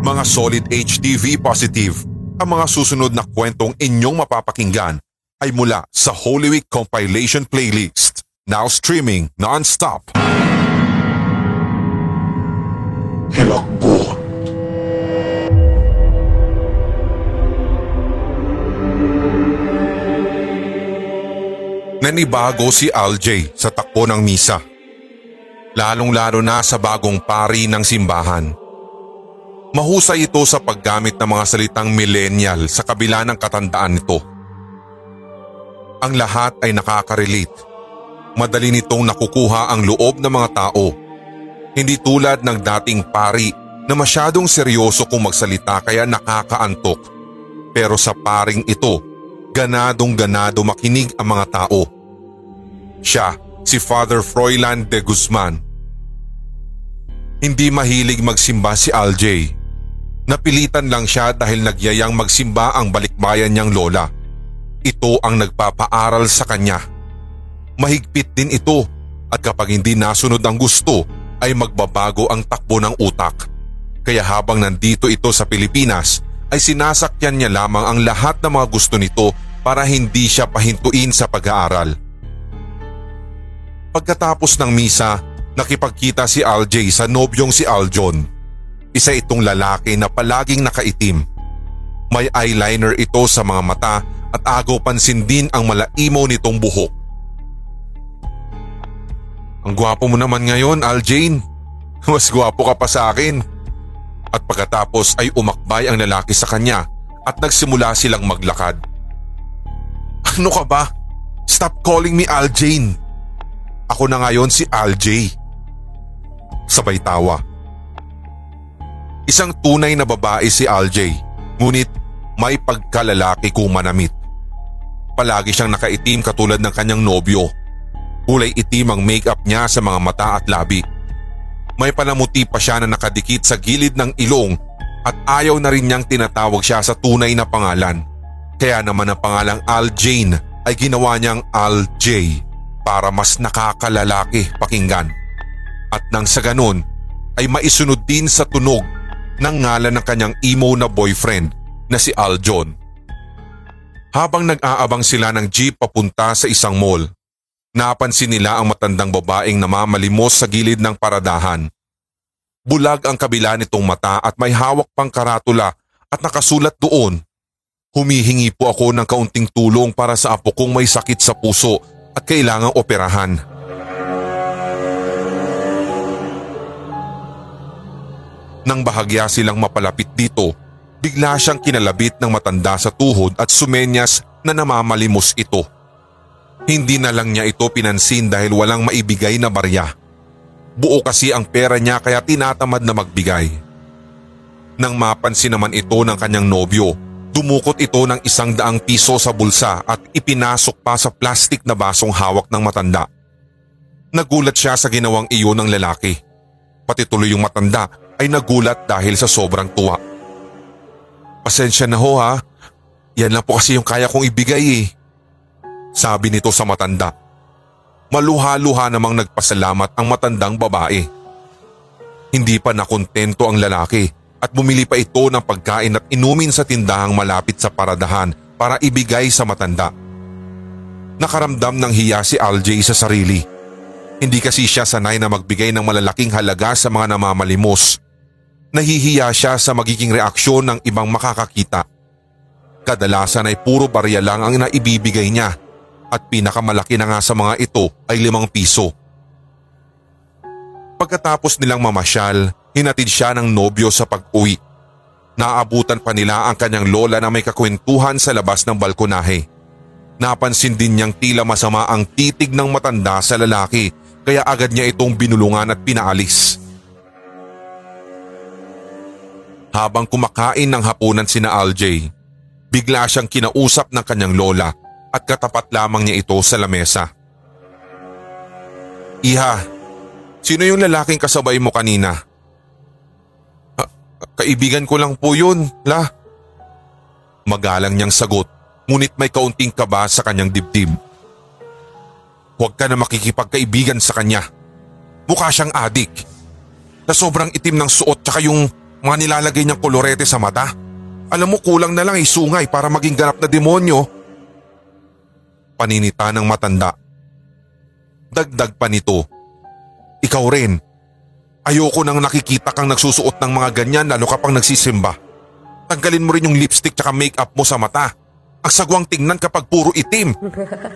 Mga solid HDV positive, ang mga susunod na kwentong inyong mapapakinggan ay mula sa Holy Week compilation playlist. Now streaming non-stop. Hilakbot. Nanibago si RJ sa takbo ng misa. Lalong-lalo na sa bagong pari ng simbahan. Mahusay ito sa paggamit ng mga salitang millennial sa kabila ng katandaan nito. Ang lahat ay nakaka-relate. Madali nitong nakukuha ang loob ng mga tao. Hindi tulad ng dating pari na masyadong seryoso kung magsalita kaya nakakaantok. Pero sa paring ito, ganadong ganado makinig ang mga tao. Siya, si Father Froilan de Guzman. Hindi mahilig magsimba si Aljay. Napilitan lang siya dahil nagyayang magsimba ang balikbayan niyang lola. Ito ang nagpapaaral sa kanya. Mahigpit din ito at kapag hindi nasunod ang gusto ay magbabago ang takbo ng utak. Kaya habang nandito ito sa Pilipinas ay sinasakyan niya lamang ang lahat ng mga gusto nito para hindi siya pahintuin sa pag-aaral. Pagkatapos ng misa, nakipagkita si Aljay sa nobyong si Aljon. Isa itong lalaki na palaging nakaitim. May eyeliner ito sa mga mata at agaw pansin din ang malaimaw nitong buhok. Ang gwapo mo naman ngayon, Aljane. Mas gwapo ka pa sa akin. At pagkatapos ay umakbay ang lalaki sa kanya at nagsimula silang maglakad. Ano ka ba? Stop calling me Aljane. Ako na ngayon si Aljay. Sabay tawa. Isang tunay na babae si Aljay, ngunit may pagkalalaki kung manamit. Palagi siyang nakaitim katulad ng kanyang nobyo. Kulay itim ang makeup niya sa mga mata at labi. May panamuti pa siya na nakadikit sa gilid ng ilong at ayaw na rin niyang tinatawag siya sa tunay na pangalan. Kaya naman ang pangalang Al Jane ay ginawa niyang Al J para mas nakakalalaki pakinggan. At nang sa ganun ay maisunod din sa tunog ng ngalan ng kanyang emo na boyfriend na si Aljon. Habang nag-aabang sila ng jeep papunta sa isang mall, napansin nila ang matandang babaeng namamalimos sa gilid ng paradahan. Bulag ang kabila nitong mata at may hawak pang karatula at nakasulat doon. Humihingi po ako ng kaunting tulong para sa apo kong may sakit sa puso at kailangang operahan. Nang bahagya silang mapalapit dito, bigla siyang kinalabit ng matanda sa tuhod at sumenyas na namamalimos ito. Hindi na lang niya ito pinansin dahil walang maibigay na barya. Buo kasi ang pera niya kaya tinatamad na magbigay. Nang mapansin naman ito ng kanyang nobyo, dumukot ito ng isang daang piso sa bulsa at ipinasok pa sa plastik na basong hawak ng matanda. Nagulat siya sa ginawang iyon ng lalaki. Pati tuloy yung matanda ay nagulat dahil sa sobrang tuwa. Pasensya na ho ha, yan lang po kasi yung kaya kong ibigay eh. Sabi nito sa matanda. Maluha-luha namang nagpasalamat ang matandang babae. Hindi pa nakontento ang lalaki at bumili pa ito ng pagkain at inumin sa tindahang malapit sa paradahan para ibigay sa matanda. Nakaramdam ng hiya si Aljay sa sarili. Hindi kasi siya sanay na magbigay ng malalaking halaga sa mga namamalimos Nahihiya siya sa magiging reaksyon ng ibang makakakita. Kadalasan ay puro barya lang ang naibibigay niya at pinakamalaki na nga sa mga ito ay limang piso. Pagkatapos nilang mamasyal, hinatid siya ng nobyo sa pag-uwi. Naabutan pa nila ang kanyang lola na may kakwentuhan sa labas ng balkonahe. Napansin din niyang tila masama ang titig ng matanda sa lalaki kaya agad niya itong binulungan at pinaalis. Habang kumakain ng hapunan sina Aljay, bigla siyang kinausap ng kanyang lola at katapat lamang niya ito sa lamesa. Iha, sino yung lalaking kasabay mo kanina? kaibigan ko lang po yun, la. Magalang niyang sagot ngunit may kaunting kaba sa kanyang dibdib. Huwag ka na makikipagkaibigan sa kanya. Mukha siyang adik. Na sobrang itim ng suot tsaka yung mga nilalagay niyang kolorete sa mata. Alam mo kulang na lang isungay para maging ganap na demonyo. Paninita ng matanda. Dagdag pa nito. Ikaw rin. Ayoko nang nakikita kang nagsusuot ng mga ganyan lalo ka pang nagsisimba. Tanggalin mo rin yung lipstick tsaka makeup mo sa mata. Ang sagwang tingnan kapag puro itim.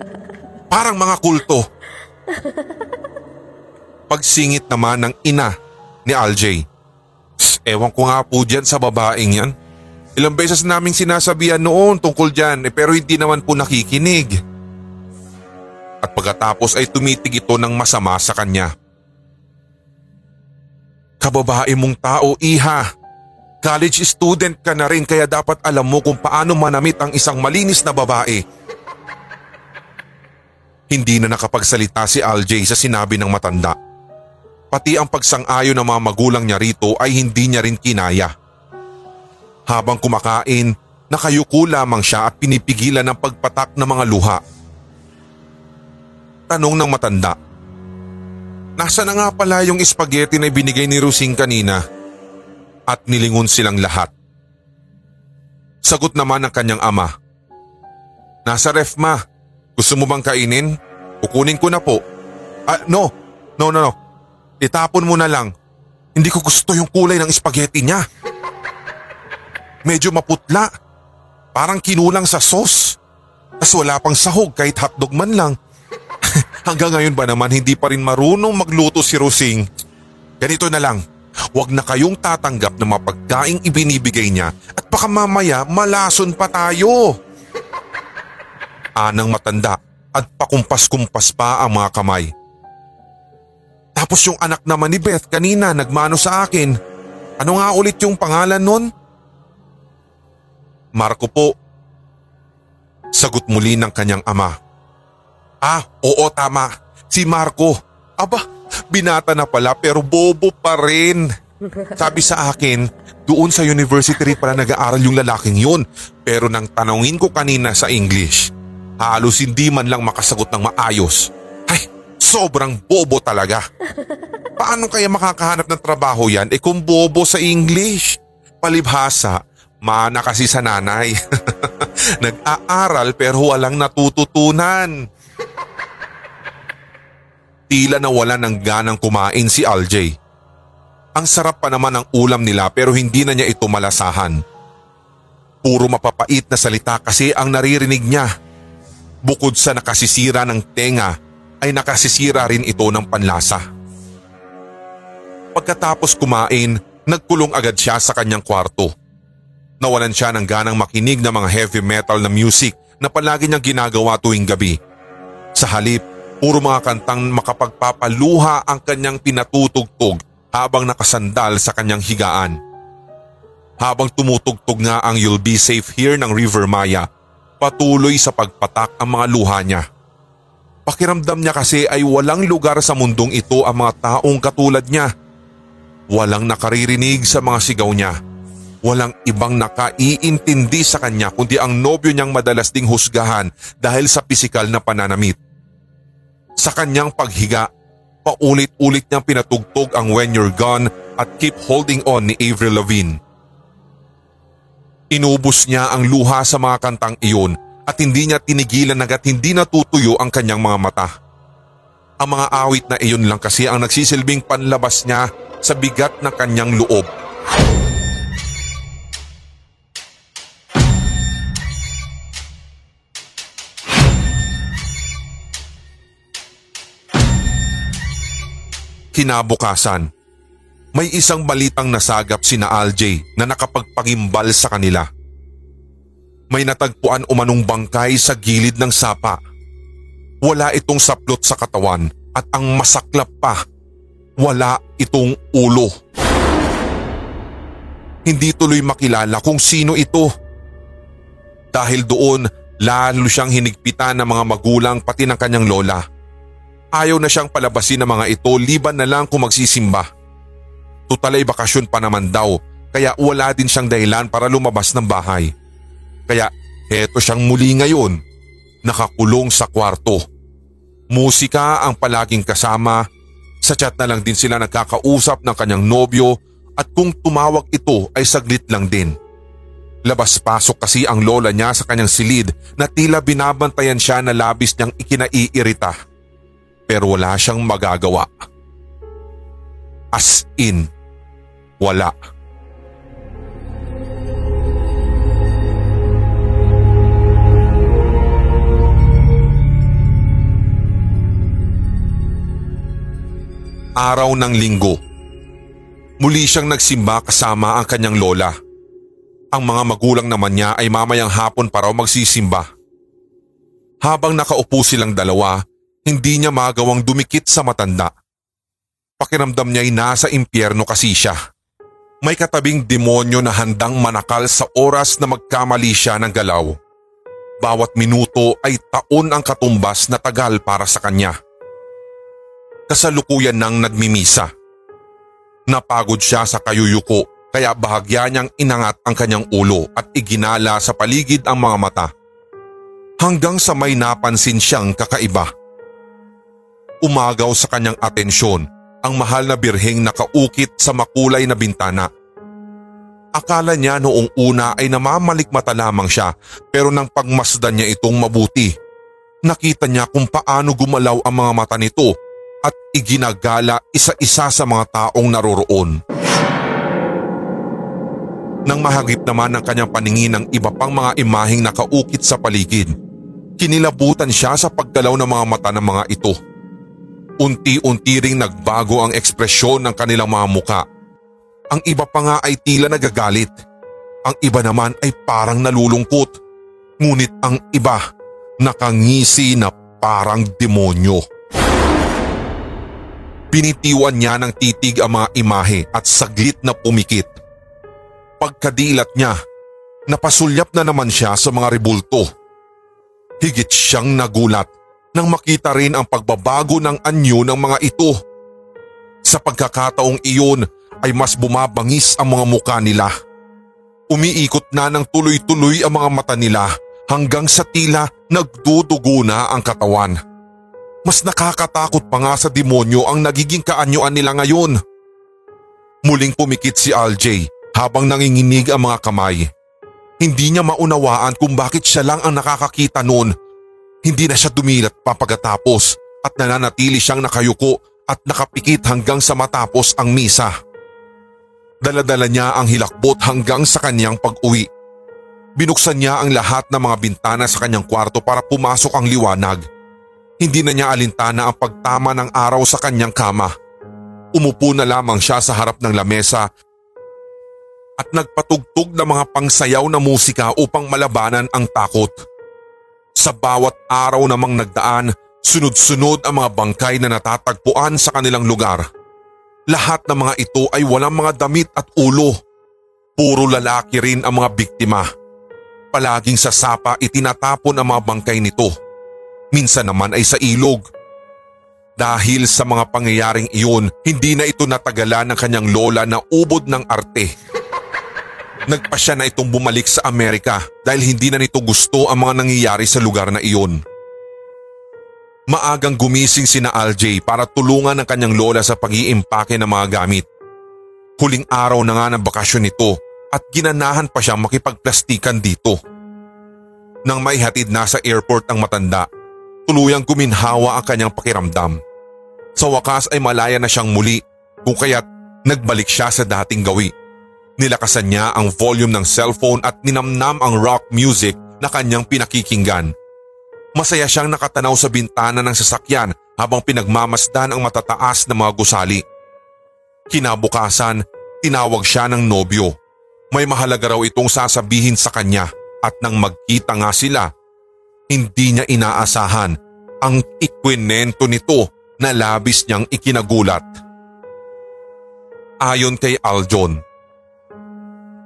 Parang mga kulto. Pagsingit naman ng ina ni Aljay. Ewan ko nga po dyan sa babaeng yan. Ilang beses naming sinasabihan noon tungkol dyan eh, pero hindi naman po nakikinig. At pagkatapos ay tumitig ito ng masama sa kanya. Kababae mong tao, iha. College student ka na rin kaya dapat alam mo kung paano manamit ang isang malinis na babae. Hindi na nakapagsalita si Aljay sa sinabi ng matanda. Pati ang pagsang-ayon ng mga magulang niya rito ay hindi niya rin kinaya. Habang kumakain, nakayuko lamang siya at pinipigilan ng pagpatak ng mga luha. Tanong ng matanda. Nasa na nga pala yung spaghetti na binigay ni Rusing kanina? At nilingon silang lahat. Sagot naman ng kanyang ama. Nasa ref ma, gusto mo bang kainin? Kukunin ko na po. Ah, no, no, no, no. Itapon mo na lang. Hindi ko gusto yung kulay ng spaghetti niya. Medyo maputla. Parang kinulang sa sauce. Tapos wala pang sahog kahit hotdog man lang. Hanggang ngayon ba naman hindi pa rin marunong magluto si Rosing? Ganito na lang, huwag na kayong tatanggap ng mapagkaing ibinibigay niya at baka mamaya malason pa tayo. Anang matanda at pakumpas-kumpas pa ang mga kamay. Tapos yung anak naman ni Beth kanina nagmano sa akin. Ano nga ulit yung pangalan nun? Marco po. Sagot muli ng kanyang ama. Ah, oo tama. Si Marco. Aba, binata na pala pero bobo pa rin. Sabi sa akin, doon sa university pala nag-aaral yung lalaking yun. Pero nang tanongin ko kanina sa English, halos hindi man lang makasagot ng maayos. Ay, sobrang bobo talaga. Paano kaya makakahanap ng trabaho yan eh kung bobo sa English? Palibhasa, mana kasi sa nanay. Nag-aaral pero walang natututunan. Tila na wala ng ganang kumain si Aljay. Ang sarap pa naman ng ulam nila pero hindi na niya ito malasahan. Puro mapapait na salita kasi ang naririnig niya. Bukod sa nakasisira ng tenga ay nakasisira rin ito ng panlasa. Pagkatapos kumain, nagkulong agad siya sa kanyang kwarto. Nawalan siya ng ganang makinig ng mga heavy metal na music na palagi niyang ginagawa tuwing gabi. Sa halip, puro mga kantang makapagpapaluha ang kanyang pinatutugtog habang nakasandal sa kanyang higaan. Habang tumutugtog nga ang You'll Be Safe Here ng River Maya, patuloy sa pagpatak ang mga luha niya. Pakiramdam niya kasi ay walang lugar sa mundong ito ang mga taong katulad niya. Walang nakaririnig sa mga sigaw niya. Walang ibang nakaiintindi sa kanya kundi ang nobyo niyang madalas ding husgahan dahil sa pisikal na pananamit. Sa kanyang paghiga, paulit-ulit niyang pinatugtog ang When You're Gone at Keep Holding On ni Avril Lavigne. Inubos niya ang luha sa mga kantang iyon at hindi niya tinigilan agad hindi natutuyo ang kanyang mga mata. Ang mga awit na iyon lang kasi ang nagsisilbing panlabas niya sa bigat ng kanyang loob. Kinabukasan, may isang balitang nasagap sina Aljay na nakapagpangimbal sa kanila. May natagpuan umanong bangkay sa gilid ng sapa. Wala itong saplot sa katawan at ang masaklap pa, wala itong ulo. Hindi tuloy makilala kung sino ito. Dahil doon, lalo siyang hinigpitan ng mga magulang pati ng kanyang lola. Ayaw na siyang palabasin ng mga ito liban na lang kung magsisimba. Tutalay bakasyon pa naman daw kaya wala din siyang dahilan para lumabas ng bahay. Kaya Heto siyang muli ngayon, nakakulong sa kwarto. Musika ang palaging kasama, sa chat na lang din sila nagkakausap ng kanyang nobyo at kung tumawag ito ay saglit lang din. Labas-pasok kasi ang lola niya sa kanyang silid na tila binabantayan siya na labis niyang ikinaiirita. Pero wala siyang magagawa. As in, wala. Araw ng linggo. Muli siyang nagsimba kasama ang kanyang lola. Ang mga magulang naman niya ay mamayang hapon para magsisimba. Habang nakaupo silang dalawa, hindi niya magawang dumikit sa matanda. Pakiramdam niya ay nasa impyerno kasi siya. May katabing demonyo na handang manakal sa oras na magkamali siya ng galaw. Bawat minuto ay taon ang katumbas na tagal para sa kanya. Kasalukuyan nang nagmimisa. Napagod siya sa kayuyuko kaya bahagya niyang inangat ang kanyang ulo at iginala sa paligid ang mga mata. Hanggang sa may napansin siyang kakaiba. Umagaw sa kanyang atensyon ang mahal na birheng nakaukit sa makulay na bintana. Akala niya noong una ay namamalikmata lamang siya pero nang pagmasdan niya itong mabuti, nakita niya kung paano gumalaw ang mga mata nito at iginagala isa-isa sa mga taong naroroon. Nang mahagip naman ang kanyang paningin ng iba pang mga imaheng nakaukit sa paligid, kinilabutan siya sa pagdalaw ng mga mata ng mga ito. Unti-unti ring nagbago ang ekspresyon ng kanilang mga muka. Ang iba pa nga ay tila nagagalit. Ang iba naman ay parang nalulungkot. Ngunit ang iba nakangisi na parang demonyo. Binitiwan niya ng titig ang mga imahe at saglit na pumikit. Pagkadilat niya, napasulyap na naman siya sa mga rebulto. Higit siyang nagulat nang makita rin ang pagbabago ng anyo ng mga ito. Sa pagkakataong iyon ay mas bumabangis ang mga muka nila. Umiikot na ng tuloy-tuloy ang mga mata nila hanggang sa tila nagdudugo na ang katawan. Mas nakakatakot pa nga sa demonyo ang nagiging kaanyuan nila ngayon. Muling pumikit si RJ habang nanginginig ang mga kamay. Hindi niya maunawaan kung bakit siya lang ang nakakakita noon. Hindi na siya dumilat pa pagkatapos at nananatili siyang nakayuko at nakapikit hanggang sa matapos ang misa. Daladala niya ang hilakbot hanggang sa kanyang pag-uwi. Binuksan niya ang lahat ng mga bintana sa kanyang kwarto para pumasok ang liwanag. Hindi na niya alintana ang pagtama ng araw sa kanyang kama. Umupo na lamang siya sa harap ng lamesa at nagpatugtog ng mga pangsayaw na musika upang malabanan ang takot. Sa bawat araw namang nagdaan, sunod-sunod ang mga bangkay na natatagpuan sa kanilang lugar. Lahat ng mga ito ay walang mga damit at ulo. Puro lalaki rin ang mga biktima. Palaging sa sapa itinatapon ang mga bangkay nito. Minsan naman ay sa ilog. Dahil sa mga pangyayaring iyon, hindi na ito natagalan ng kanyang lola na ubod ng arte. Nagpasya na itong bumalik sa Amerika dahil hindi na nito gusto ang mga nangyayari sa lugar na iyon. Maagang gumising sina RJ para tulungan ang kanyang lola sa pag-iimpake ng mga gamit. Huling araw na nga ng bakasyon nito at ginanahan pa siyang makipagplastikan dito. Nang maihatid na sa airport ang matanda, tuluyang guminhawa ang kanyang pakiramdam. Sa wakas ay malaya na siyang muli kung kaya't nagbalik siya sa dating gawi. Nilakasan niya ang volume ng cellphone at ninamnam ang rock music na kanyang pinakikinggan. Masaya siyang nakatanaw sa bintana ng sasakyan habang pinagmamasdan ang matataas na mga gusali. Kinabukasan, tinawag siya ng nobyo. May mahalaga raw itong sasabihin sa kanya at nang magkita nga sila, hindi niya inaasahan ang ikwinento nito na labis niyang ikinagulat. Ayon kay Aljon,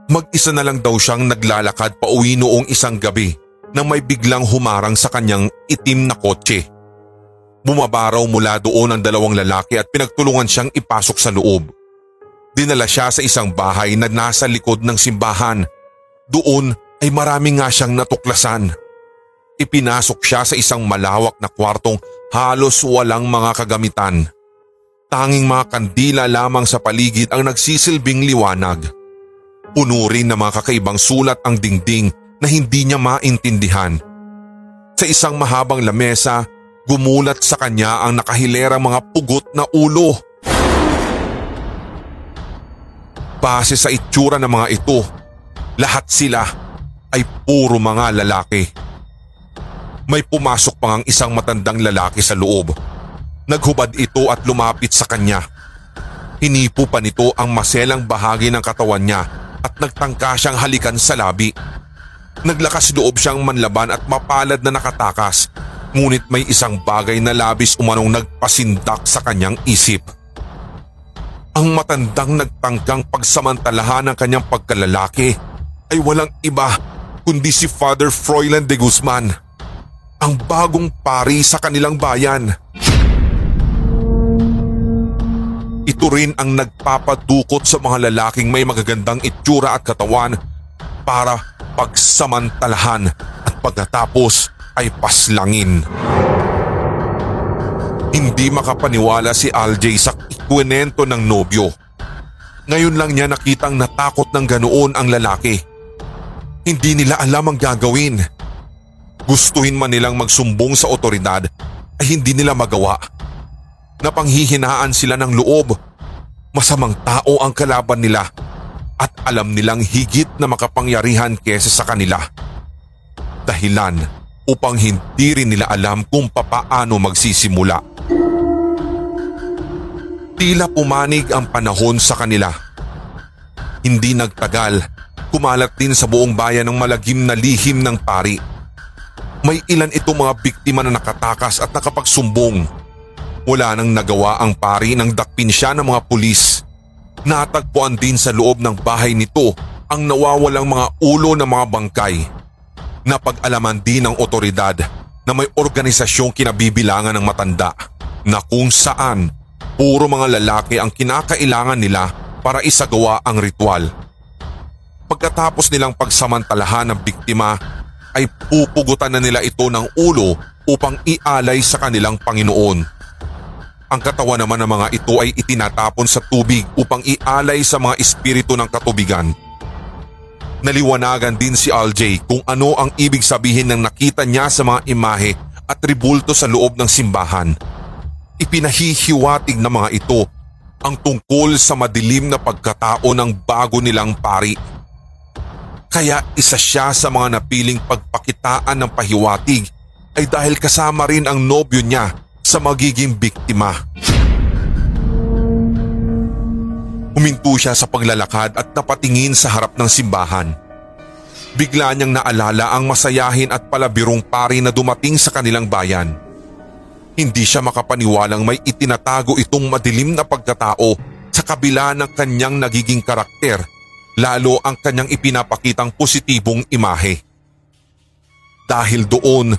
mag-isa na lang daw siyang naglalakad pa uwi noong isang gabi nang may biglang humarang sa kanyang itim na kotse. Bumaba raw mula doon ang dalawang lalaki at pinagtulungan siyang ipasok sa loob. Dinala siya sa isang bahay na nasa likod ng simbahan. Doon ay marami nga siyang natuklasan. Ipinasok siya sa isang malawak na kwartong halos walang mga kagamitan. Tanging mga kandila lamang sa paligid ang nagsisilbing liwanag. Puno rin ng mga kakaibang sulat ang dingding na hindi niya maintindihan. Sa isang mahabang lamesa, gumulat sa kanya ang nakahilerang mga pugot na ulo. Base sa itsura ng mga ito, lahat sila ay puro mga lalaki. May pumasok pa ngang isang matandang lalaki sa loob. Naghubad ito at lumapit sa kanya. Hinipo pa nito ang maselang bahagi ng katawan niya at nagtangka siyang halikan sa labi. Naglakas loob siyang manlaban at mapalad na nakatakas ngunit may isang bagay na labis umanong nagpasindak sa kanyang isip. Ang matandang nagtangkang pagsamantalahan ng kanyang pagkalalaki ay walang iba kundi si Father Froilan de Guzman ang bagong pari sa kanilang bayan. Ito rin ang nagpapadukot sa mga lalaking may magagandang itsura at katawan para pagsamantalahan at pagkatapos ay paslangin. Hindi makapaniwala si RJ sa ikwenento ng nobyo. Ngayon lang niya nakitang natakot ng ganoon ang lalaki. Hindi nila alam ang gagawin gustuhin man nilang magsumbong sa otoridad ay hindi nila magawa. Napanghihinaan sila ng loob. Masamang tao ang kalaban nila at alam nilang higit na makapangyarihan kesa sa kanila. Dahilan upang hindi rin nila alam kung papaano magsisimula. Tila pumanig ang panahon sa kanila. Hindi nagtagal, kumalat din sa buong bayan ng malagim na lihim ng pari may ilan itong mga biktima na nakatakas at nakapagsumbong. Wala nang nagawa ang pari nang dakpin siya ng mga pulis. Natagpuan din sa loob ng bahay nito ang nawawalang mga ulo ng mga bangkay. Napag-alaman din ng otoridad na may organisasyong kinabibilangan ng matanda na kung saan puro mga lalaki ang kinakailangan nila para isagawa ang ritual. Pagkatapos nilang pagsamantalahan ng biktima ay pupugutan na nila ito ng ulo upang ialay sa kanilang Panginoon. Ang katawan naman ng mga ito ay itinatapon sa tubig upang ialay sa mga espiritu ng katubigan. Naliwanagan din si RJ kung ano ang ibig sabihin ng nakita niya sa mga imahe at tribulto sa loob ng simbahan. Ipinahihiwatig ng mga ito ang tungkol sa madilim na pagkatao ng bago nilang pari kaya isa siya sa mga napiling pagpakitaan ng pahiwatig ay dahil kasama rin ang nobyo niya sa magiging biktima. Huminto siya sa paglalakad at napatingin sa harap ng simbahan. Bigla niyang naalala ang masayahin at palabirong pari na dumating sa kanilang bayan. Hindi siya makapaniwalang may itinatago itong madilim na pagkatao sa kabila ng kanyang nagiging karakter lalo ang kanyang ipinapakitang positibong imahe. Dahil doon,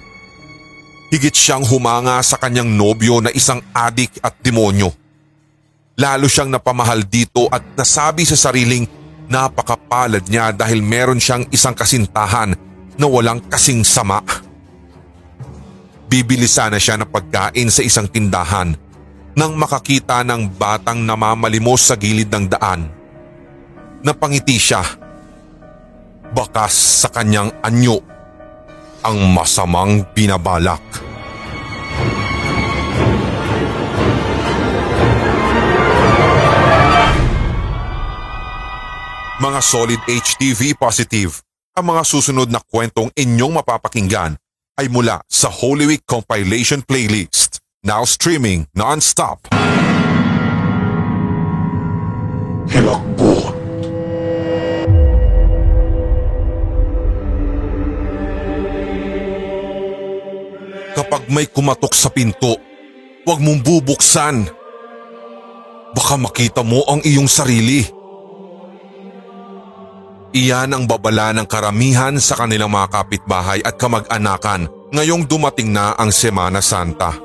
higit siyang humanga sa kanyang nobyo na isang adik at demonyo. Lalo siyang napamahal dito at nasabi sa sariling napakapalad niya dahil meron siyang isang kasintahan na walang kasing sama. Bibili sana siya ng pagkain sa isang tindahan nang makakita ng batang namamalimos sa gilid ng daan napangiti siya. Bakas sa kanyang anyo ang masamang binabalak. Mga solid HTV positive, ang mga susunod na kwentong inyong mapapakinggan ay mula sa Holy Week Compilation Playlist, now streaming non-stop. Hilakbot. Kapag may kumatok sa pinto, huwag mong bubuksan. Baka makita mo ang iyong sarili. Iyan ang babala ng karamihan sa kanilang mga kapitbahay at kamag-anakan ngayong dumating na ang Semana Santa.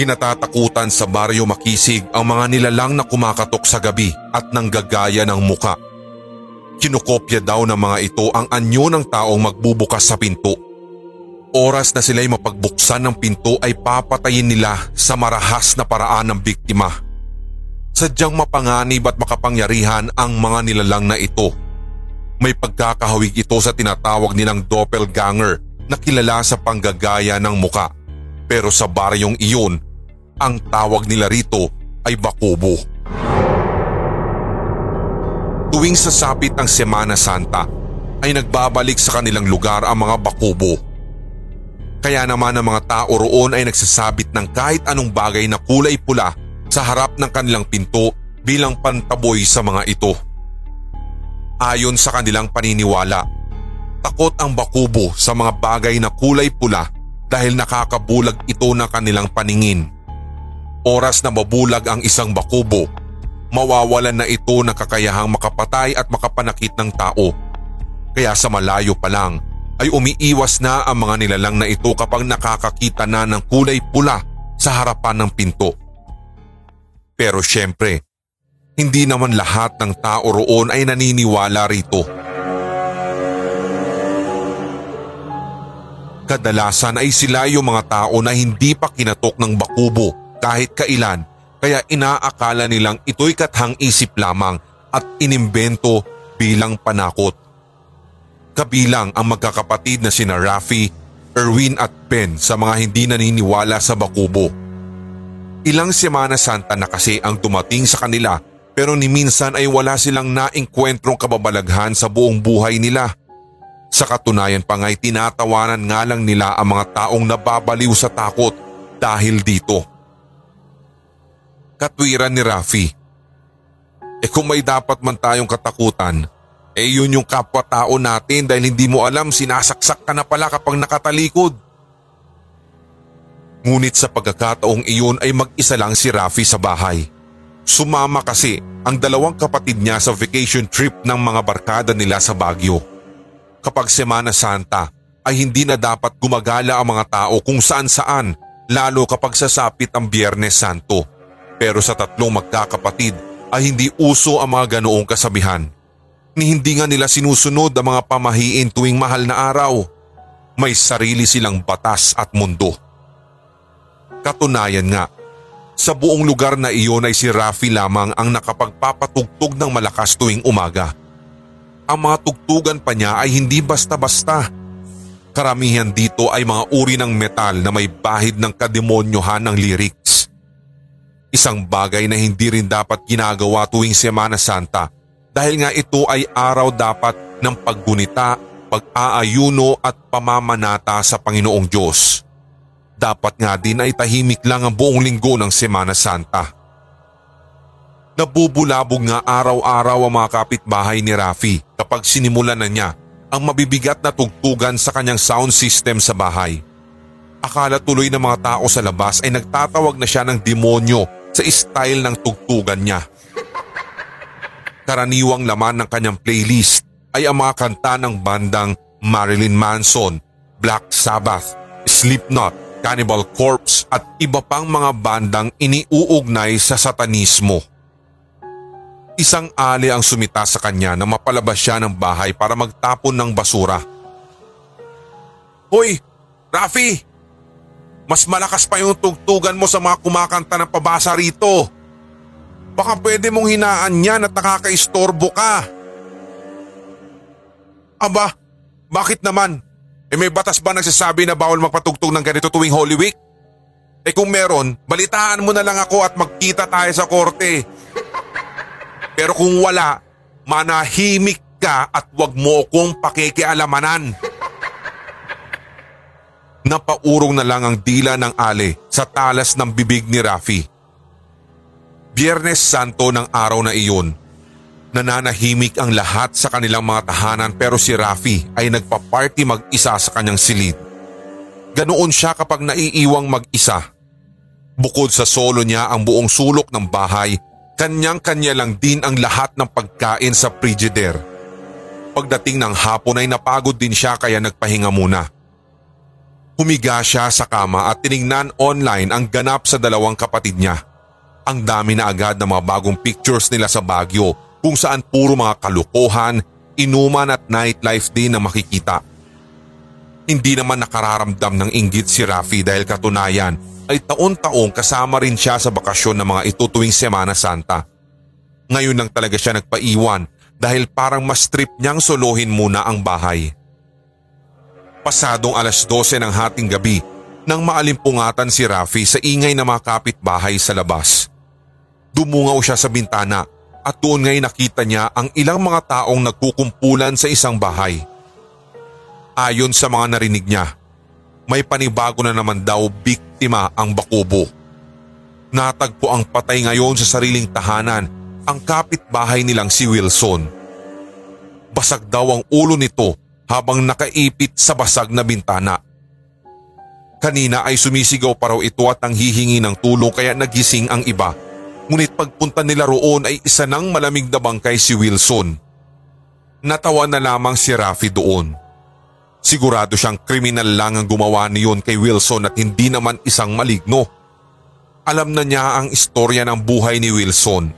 Kinatatakutan sa baryo makisig ang mga nilalang na kumakatok sa gabi at nanggagaya ng muka. Kinokopya daw ng mga ito ang anyo ng taong magbubukas sa pinto. Oras na sila'y mapagbuksan ng pinto ay papatayin nila sa marahas na paraan ng biktima. Sadyang mapanganib at makapangyarihan ang mga nilalang na ito. May pagkakahawig ito sa tinatawag nilang doppelganger na kilala sa panggagaya ng muka. Pero sa baryong iyon, ang tawag nila rito ay bakubo. Tuwing sasapit ang Semana Santa ay nagbabalik sa kanilang lugar ang mga bakubo. Kaya naman ang mga tao roon ay nagsasabit ng kahit anong bagay na kulay pula sa harap ng kanilang pinto bilang pantaboy sa mga ito. Ayon sa kanilang paniniwala, takot ang bakubo sa mga bagay na kulay pula dahil nakakabulag ito ng kanilang paningin. Oras na mabulag ang isang bakubo, mawawalan na ito ng kakayahang makapatay at makapanakit ng tao. Kaya sa malayo pa lang ay umiiwas na ang mga nilalang na ito kapag nakakakita na ng kulay pula sa harapan ng pinto. Pero syempre, hindi naman lahat ng tao roon ay naniniwala rito. Kadalasan ay sila yung mga tao na hindi pa kinatok ng bakubo kahit kailan kaya inaakala nilang ito'y kathang isip lamang at inimbento bilang panakot. Kabilang ang magkakapatid na sina Rafi, Erwin at Ben sa mga hindi naniniwala sa bakubo. Ilang Semana Santa na kasi ang dumating sa kanila pero ni minsan ay wala silang naengkwentrong kababalaghan sa buong buhay nila. Sa katunayan pa nga'y tinatawanan nga lang nila ang mga taong nababaliw sa takot dahil dito. Katwiran ni Rafi. E kung may dapat man tayong katakutan, eh yun yung kapwa-tao natin dahil hindi mo alam sinasaksak ka na pala kapag nakatalikod. Ngunit sa pagkakataong iyon ay mag-isa lang si Rafi sa bahay. Sumama kasi ang dalawang kapatid niya sa vacation trip ng mga barkada nila sa Baguio kapag Semana Santa ay hindi na dapat gumagala ang mga tao kung saan saan lalo kapag sasapit ang Biyernes Santo. Pero sa tatlong magkakapatid ay hindi uso ang mga ganoong kasabihan. Ni hindi nga nila sinusunod ang mga pamahiin tuwing mahal na araw. May sarili silang batas at mundo. Katunayan nga, sa buong lugar na iyon ay si Rafi lamang ang nakapagpapatugtog ng malakas tuwing umaga ang mga tugtugan pa niya ay hindi basta-basta. Karamihan dito ay mga uri ng metal na may bahid ng kademonyohan ng lyrics. Isang bagay na hindi rin dapat ginagawa tuwing Semana Santa dahil nga ito ay araw dapat ng paggunita, pag-aayuno at pamamanata sa Panginoong Diyos. Dapat nga din ay tahimik lang ang buong linggo ng Semana Santa. Nabubulabog nga araw-araw ang mga kapitbahay ni Rafi kapag sinimulan na niya ang mabibigat na tugtugan sa kanyang sound system sa bahay. Akala tuloy ng mga tao sa labas ay nagtatawag na siya ng demonyo sa style ng tugtugan niya. Karaniwang laman ng kanyang playlist ay ang mga kanta ng bandang Marilyn Manson, Black Sabbath, Slipknot, Cannibal Corpse at iba pang mga bandang iniuugnay sa satanismo. Isang ali ang sumita sa kanya na mapalabas siya ng bahay para magtapon ng basura. Hoy, Rafi! Mas malakas pa yung tugtugan mo sa mga kumakanta ng pabasa rito. Baka pwede mong hinaan yan at nakakaistorbo ka. Aba, bakit naman? Eh may batas ba nagsasabi na bawal magpatugtog ng ganito tuwing Holy Week? Eh kung meron, balitaan mo na lang ako at magkita tayo sa korte. Pero kung wala, manahimik ka at wag mo kong pakikialamanan. Napaurong na lang ang dila ng ale sa talas ng bibig ni Rafi. Biyernes Santo ng araw na iyon, nananahimik ang lahat sa kanilang mga tahanan pero si Rafi ay nagpa-party mag-isa sa kanyang silid. Ganoon siya kapag naiiwang mag-isa. Bukod sa solo niya ang buong sulok ng bahay Kanyang-kanya lang din ang lahat ng pagkain sa frigider. Pagdating ng hapon ay napagod din siya kaya nagpahinga muna. Humiga siya sa kama at tiningnan online ang ganap sa dalawang kapatid niya. Ang dami na agad ng mga bagong pictures nila sa Baguio kung saan puro mga kalukuhan, inuman at nightlife din na makikita. Hindi naman nakararamdam ng inggit si Rafi dahil katunayan ay taon-taong kasama rin siya sa bakasyon ng mga ito tuwing Semana Santa. Ngayon lang talaga siya nagpaiwan dahil parang mas trip niyang solohin muna ang bahay. Pasadong alas 12 ng hating gabi nang maalimpungatan si Rafi sa ingay na mga kapitbahay sa labas. Dumungaw siya sa bintana at doon ngay nakita niya ang ilang mga taong nagkukumpulan sa isang bahay. Ayon sa mga narinig niya, may panibago na naman daw biktima ang bakubo. Natagpo ang patay ngayon sa sariling tahanan ang kapitbahay nilang si Wilson. Basag daw ang ulo nito habang nakaipit sa basag na bintana. Kanina ay sumisigaw pa raw ito at ang hihingi ng tulong kaya nagising ang iba. Ngunit pagpunta nila roon ay isa ng malamig na bangkay si Wilson. Natawa na lamang si Rafi doon. Sigurado siyang kriminal lang ang gumawa niyon kay Wilson at hindi naman isang maligno. Alam na niya ang istorya ng buhay ni Wilson.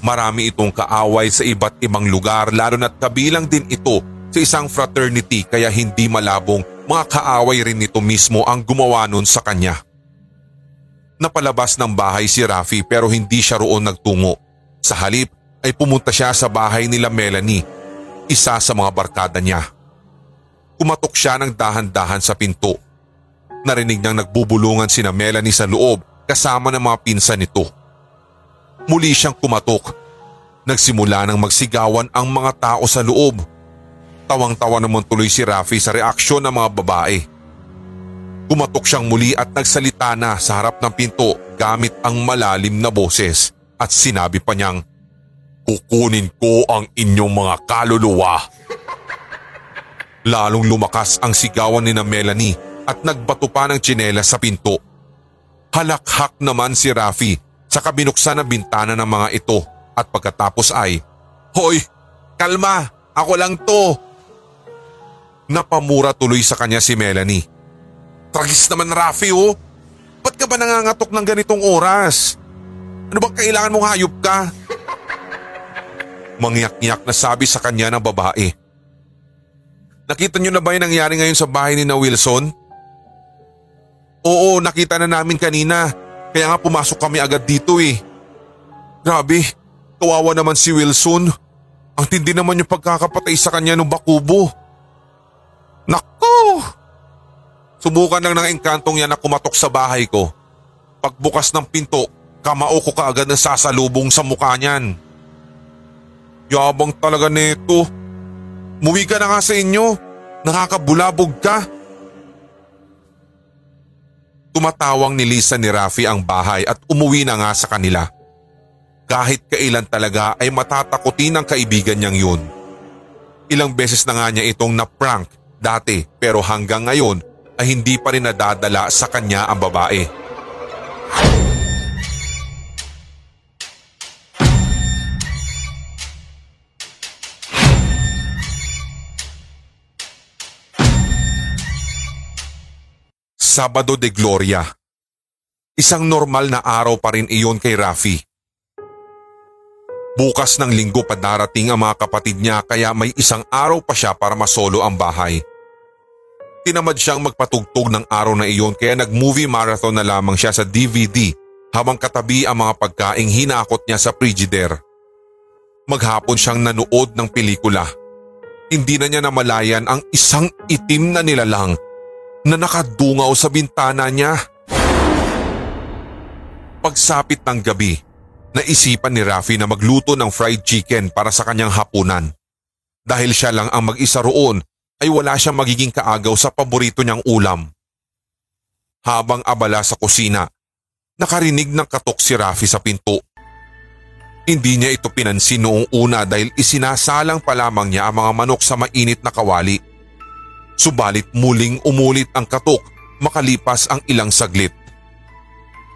Marami itong kaaway sa iba't ibang lugar lalo na't kabilang din ito sa isang fraternity kaya hindi malabong mga kaaway rin nito mismo ang gumawa nun sa kanya. Napalabas ng bahay si Rafi pero hindi siya roon nagtungo. Sa halip ay pumunta siya sa bahay nila Melanie, isa sa mga barkada niya. Kumatok siya ng dahan-dahan sa pinto. Narinig niyang nagbubulungan sina Melanie sa loob kasama ng mga pinsan nito. Muli siyang kumatok. Nagsimula nang magsigawan ang mga tao sa loob. Tawang-tawa naman tuloy si Rafi sa reaksyon ng mga babae. Kumatok siyang muli at nagsalita na sa harap ng pinto gamit ang malalim na boses at sinabi pa niyang, Kukunin ko ang inyong mga kaluluwa. Lalong lumakas ang sigawan ni na Melanie at nagbato pa ng tsinela sa pinto. Halakhak naman si Rafi sa kabinuksan na bintana ng mga ito at pagkatapos ay, Hoy, kalma, ako lang to. Napamura tuloy sa kanya si Melanie. Tragis naman Rafi oh. Ba't ka ba nangangatok ng ganitong oras? Ano bang kailangan mong hayop ka? Mangyak-nyak na sabi sa kanya ng babae. Nakita niyo na ba yung nangyari ngayon sa bahay ni na Wilson? Oo, nakita na namin kanina. Kaya nga pumasok kami agad dito eh. Grabe, kawawa naman si Wilson. Ang tindi naman yung pagkakapatay sa kanya ng bakubo. Nako! Subukan lang ng engkantong yan na kumatok sa bahay ko. Pagbukas ng pinto, kamao ko kaagad na sasalubong sa mukha niyan. Yabang talaga nito. Muwi ka na nga sa inyo. Nakakabulabog ka. Tumatawang ni Lisa ni Rafi ang bahay at umuwi na nga sa kanila. Kahit kailan talaga ay matatakutin ng kaibigan niyang yun. Ilang beses na nga niya itong na-prank dati pero hanggang ngayon ay hindi pa rin nadadala sa kanya ang babae. Sabado de Gloria. Isang normal na araw pa rin iyon kay Rafi. Bukas ng linggo pa darating ang mga kapatid niya kaya may isang araw pa siya para masolo ang bahay. Tinamad siyang magpatugtog ng araw na iyon kaya nag-movie marathon na lamang siya sa DVD habang katabi ang mga pagkaing hinakot niya sa frigider. Maghapon siyang nanood ng pelikula. Hindi na niya namalayan ang isang itim na nilalang na nakadungaw sa bintana niya. Pagsapit ng gabi, naisipan ni Rafi na magluto ng fried chicken para sa kanyang hapunan. Dahil siya lang ang mag-isa roon ay wala siyang magiging kaagaw sa paborito niyang ulam. Habang abala sa kusina, nakarinig ng katok si Rafi sa pinto. Hindi niya ito pinansin noong una dahil isinasalang pa lamang niya ang mga manok sa mainit na kawali. Subalit muling umulit ang katok makalipas ang ilang saglit.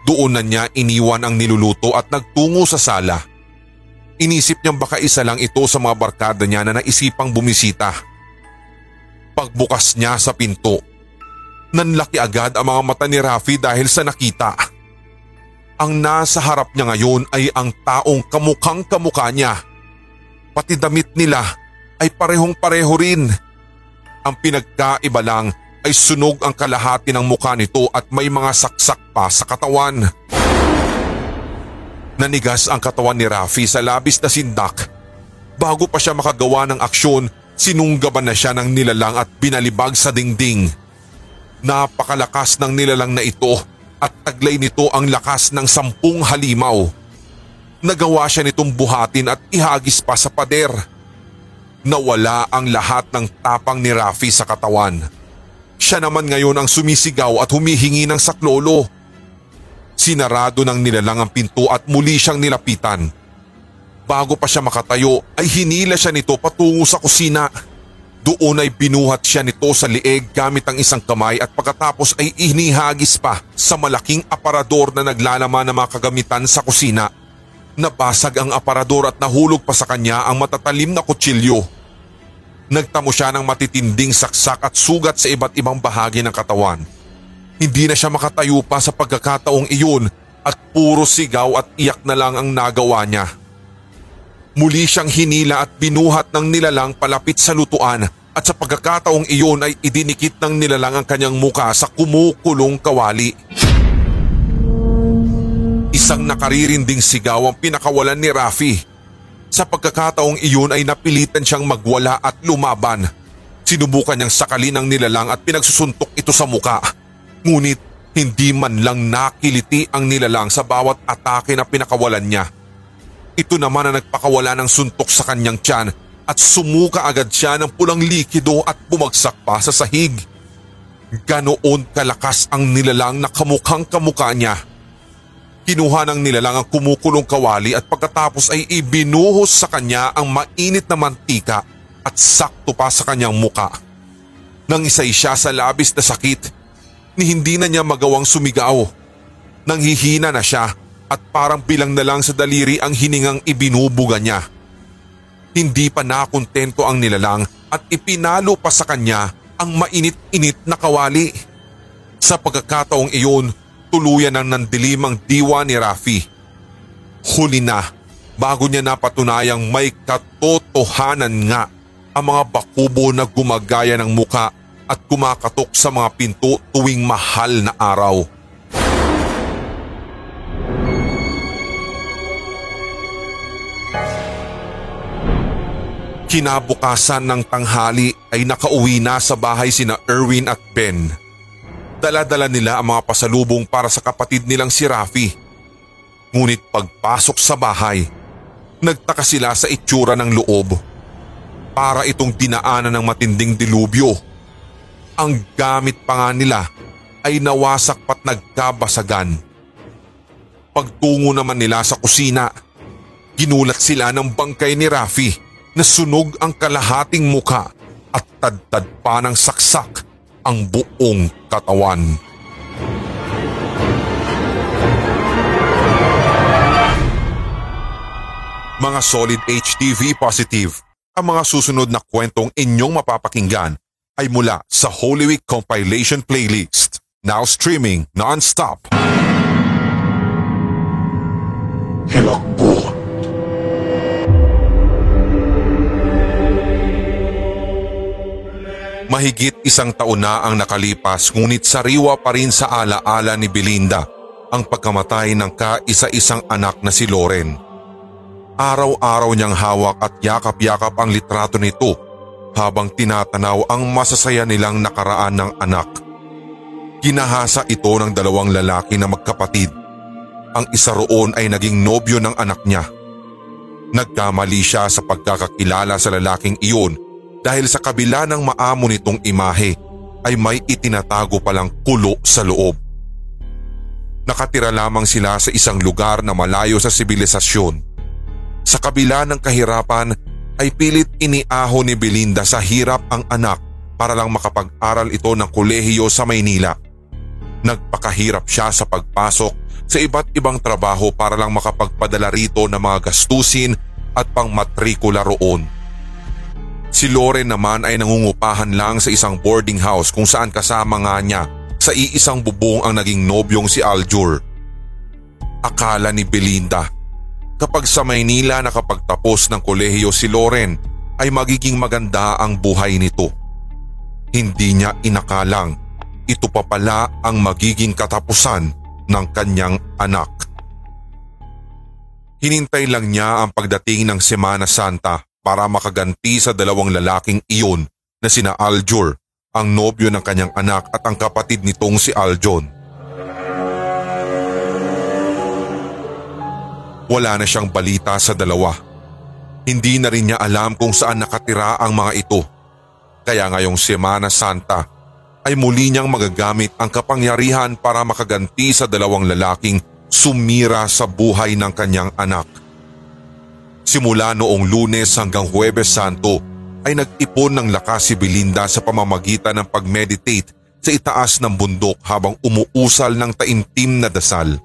Doon na niya iniwan ang niluluto at nagtungo sa sala. Inisip niyang baka isa lang ito sa mga barkada niya na naisipang bumisita. Pagbukas niya sa pinto, nanlaki agad ang mga mata ni Rafi dahil sa nakita. Ang nasa harap niya ngayon ay ang taong kamukhang kamukha niya. Pati damit nila ay parehong pareho rin. Ang pinagkaiba lang ay sunog ang kalahati ng mukha nito at may mga saksak pa sa katawan. Nanigas ang katawan ni Rafi sa labis na sindak. Bago pa siya makagawa ng aksyon, sinunggaban na siya ng nilalang at binalibag sa dingding. Napakalakas ng nilalang na ito at taglay nito ang lakas ng sampung halimaw. Nagawa siya nitong buhatin at ihagis pa sa pader. Nawala ang lahat ng tapang ni Rafi sa katawan. Siya naman ngayon ang sumisigaw at humihingi ng saklolo. Sinarado ng nilalang ang pinto at muli siyang nilapitan. Bago pa siya makatayo ay hinila siya nito patungo sa kusina. Doon ay binuhat siya nito sa lieg gamit ang isang kamay at pagkatapos ay inihagis pa sa malaking aparador na naglalaman ng mga kagamitan sa kusina. Nabasag ang aparador at nahulog pa sa kanya ang matatalim na kutsilyo. Nagtamo siya ng matitinding saksak at sugat sa iba't ibang bahagi ng katawan. Hindi na siya makatayo pa sa pagkakataong iyon at puro sigaw at iyak na lang ang nagawa niya. Muli siyang hinila at binuhat ng nilalang palapit sa lutuan at sa pagkakataong iyon ay idinikit ng nilalang ang kanyang muka sa kumukulong kawali. Isang nakaririnding sigaw ang pinakawalan ni Rafi. Sa pagkakataong iyon ay napilitan siyang magwala at lumaban. Sinubukan niyang sakalin ang nilalang at pinagsusuntok ito sa muka. Ngunit hindi man lang nakiliti ang nilalang sa bawat atake na pinakawalan niya. Ito naman ang nagpakawala ng suntok sa kanyang tiyan at sumuka agad siya ng pulang likido at bumagsak pa sa sahig. Ganoon kalakas ang nilalang na kamukhang kamuka niya. Kinuha ng nilalang ang kumukulong kawali at pagkatapos ay ibinuhos sa kanya ang mainit na mantika at sakto pa sa kanyang muka. Nang isay siya sa labis na sakit, ni hindi na niya magawang sumigaw. Nanghihina na siya at parang bilang na lang sa daliri ang hiningang ibinubuga niya. Hindi pa nakontento ang nilalang at ipinalo pa sa kanya ang mainit-init na kawali. Sa pagkakataong iyon, tuluyan ang nandilim ang diwa ni Rafi. Huli na, bago niya napatunayang may katotohanan nga ang mga bakubo na gumagaya ng muka at kumakatok sa mga pinto tuwing mahal na araw. Kinabukasan ng tanghali ay nakauwi na sa bahay sina Erwin at Ben. Dala-dala nila ang mga pasalubong para sa kapatid nilang si Rafi. Ngunit pagpasok sa bahay, nagtaka sila sa itsura ng loob. Para itong dinaanan ng matinding dilubyo. Ang gamit pa nga nila ay nawasak pat nagkabasagan. Pagtungo naman nila sa kusina, ginulat sila ng bangkay ni Rafi na sunog ang kalahating muka at tadtad pa ng saksak ang buong katawan. Mga solid HTV positive, ang mga susunod na kwentong inyong mapapakinggan ay mula sa Holy Week compilation playlist. Now streaming non-stop. Hilakbot. Mahigit isang taon na ang nakalipas ngunit sariwa pa rin sa alaala ni Belinda ang pagkamatay ng kaisa-isang anak na si Loren. Araw-araw niyang hawak at yakap-yakap ang litrato nito habang tinatanaw ang masasaya nilang nakaraan ng anak. Kinahasa ito ng dalawang lalaki na magkapatid. Ang isa roon ay naging nobyo ng anak niya. Nagkamali siya sa pagkakakilala sa lalaking iyon dahil sa kabila ng maamo nitong imahe ay may itinatago palang kulo sa loob. Nakatira lamang sila sa isang lugar na malayo sa sibilisasyon. Sa kabila ng kahirapan ay pilit iniaho ni Belinda sa hirap ang anak para lang makapag-aral ito ng kolehiyo sa Maynila. Nagpakahirap siya sa pagpasok sa iba't ibang trabaho para lang makapagpadala rito ng mga gastusin at pangmatrikula roon. Si Loren naman ay nangungupahan lang sa isang boarding house kung saan kasama nga niya sa iisang bubong ang naging nobyong si Aljur. Akala ni Belinda kapag sa Maynila nakapagtapos ng kolehiyo si Loren ay magiging maganda ang buhay nito. Hindi niya inakalang ito pa pala ang magiging katapusan ng kanyang anak. Hinintay lang niya ang pagdating ng Semana Santa para makaganti sa dalawang lalaking iyon na sina Aljur, ang nobyo ng kanyang anak at ang kapatid nitong si Aljon. Wala na siyang balita sa dalawa. Hindi na rin niya alam kung saan nakatira ang mga ito. Kaya ngayong Semana Santa ay muli niyang magagamit ang kapangyarihan para makaganti sa dalawang lalaking sumira sa buhay ng kanyang anak. Simula noong lunes hanggang Huwebes Santo ay nag-ipon ng lakas si Belinda sa pamamagitan ng pag-meditate sa itaas ng bundok habang umuusal ng taimtim na dasal.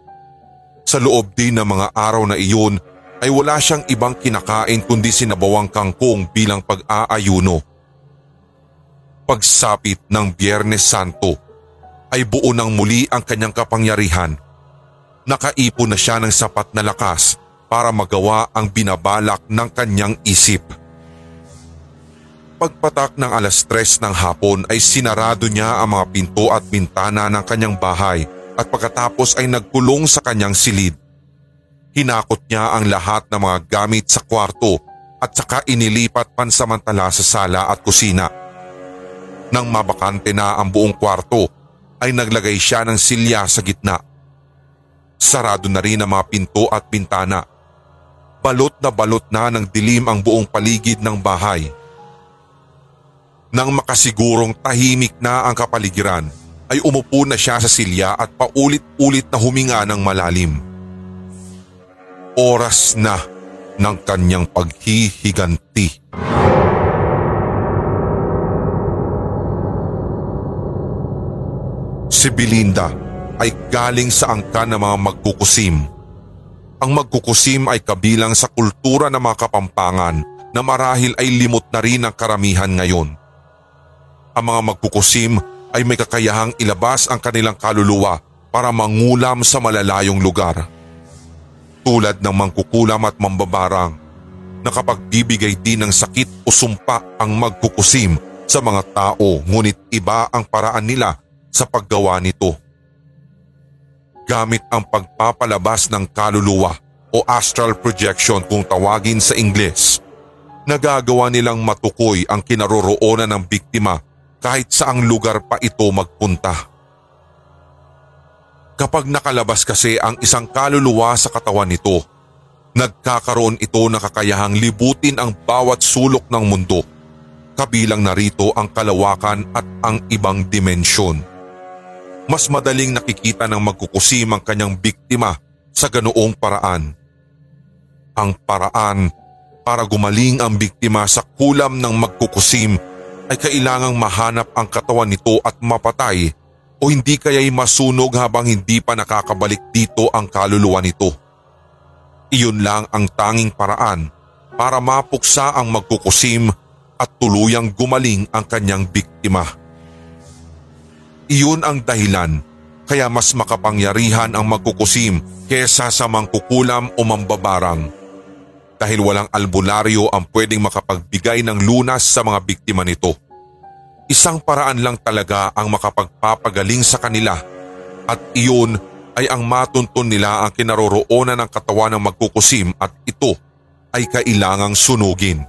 Sa loob din ng mga araw na iyon ay wala siyang ibang kinakain kundi sinabawang kangkong bilang pag-aayuno pagsapit ng Biyernes Santo ay buo ng muli ang kanyang kapangyarihan. Nakaipon na siya ng sapat na lakas para magawa ang binabalak ng kanyang isip. Pagpatak ng alas tres ng hapon ay sinarado niya ang mga pinto at bintana ng kanyang bahay at pagkatapos ay nagkulong sa kanyang silid. Hinakot niya ang lahat ng mga gamit sa kwarto at saka inilipat pansamantala sa sala at kusina. Nang mabakante na ang buong kwarto ay naglagay siya ng silya sa gitna. Sarado na rin ang mga pinto at bintana. Balot na balot na ng dilim ang buong paligid ng bahay. Nang makasigurong tahimik na ang kapaligiran, ay umupo na siya sa silya at paulit-ulit na huminga ng malalim. Oras na ng kanyang paghihiganti. Si Belinda ay galing sa angkan ng mga magkukusim. Ang magkukusim ay kabilang sa kultura ng mga kapampangan na marahil ay limot na rin ang karamihan ngayon. Ang mga magkukusim ay may kakayahang ilabas ang kanilang kaluluwa para mangulam sa malalayong lugar. Tulad ng mangkukulam at mambabarang, nakapagbibigay din ng sakit o sumpa ang magkukusim sa mga tao ngunit iba ang paraan nila sa paggawa nito. Gamit ang pagpapalabas ng kaluluwa o astral projection kung tawagin sa Ingles, nagagawa nilang matukoy ang kinaroroonan ng biktima kahit saang lugar pa ito magpunta. Kapag nakalabas kasi ang isang kaluluwa sa katawan nito, nagkakaroon ito ng kakayahang libutin ang bawat sulok ng mundo, kabilang narito ang kalawakan at ang ibang dimensyon mas madaling nakikita ng magkukusim ang kanyang biktima sa ganoong paraan. Ang paraan para gumaling ang biktima sa kulam ng magkukusim ay kailangang mahanap ang katawan nito at mapatay o hindi kaya'y masunog habang hindi pa nakakabalik dito ang kaluluwa nito. Iyon lang ang tanging paraan para mapuksa ang magkukusim at tuluyang gumaling ang kanyang biktima. Iyon ang dahilan kaya mas makapangyarihan ang magkukusim kesa sa mangkukulam o mambabarang. Dahil walang albularyo ang pwedeng makapagbigay ng lunas sa mga biktima nito. Isang paraan lang talaga ang makapagpapagaling sa kanila at iyon ay ang matuntun nila ang kinaroroonan ng katawan ng magkukusim at ito ay kailangang sunugin.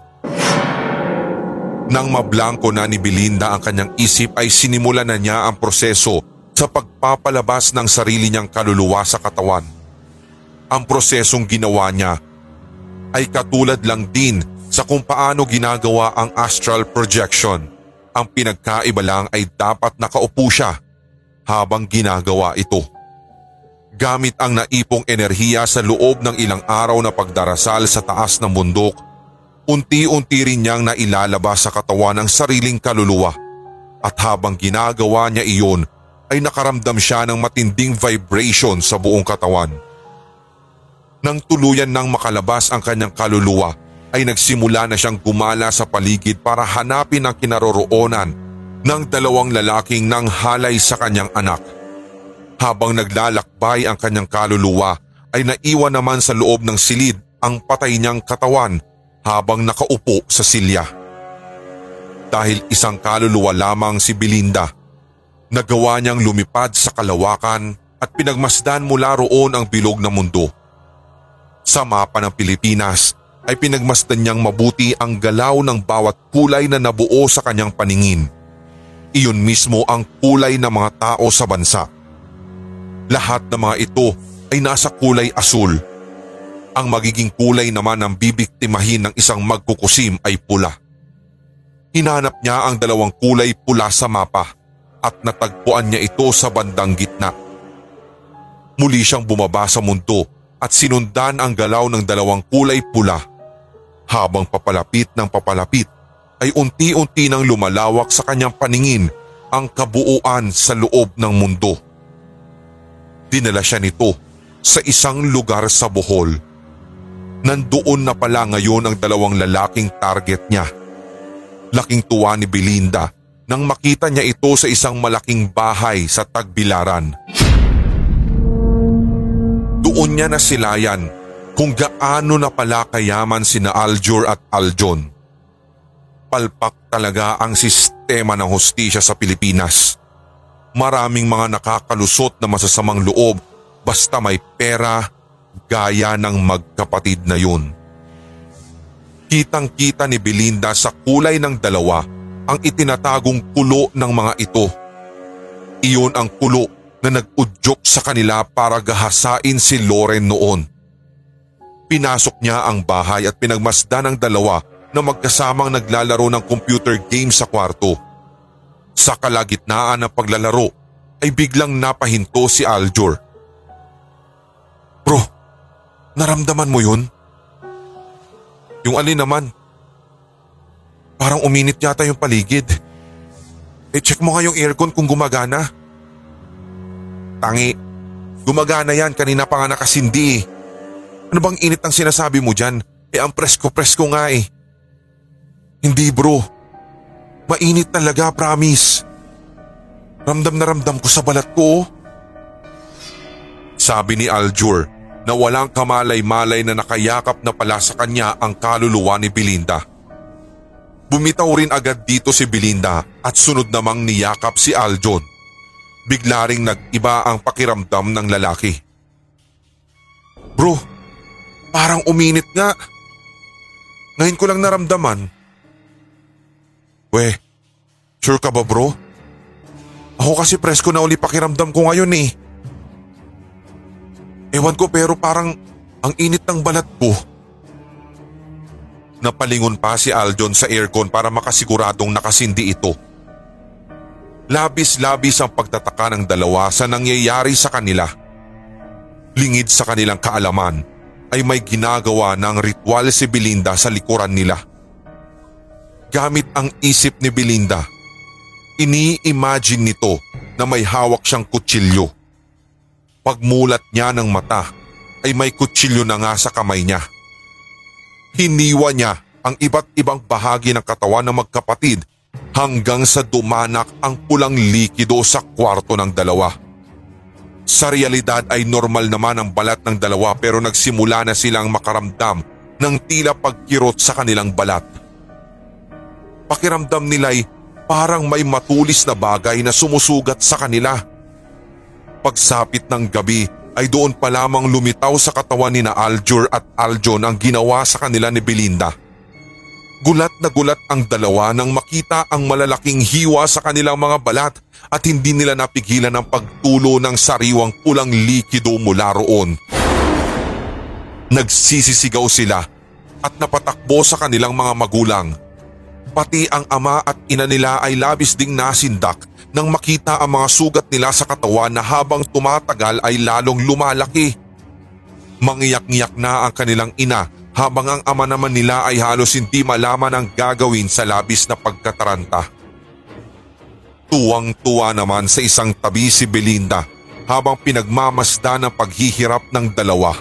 Nang mablangko na ni Belinda ang kanyang isip ay sinimula na niya ang proseso sa pagpapalabas ng sarili niyang kaluluwa sa katawan. Ang prosesong ginawa niya ay katulad lang din sa kung paano ginagawa ang astral projection. Ang pinagkaiba lang ay dapat nakaupo siya habang ginagawa ito. Gamit ang naipong enerhiya sa loob ng ilang araw na pagdarasal sa taas ng bundok Unti-unti rin niyang nailalabas sa katawan ng sariling kaluluwa at habang ginagawa niya iyon ay nakaramdam siya ng matinding vibration sa buong katawan. Nang tuluyan nang makalabas ang kanyang kaluluwa ay nagsimula na siyang gumala sa paligid para hanapin ang kinaroroonan ng dalawang lalaking nang halay sa kanyang anak. Habang naglalakbay ang kanyang kaluluwa ay naiwan naman sa loob ng silid ang patay niyang katawan habang nakaupo sa silya. Dahil isang kaluluwa lamang si Belinda, nagawa niyang lumipad sa kalawakan at pinagmasdan mula roon ang bilog na mundo. Sa mapa ng Pilipinas ay pinagmasdan niyang mabuti ang galaw ng bawat kulay na nabuo sa kanyang paningin. Iyon mismo ang kulay ng mga tao sa bansa. Lahat ng mga ito ay nasa kulay asul. Ang magiging kulay naman ng bibiktimahin ng isang magkukusim ay pula. Hinanap niya ang dalawang kulay pula sa mapa at natagpuan niya ito sa bandang gitna. Muli siyang bumaba sa mundo at sinundan ang galaw ng dalawang kulay pula. Habang papalapit ng papalapit ay unti-unti nang lumalawak sa kanyang paningin ang kabuuan sa loob ng mundo. Dinala siya nito sa isang lugar sa Bohol. Nandoon na pala ngayon ang dalawang lalaking target niya – Laking tuwa ni Belinda nang makita niya ito sa isang malaking bahay sa Tagbilaran. Doon niya nasilayan kung gaano na pala kayaman sina Aljur at Aljon. Palpak talaga ang sistema ng hostisya sa Pilipinas. Maraming mga nakakalusot na masasamang loob basta may pera gaya ng magkapatid na yun. Kitang-kita ni Belinda sa kulay ng dalawa ang itinatagong kulo ng mga ito. Iyon ang kulo na nag-udyok sa kanila para gahasain si Loren noon. Pinasok niya ang bahay at pinagmasdan ang dalawa na magkasamang naglalaro ng computer game sa kwarto. Sa kalagitnaan ng paglalaro ay biglang napahinto si Aljur. Bro, naramdaman mo yun? Yung alin naman. Parang uminit yata yung paligid. Eh check mo nga yung aircon kung gumagana. Tangi, gumagana yan kanina pa nga nakasindi eh. Ano bang init ang sinasabi mo dyan? Eh ang presko-presko nga eh. Hindi bro. Mainit talaga, promise. Ramdam na ramdam ko sa balat ko. Oh. Sabi ni Aljur na walang kamalay-malay na nakayakap na pala sa kanya ang kaluluwa ni Belinda. Bumitaw rin agad dito si Belinda at sunod namang niyakap si Aljon. Bigla ring nag-iba ang pakiramdam ng lalaki. Bro, parang uminit nga. Ngayon ko lang naramdaman. We, sure ka ba bro? Ako kasi presko na uli pakiramdam ko ngayon eh. Ewan ko pero parang ang init ng balat ko. Napalingon pa si Aljon sa aircon para makasiguradong nakasindi ito. Labis-labis ang pagtataka ng dalawa sa nangyayari sa kanila. Lingid sa kanilang kaalaman ay may ginagawa ng ritual si Belinda sa likuran nila. Gamit ang isip ni Belinda, ini-imagine nito na may hawak siyang kutsilyo Pagmulat niya ng mata ay may kutsilyo na nga sa kamay niya. Hiniwa niya ang iba't ibang bahagi ng katawan ng magkapatid hanggang sa dumanak ang pulang likido sa kwarto ng dalawa. Sa realidad ay normal naman ang balat ng dalawa pero nagsimula na silang makaramdam ng tila pagkirot sa kanilang balat. Pakiramdam nila'y parang may matulis na bagay na sumusugat sa kanila Pagsapit ng gabi ay doon pa lamang lumitaw sa katawan ni na Aljur at Aljon ang ginawa sa kanila ni Belinda. Gulat na gulat ang dalawa nang makita ang malalaking hiwa sa kanilang mga balat at hindi nila napigilan ang pagtulo ng sariwang pulang likido mula roon. Nagsisisigaw sila at napatakbo sa kanilang mga magulang. Pati ang ama at ina nila ay labis ding nasindak nang makita ang mga sugat nila sa katawan na habang tumatagal ay lalong lumalaki. Mangiyak-ngiyak na ang kanilang ina habang ang ama naman nila ay halos hindi malaman ang gagawin sa labis na pagkataranta. Tuwang-tuwa naman sa isang tabi si Belinda habang pinagmamasda ng paghihirap ng dalawa.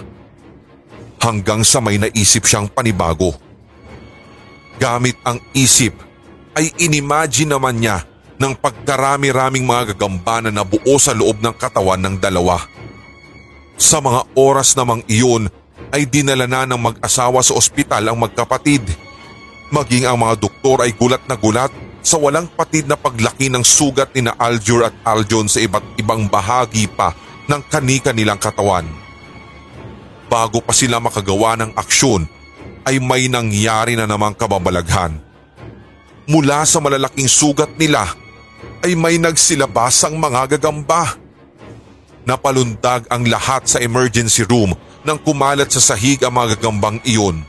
Hanggang sa may naisip siyang panibago. Gamit ang isip ay inimagine naman niya ng pagkarami-raming mga gagamba na nabuo sa loob ng katawan ng dalawa. Sa mga oras namang iyon ay dinala na ng mag-asawa sa ospital ang magkapatid. Maging ang mga doktor ay gulat na gulat sa walang patid na paglaki ng sugat ni na Aljur at Aljon sa iba't ibang bahagi pa ng kani-kanilang katawan. Bago pa sila makagawa ng aksyon ay may nangyari na namang kababalaghan. Mula sa malalaking sugat nila ay may nagsilabasang mga gagamba. Napalundag ang lahat sa emergency room nang kumalat sa sahig ang mga gagambang iyon.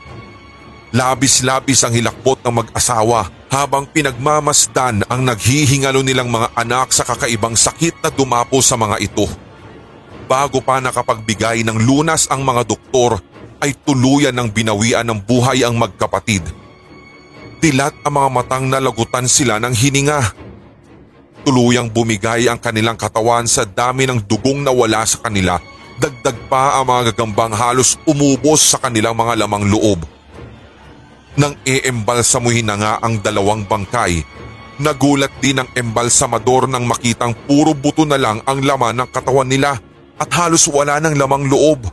Labis-labis ang hilakbot ng mag-asawa habang pinagmamasdan ang naghihingalo nilang mga anak sa kakaibang sakit na dumapo sa mga ito. Bago pa nakapagbigay ng lunas ang mga doktor ay tuluyan ng binawian ng buhay ang magkapatid. Dilat ang mga matang nalagutan sila ng hininga. Tuluyang bumigay ang kanilang katawan sa dami ng dugong nawala sa kanila dagdag pa ang mga gagambang halos umubos sa kanilang mga lamang loob. Nang eembalsamuhin na nga ang dalawang bangkay, nagulat din ang embalsamador nang makitang puro buto na lang ang laman ng katawan nila at halos wala ng lamang loob.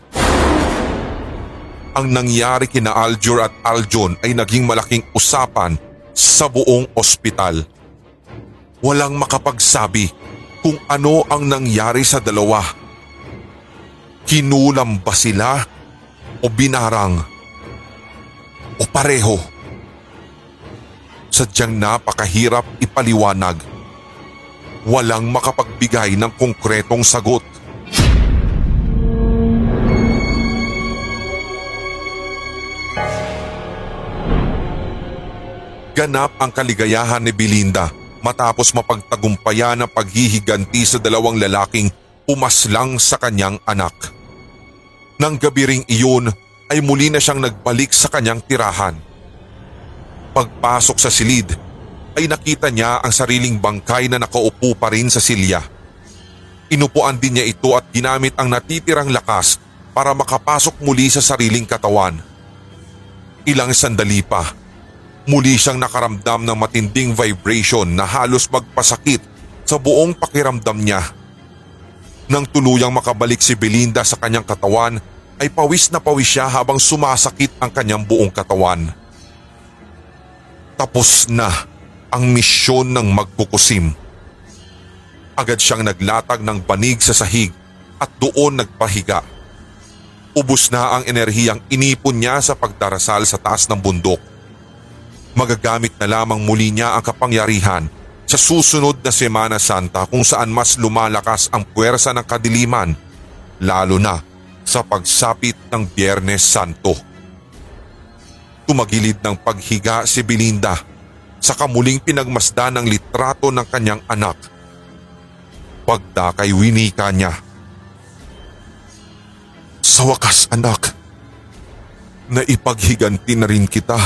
Ang nangyari kina Aljur at Aljon ay naging malaking usapan sa buong ospital. Walang makapagsabi kung ano ang nangyari sa dalawa. Kinulam ba sila o binarang o pareho? Sadyang napakahirap ipaliwanag. Walang makapagbigay ng konkretong sagot. Ganap ang kaligayahan ni Belinda matapos mapagtagumpayan ang paghihiganti sa dalawang lalaking pumaslang sa kanyang anak. Nang gabi ring iyon ay muli na siyang nagbalik sa kanyang tirahan. Pagpasok sa silid ay nakita niya ang sariling bangkay na nakaupo pa rin sa silya. Inupuan din niya ito at ginamit ang natitirang lakas para makapasok muli sa sariling katawan. Ilang sandali pa, muli siyang nakaramdam ng matinding vibration na halos magpasakit sa buong pakiramdam niya. Nang tuluyang makabalik si Belinda sa kanyang katawan ay pawis na pawis siya habang sumasakit ang kanyang buong katawan. Tapos na ang misyon ng magkukusim. Agad siyang naglatag ng banig sa sahig at doon nagpahiga. Ubus na ang enerhiyang inipon niya sa pagdarasal sa taas ng bundok. Magagamit na lamang muli niya ang kapangyarihan sa susunod na Semana Santa kung saan mas lumalakas ang puwersa ng kadiliman, lalo na sa pagsapit ng Biyernes Santo. Tumagilid ng paghiga si Belinda sa kamuling pinagmasdan ng litrato ng kanyang anak. Pagdakay winika niya. Sa wakas anak, naipaghiganti na rin kita.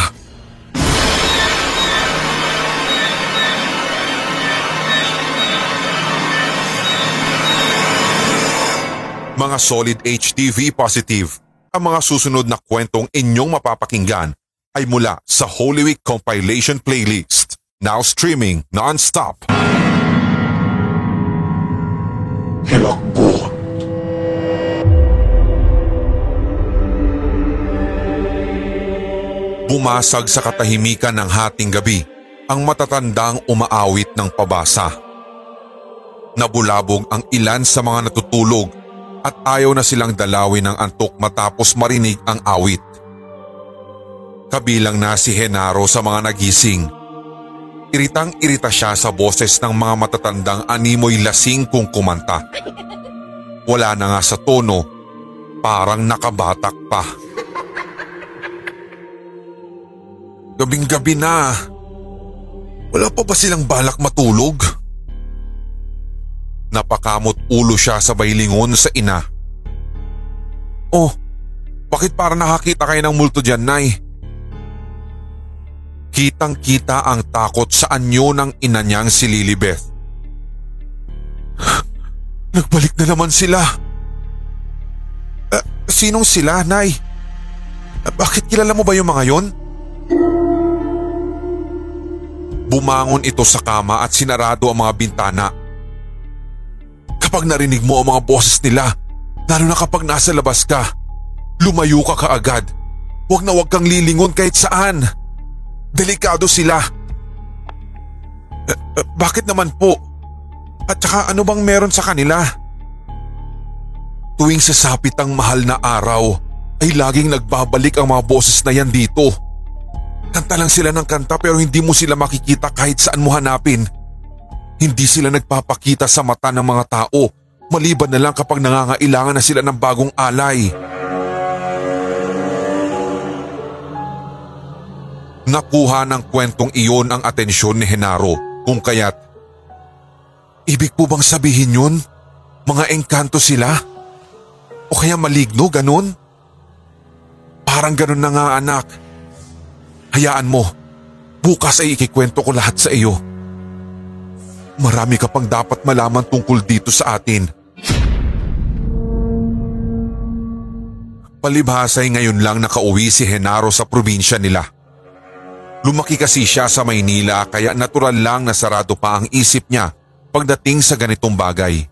Mga solid HTV positive, ang mga susunod na kwentong inyong mapapakinggan ay mula sa Holy Week compilation playlist, now streaming non-stop. Hilakbot. Bumasag sa katahimikan ng hating gabi ang matatandang umaawit ng pabasa. Nabulabog ang ilan sa mga natutulog at ayaw na silang dalawin ng antok matapos marinig ang awit. Kabilang na si Henaro sa mga nagising. Iritang irita siya sa boses ng mga matatandang animoy lasing kung kumanta. Wala na nga sa tono, parang nakabatak pa. Gabing gabi na. Wala pa ba silang balak matulog? Napakamot ulo siya sa lingon sa ina. Oh, bakit para nakakita kayo ng multo dyan, Nay? Kitang kita ang takot sa anyo ng ina niyang si Lilibeth. Nagbalik na naman sila. Uh, sinong sila, Nay? Uh, bakit kilala mo ba yung mga yon? Bumangon ito sa kama at sinarado ang mga bintana. Kapag narinig mo ang mga boses nila, lalo na kapag nasa labas ka, Lumayo ka kaagad. Huwag na huwag kang lilingon kahit saan. Delikado sila. Eh, eh, bakit naman po? At saka ano bang meron sa kanila? Tuwing sasapit ang mahal na araw, ay laging nagbabalik ang mga boses na yan dito. Kanta lang sila ng kanta pero hindi mo sila makikita kahit saan mo hanapin. Hindi sila nagpapakita sa mata ng mga tao maliban na lang kapag nangangailangan na sila ng bagong alay. Nakuha ng kwentong iyon ang atensyon ni Henaro kung kaya't Ibig po bang sabihin yun? Mga engkanto sila? O kaya maligno, ganun? Parang ganun na nga anak. Hayaan mo, bukas ay ikikwento ko lahat sa iyo. Marami ka pang dapat malaman tungkol dito sa atin. Palibhasay ngayon lang nakauwi si Henaro sa probinsya nila. Lumaki kasi siya sa Maynila kaya natural lang na sarado pa ang isip niya pagdating sa ganitong bagay.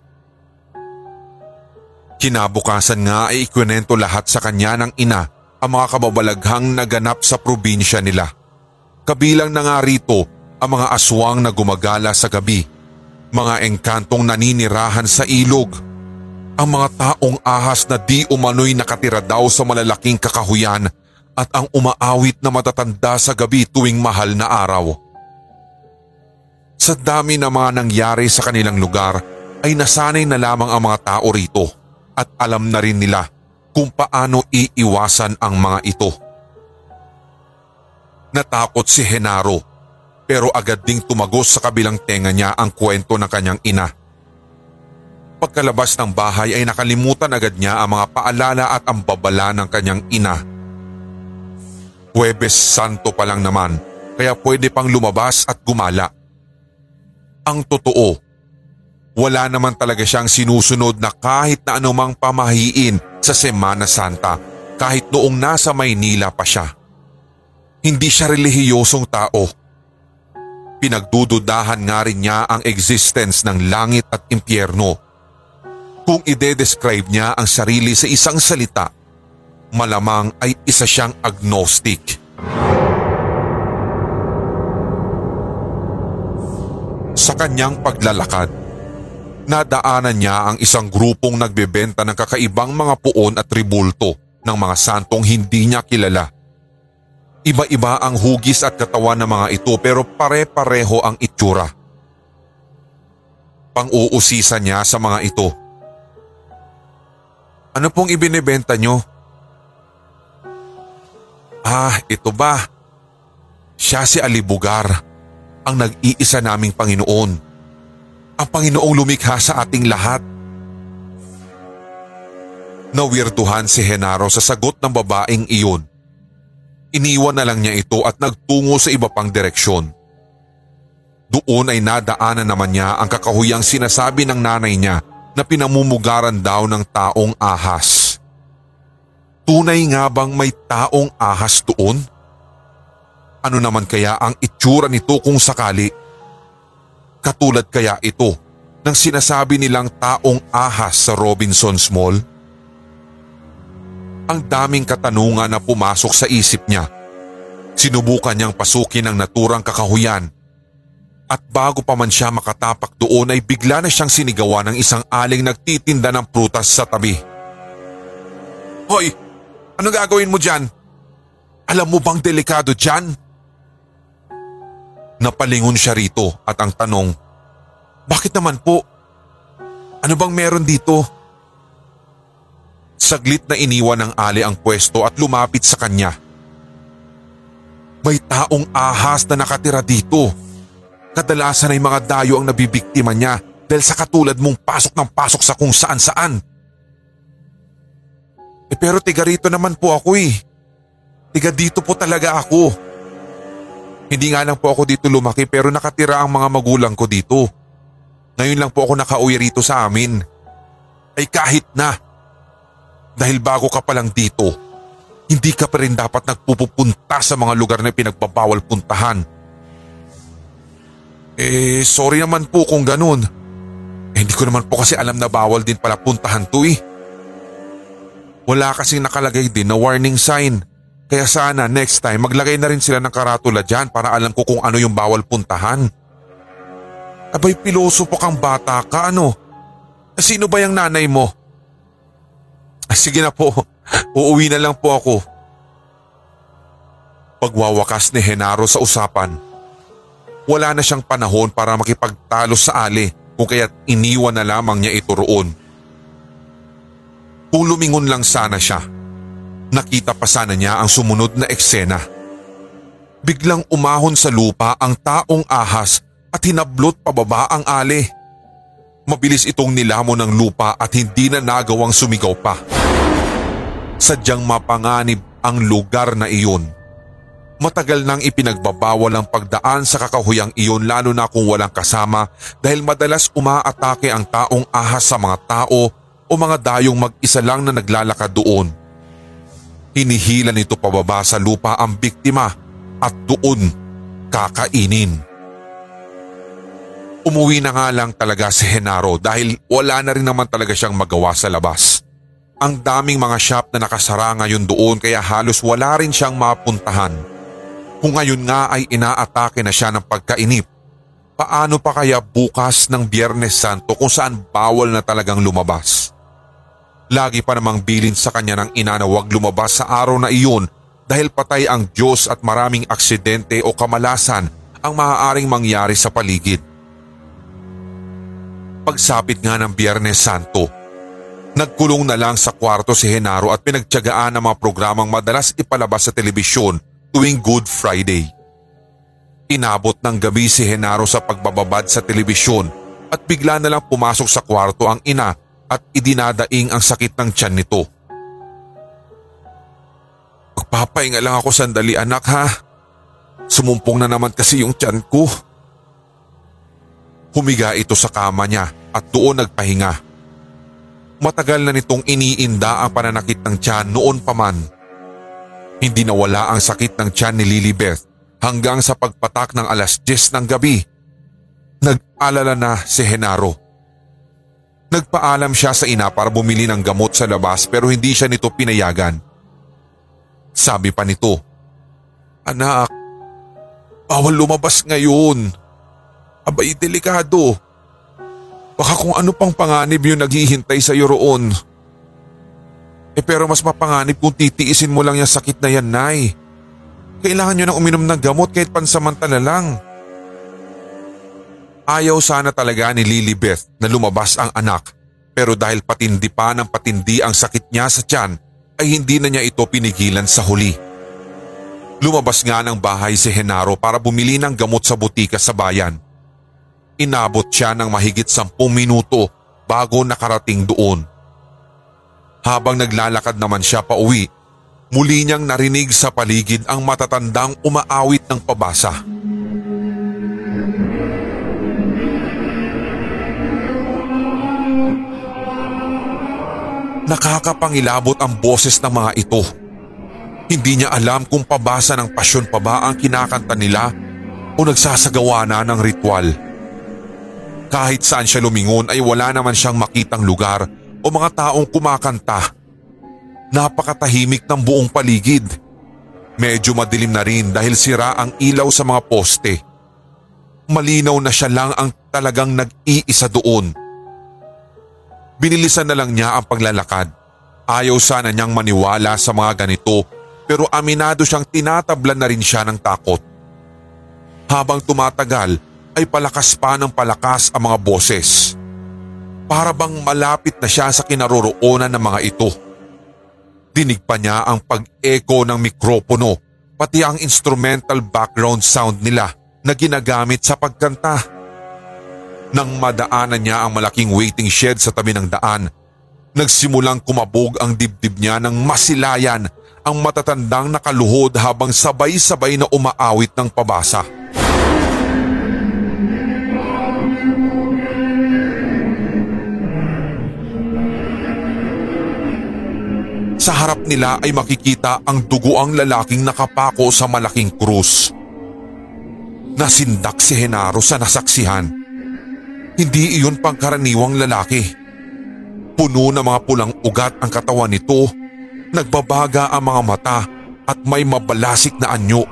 Kinabukasan nga ay ikwento lahat sa kanya ng ina ang mga kababalaghang naganap sa probinsya nila. Kabilang na nga rito ang mga aswang na gumagala sa gabi, mga engkantong naninirahan sa ilog, ang mga taong ahas na di umano'y nakatira daw sa malalaking kakahuyan at ang umaawit na matatanda sa gabi tuwing mahal na araw. Sa dami na mga nangyari sa kanilang lugar ay nasanay na lamang ang mga tao rito at alam na rin nila kung paano iiwasan ang mga ito. Natakot si Henaro pero agad ding tumagos sa kabilang tenga niya ang kwento ng kanyang ina. Pagkalabas ng bahay ay nakalimutan agad niya ang mga paalala at ang babala ng kanyang ina Huwebes Santo pa lang naman kaya pwede pang lumabas at gumala. Ang totoo, wala naman talaga siyang sinusunod na kahit na anumang pamahiin sa Semana Santa kahit noong nasa Maynila pa siya. Hindi siya relihiyosong tao. Pinagdududahan nga rin niya ang existence ng langit at impyerno. Kung ide-describe niya ang sarili sa isang salita, malamang ay isa siyang agnostic. Sa kanyang paglalakad, nadaanan niya ang isang grupong nagbebenta ng kakaibang mga puon at ribulto ng mga santong hindi niya kilala. Iba-iba ang hugis at katawan ng mga ito pero pare-pareho ang itsura. Pang-uusisan niya sa mga ito. Ano pong ibinebenta nyo? Ah, ito ba? Siya si Alibugar, ang nag-iisa naming Panginoon. Ang Panginoong lumikha sa ating lahat. Nawirtuhan si Henaro sa sagot ng babaeng iyon. Iniwan na lang niya ito at nagtungo sa iba pang direksyon. Doon ay nadaanan naman niya ang kakahuyang sinasabi ng nanay niya na pinamumugaran daw ng taong ahas. Tunay nga bang may taong ahas doon? Ano naman kaya ang itsura nito kung sakali? Katulad kaya ito ng sinasabi nilang taong ahas sa Robinson's Mall? Ang daming katanungan na pumasok sa isip niya. Sinubukan niyang pasukin ang naturang kakahuyan. At bago pa man siya makatapak doon ay bigla na siyang sinigawa ng isang aling nagtitinda ng prutas sa tabi. Hoy! Ano gagawin mo dyan? Alam mo bang delikado dyan? Napalingon siya rito at ang tanong, Bakit naman po? Ano bang meron dito? Saglit na iniwan ng ali ang pwesto at lumapit sa kanya. May taong ahas na nakatira dito. Kadalasan ay mga dayo ang nabibiktima niya dahil sa katulad mong pasok ng pasok sa kung saan saan. Eh pero tiga rito naman po ako eh. Tiga dito po talaga ako. Hindi nga lang po ako dito lumaki pero nakatira ang mga magulang ko dito. Ngayon lang po ako nakauwi rito sa amin. Ay kahit na. Dahil bago ka pa lang dito, hindi ka pa rin dapat nagpupunta sa mga lugar na pinagbabawal puntahan. Eh sorry naman po kung ganun. Eh, hindi ko naman po kasi alam na bawal din pala puntahan to eh. Wala kasing nakalagay din na warning sign. Kaya sana next time maglagay na rin sila ng karatula dyan para alam ko kung ano yung bawal puntahan. Abay piloso po kang bata ka ano? Sino ba yung nanay mo? Ah, Sige na po, uuwi na lang po ako. Pagwawakas ni Henaro sa usapan, wala na siyang panahon para makipagtalo sa Ali kung kaya't iniwan na lamang niya ito roon. Kung lumingon lang sana siya, nakita pa sana niya ang sumunod na eksena. Biglang umahon sa lupa ang taong ahas at hinablot pababa ang ali. Mabilis itong nilamon ng lupa at hindi na nagawang sumigaw pa. Sadyang mapanganib ang lugar na iyon. Matagal nang ipinagbabawal ang pagdaan sa kakahuyang iyon lalo na kung walang kasama dahil madalas umaatake ang taong ahas sa mga tao o mga dayong mag-isa lang na naglalakad doon. Hinihila nito pababa sa lupa ang biktima at doon kakainin. Umuwi na nga lang talaga si Henaro dahil wala na rin naman talaga siyang magawa sa labas. Ang daming mga shop na nakasara ngayon doon kaya halos wala rin siyang mapuntahan. Kung ngayon nga ay inaatake na siya ng pagkainip, paano pa kaya bukas ng Biyernes Santo kung saan bawal na talagang lumabas? Lagi pa namang bilin sa kanya ng ina na huwag lumabas sa araw na iyon dahil patay ang Diyos at maraming aksidente o kamalasan ang maaaring mangyari sa paligid. Pagsapit nga ng Biyernes Santo, nagkulong na lang sa kwarto si Henaro at pinagtyagaan ng mga programang madalas ipalabas sa telebisyon tuwing Good Friday. Inabot ng gabi si Henaro sa pagbababad sa telebisyon at bigla na lang pumasok sa kwarto ang ina at idinadaing ang sakit ng tiyan nito. Magpapahinga lang ako sandali anak ha. Sumumpong na naman kasi yung tiyan ko. Humiga ito sa kama niya at doon nagpahinga. Matagal na nitong iniinda ang pananakit ng tiyan noon pa man. Hindi nawala ang sakit ng tiyan ni Lilibeth hanggang sa pagpatak ng alas 10 ng gabi. Nag-alala na si Henaro. Nagpaalam siya sa ina para bumili ng gamot sa labas pero hindi siya nito pinayagan. Sabi pa nito, Anak, bawal lumabas ngayon. Abay, delikado. Baka kung ano pang panganib yung naghihintay sa iyo roon. Eh pero mas mapanganib kung titiisin mo lang yung sakit na yan, Nay. Kailangan nyo nang uminom ng gamot kahit pansamantala lang. Ayaw sana talaga ni Lilibeth na lumabas ang anak pero dahil patindi pa ng patindi ang sakit niya sa tiyan ay hindi na niya ito pinigilan sa huli. Lumabas nga ng bahay si Henaro para bumili ng gamot sa butika sa bayan. Inabot siya ng mahigit sampung minuto bago nakarating doon. Habang naglalakad naman siya pa uwi, muli niyang narinig sa paligid ang matatandang umaawit ng pabasa. Nakakapangilabot ang boses ng mga ito. Hindi niya alam kung pabasa ng pasyon pa ba ang kinakanta nila o nagsasagawa na ng ritual. Kahit saan siya lumingon ay wala naman siyang makitang lugar o mga taong kumakanta. Napakatahimik ng buong paligid. Medyo madilim na rin dahil sira ang ilaw sa mga poste. Malinaw na siya lang ang talagang nag-iisa doon. Binilisan na lang niya ang paglalakad. Ayaw sana niyang maniwala sa mga ganito pero aminado siyang tinatablan na rin siya ng takot. Habang tumatagal ay palakas pa ng palakas ang mga boses. Para bang malapit na siya sa kinaroroonan ng mga ito. Dinig pa niya ang pag-echo ng mikropono pati ang instrumental background sound nila na ginagamit sa pagkanta. Nang madaanan niya ang malaking waiting shed sa tabi ng daan, nagsimulang kumabog ang dibdib niya ng masilayan ang matatandang nakaluhod habang sabay-sabay na umaawit ng pabasa. Sa harap nila ay makikita ang dugoang lalaking nakapako sa malaking krus. Nasindak si Henaro sa nasaksihan. Hindi iyon pangkaraniwang lalaki. Puno na mga pulang ugat ang katawan nito Nagbabaga ang mga mata at may mabalasik na anyo.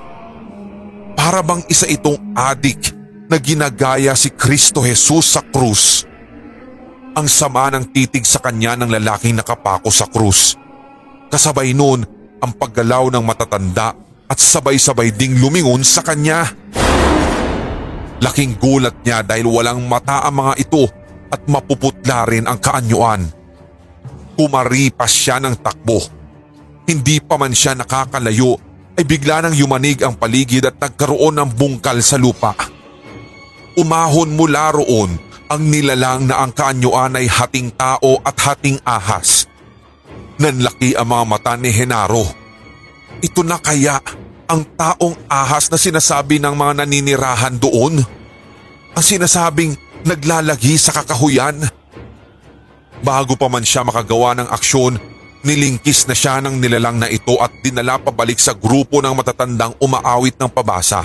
Para bang isa itong adik na ginagaya si Kristo Jesus sa krus. Ang sama ng titig sa kanya ng lalaking nakapako sa krus. Kasabay noon ang paggalaw ng matatanda at sabay-sabay ding lumingon sa kanya. Laking gulat niya dahil walang mata ang mga ito at mapuputla rin ang kaanyuan. Kumaripas siya ng takbo. Hindi pa man siya nakakalayo ay bigla nang yumanig ang paligid at nagkaroon ng bungkal sa lupa. Umahon mula roon ang nilalang na ang kaanyuan ay hating tao at hating ahas. Nanlaki ang mga mata ni Henaro. Ito na kaya ang taong ahas na sinasabi ng mga naninirahan doon? Ang sinasabing naglalagi sa kakahuyan? Bago pa man siya makagawa ng aksyon, nilingkis na siya ng nilalang na ito at dinala pabalik sa grupo ng matatandang umaawit ng pabasa.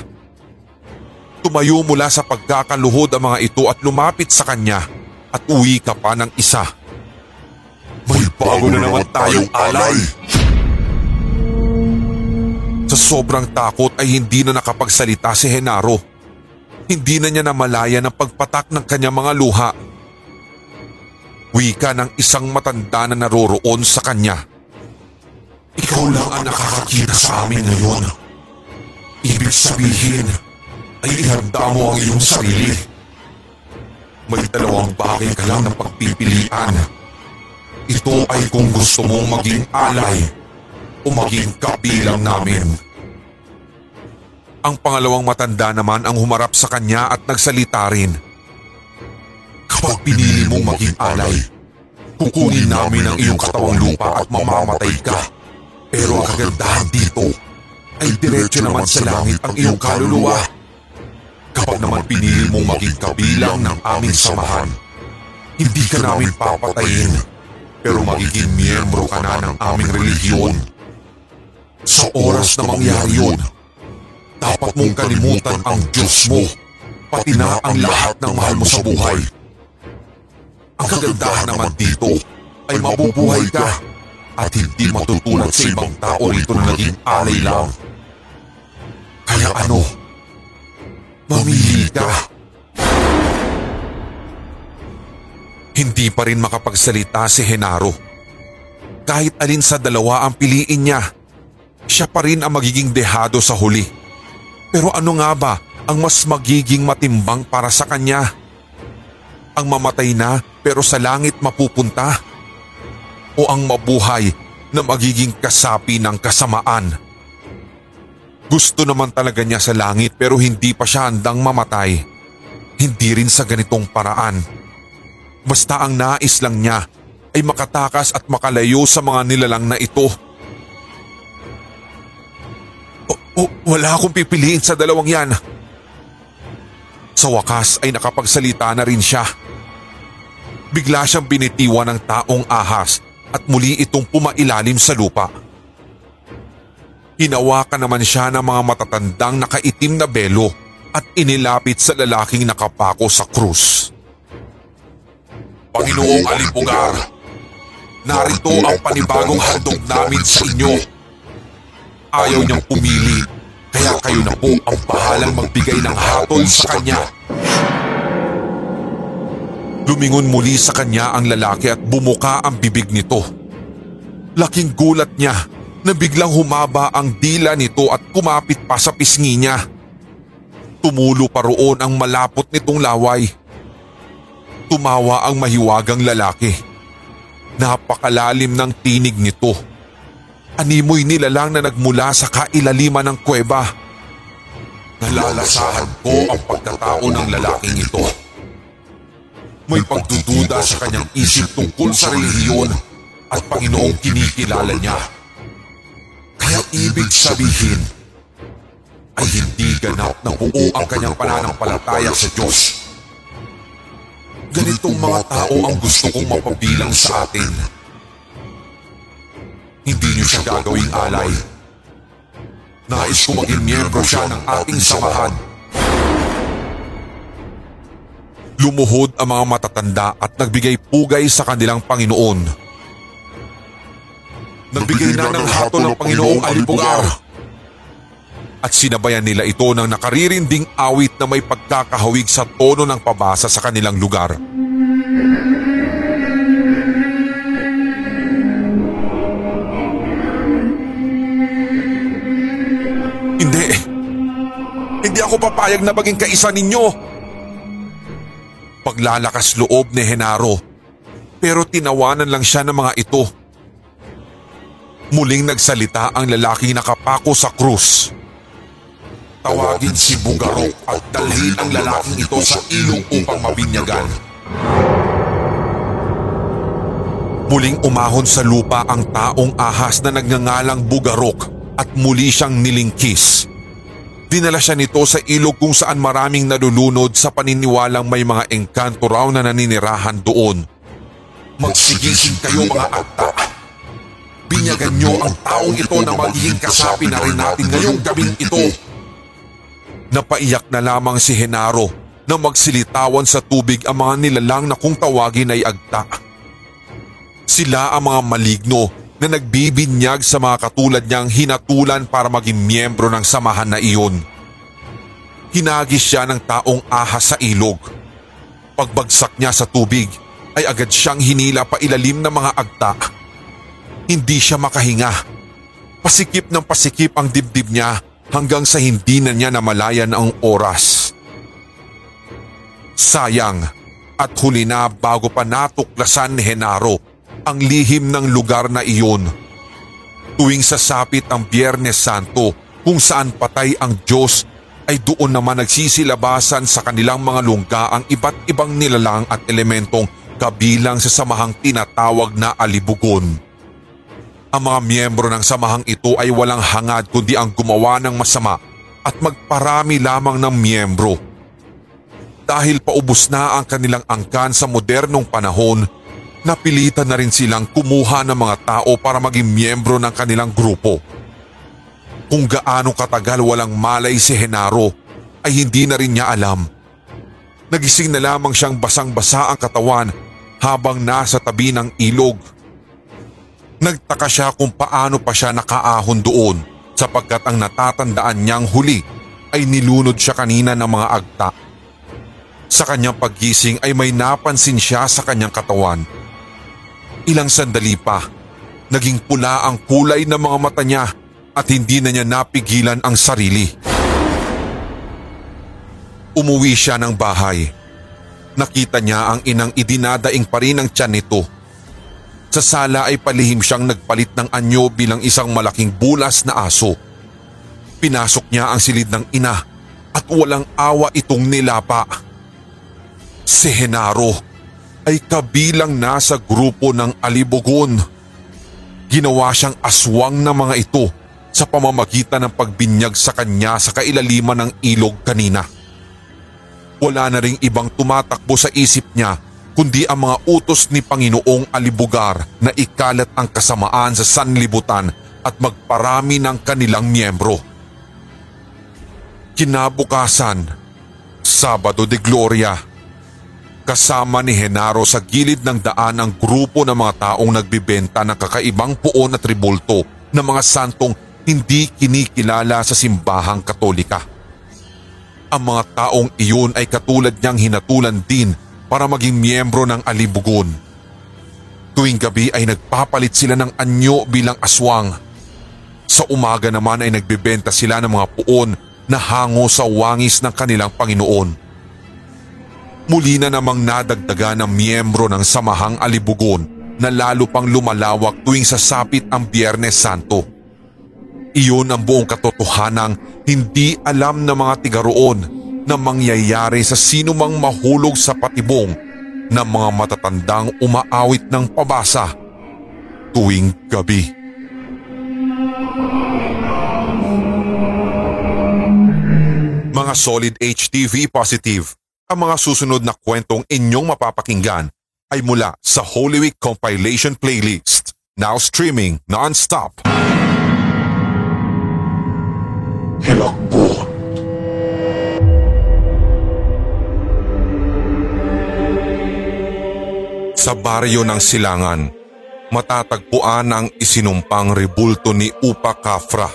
Tumayo mula sa pagkakaluhod ang mga ito at lumapit sa kanya at uwi ka pa ng isa. May bago na naman tayong alay! Sa sobrang takot ay hindi na nakapagsalita si Henaro. Hindi na niya namalaya ng pagpatak ng kanyang mga luha Wika ng isang matanda na naroroon sa kanya. Ikaw lang ang nakakakita sa amin ngayon. Ibig sabihin ay ihanda mo ang iyong sarili. May dalawang bagay ka lang na pagpipilian. Ito ay kung gusto mong maging alay o maging kabilang namin. Ang pangalawang matanda naman ang humarap sa kanya at nagsalita rin. Kapag pinili mong maging alay, kukunin namin ang iyong katawang lupa at mamamatay ka. Pero ang kagandahan dito ay diretso naman sa langit ang iyong kaluluwa. Kapag naman pinili mong maging kabilang ng aming samahan, hindi ka namin papatayin pero magiging miyembro ka na ng aming relihiyon. Sa oras na mangyari yun, dapat mong kalimutan ang Diyos mo, pati na ang lahat ng mahal mo sa buhay. Ang kagandahan naman dito ay mabubuhay ka at hindi matutulad sa ibang tao rito na naging alay lang. Kaya ano? Mamili ka. Hindi pa rin makapagsalita si Henaro. Kahit alin sa dalawa ang piliin niya, siya pa rin ang magiging dehado sa huli. Pero ano nga ba ang mas magiging matimbang para sa kanya? Ang mamatay na pero sa langit mapupunta? O ang mabuhay na magiging kasapi ng kasamaan? Gusto naman talaga niya sa langit pero hindi pa siya handang mamatay. Hindi rin sa ganitong paraan. Basta ang nais lang niya ay makatakas at makalayo sa mga nilalang na ito. O, o, wala akong pipiliin sa dalawang yan. Sa wakas ay nakapagsalita na rin siya. Bigla siyang binitiwan ng taong ahas at muli itong pumailalim sa lupa. Hinawakan naman siya ng mga matatandang nakaitim na belo at inilapit sa lalaking nakapako sa krus. Panginoong Alipugar, narito ang panibagong handog namin sa inyo. Ayaw niyang pumili, kaya kayo na po ang bahalang magbigay ng hatol sa kanya. Lumingon muli sa kanya ang lalaki at bumuka ang bibig nito. Laking gulat niya na biglang humaba ang dila nito at kumapit pa sa pisngi niya. Tumulo pa roon ang malapot nitong laway. Tumawa ang mahiwagang lalaki. Napakalalim ng tinig nito. Animoy nila lang na nagmula sa kailaliman ng kuweba. Nalalasahan ko ang pagkatao ng lalaking ito. May pagdududa sa kanyang isip tungkol sa relihiyon at Panginoong kinikilala niya. Kaya ibig sabihin ay hindi ganap na buo ang kanyang pananampalataya sa Diyos. Ganitong mga tao ang gusto kong mapabilang sa atin. Hindi niyo siya gagawing alay. Nais ko maging miyembro siya ng ating samahan. Lumuhod ang mga matatanda at nagbigay pugay sa kanilang Panginoon. Nagbigay na ng hato ng Panginoong Alibugar. At sinabayan nila ito ng nakaririnding awit na may pagkakahawig sa tono ng pabasa sa kanilang lugar. Hindi. Hindi ako papayag na maging kaisa ninyo. Paglalakas loob ni Henaro. Pero tinawanan lang siya ng mga ito. Muling nagsalita ang lalaking nakapako sa krus. Tawagin si Bugarok at dalhin ang lalaking ito sa ilog upang mabinyagan. Muling umahon sa lupa ang taong ahas na nagngangalang Bugarok at muli siyang nilingkis. Dinala siya nito sa ilog kung saan maraming nalulunod sa paniniwalang may mga engkanto raw na naninirahan doon. Magsigising kayo mga akta. Binyagan niyo ang taong ito na magiging kasapi na rin natin ngayong gabing ito. Napaiyak na lamang si Henaro na magsilitawan sa tubig ang mga nilalang na kung tawagin ay agta. Sila ang mga maligno na nagbibinyag sa mga katulad niyang hinatulan para maging miyembro ng samahan na iyon. Hinagis siya ng taong ahas sa ilog. Pagbagsak niya sa tubig ay agad siyang hinila pa ilalim ng mga agta. Hindi siya makahinga. Pasikip ng pasikip ang dibdib niya hanggang sa hindi na niya namalayan ang oras. Sayang at huli na bago pa natuklasan ni Henaro ang lihim ng lugar na iyon. Tuwing sasapit ang Biyernes Santo kung saan patay ang Diyos ay doon naman nagsisilabasan sa kanilang mga lungga ang iba't ibang nilalang at elementong kabilang sa samahang tinatawag na alibugon. Ang mga miyembro ng samahang ito ay walang hangad kundi ang gumawa ng masama at magparami lamang ng miyembro. Dahil paubos na ang kanilang angkan sa modernong panahon, napilitan na rin silang kumuha ng mga tao para maging miyembro ng kanilang grupo. Kung gaano katagal walang malay si Henaro ay hindi na rin niya alam. Nagising na lamang siyang basang-basa ang katawan habang nasa tabi ng ilog. Nagtaka siya kung paano pa siya nakaahon doon sapagkat ang natatandaan niyang huli ay nilunod siya kanina ng mga agta. Sa kanyang paggising ay may napansin siya sa kanyang katawan. Ilang sandali pa, naging pula ang kulay ng mga mata niya at hindi na niya napigilan ang sarili. Umuwi siya ng bahay. Nakita niya ang inang idinadaing pa rin ang tiyan nito. Sa sala ay palihim siyang nagpalit ng anyo bilang isang malaking bulas na aso. Pinasok niya ang silid ng ina at walang awa itong nilapa. Si Henaro ay kabilang na sa grupo ng alibugon. Ginawa siyang aswang ng mga ito sa pamamagitan ng pagbinyag sa kanya sa kailaliman ng ilog kanina. Wala na ring ibang tumatakbo sa isip niya kundi ang mga utos ni Panginoong Alibugar na ikalat ang kasamaan sa sanlibutan at magparami ng kanilang miyembro. Kinabukasan, Sabado de Gloria, kasama ni Henaro sa gilid ng daan ang grupo ng mga taong nagbibenta ng kakaibang puon at tribulto ng mga santong hindi kinikilala sa simbahang katolika. Ang mga taong iyon ay katulad niyang hinatulan din para maging miyembro ng alibugon. Tuwing gabi ay nagpapalit sila ng anyo bilang aswang. Sa umaga naman ay nagbebenta sila ng mga puon na hango sa wangis ng kanilang Panginoon. Muli na namang nadagdagan ng miyembro ng samahang alibugon na lalo pang lumalawak tuwing sasapit ang Biyernes Santo. Iyon ang buong katotohanang hindi alam ng mga tiga roon na mangyayari sa sinumang mahulog sa patibong ng mga matatandang umaawit ng pabasa tuwing gabi. Mga solid HTV positive, ang mga susunod na kwentong inyong mapapakinggan ay mula sa Holy Week Compilation Playlist, now streaming non-stop. Hilakbot. Sa baryo ng Silangan, matatagpuan ang isinumpang rebulto ni Upa Kafra.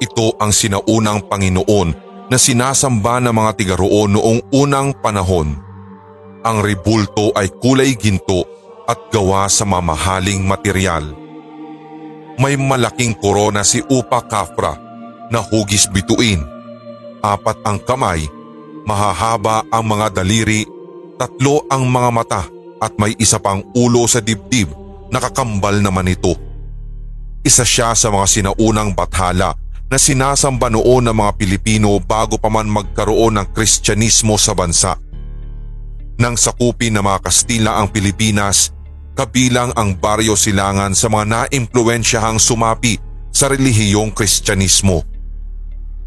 Ito ang sinaunang Panginoon na sinasamba ng mga tiga roon noong unang panahon. Ang rebulto ay kulay ginto at gawa sa mamahaling material. May malaking korona si Upa Kafra na hugis bituin. Apat ang kamay, mahahaba ang mga daliri, tatlo ang mga mata at may isa pang ulo sa dibdib nakakambal naman ito. Isa siya sa mga sinaunang bathala na sinasamba noon ng mga Pilipino bago pa man magkaroon ng Kristyanismo sa bansa. Nang sakupin ng mga Kastila ang Pilipinas, kabilang ang baryo silangan sa mga naimpluensyahang sumapi sa relihiyong Kristyanismo.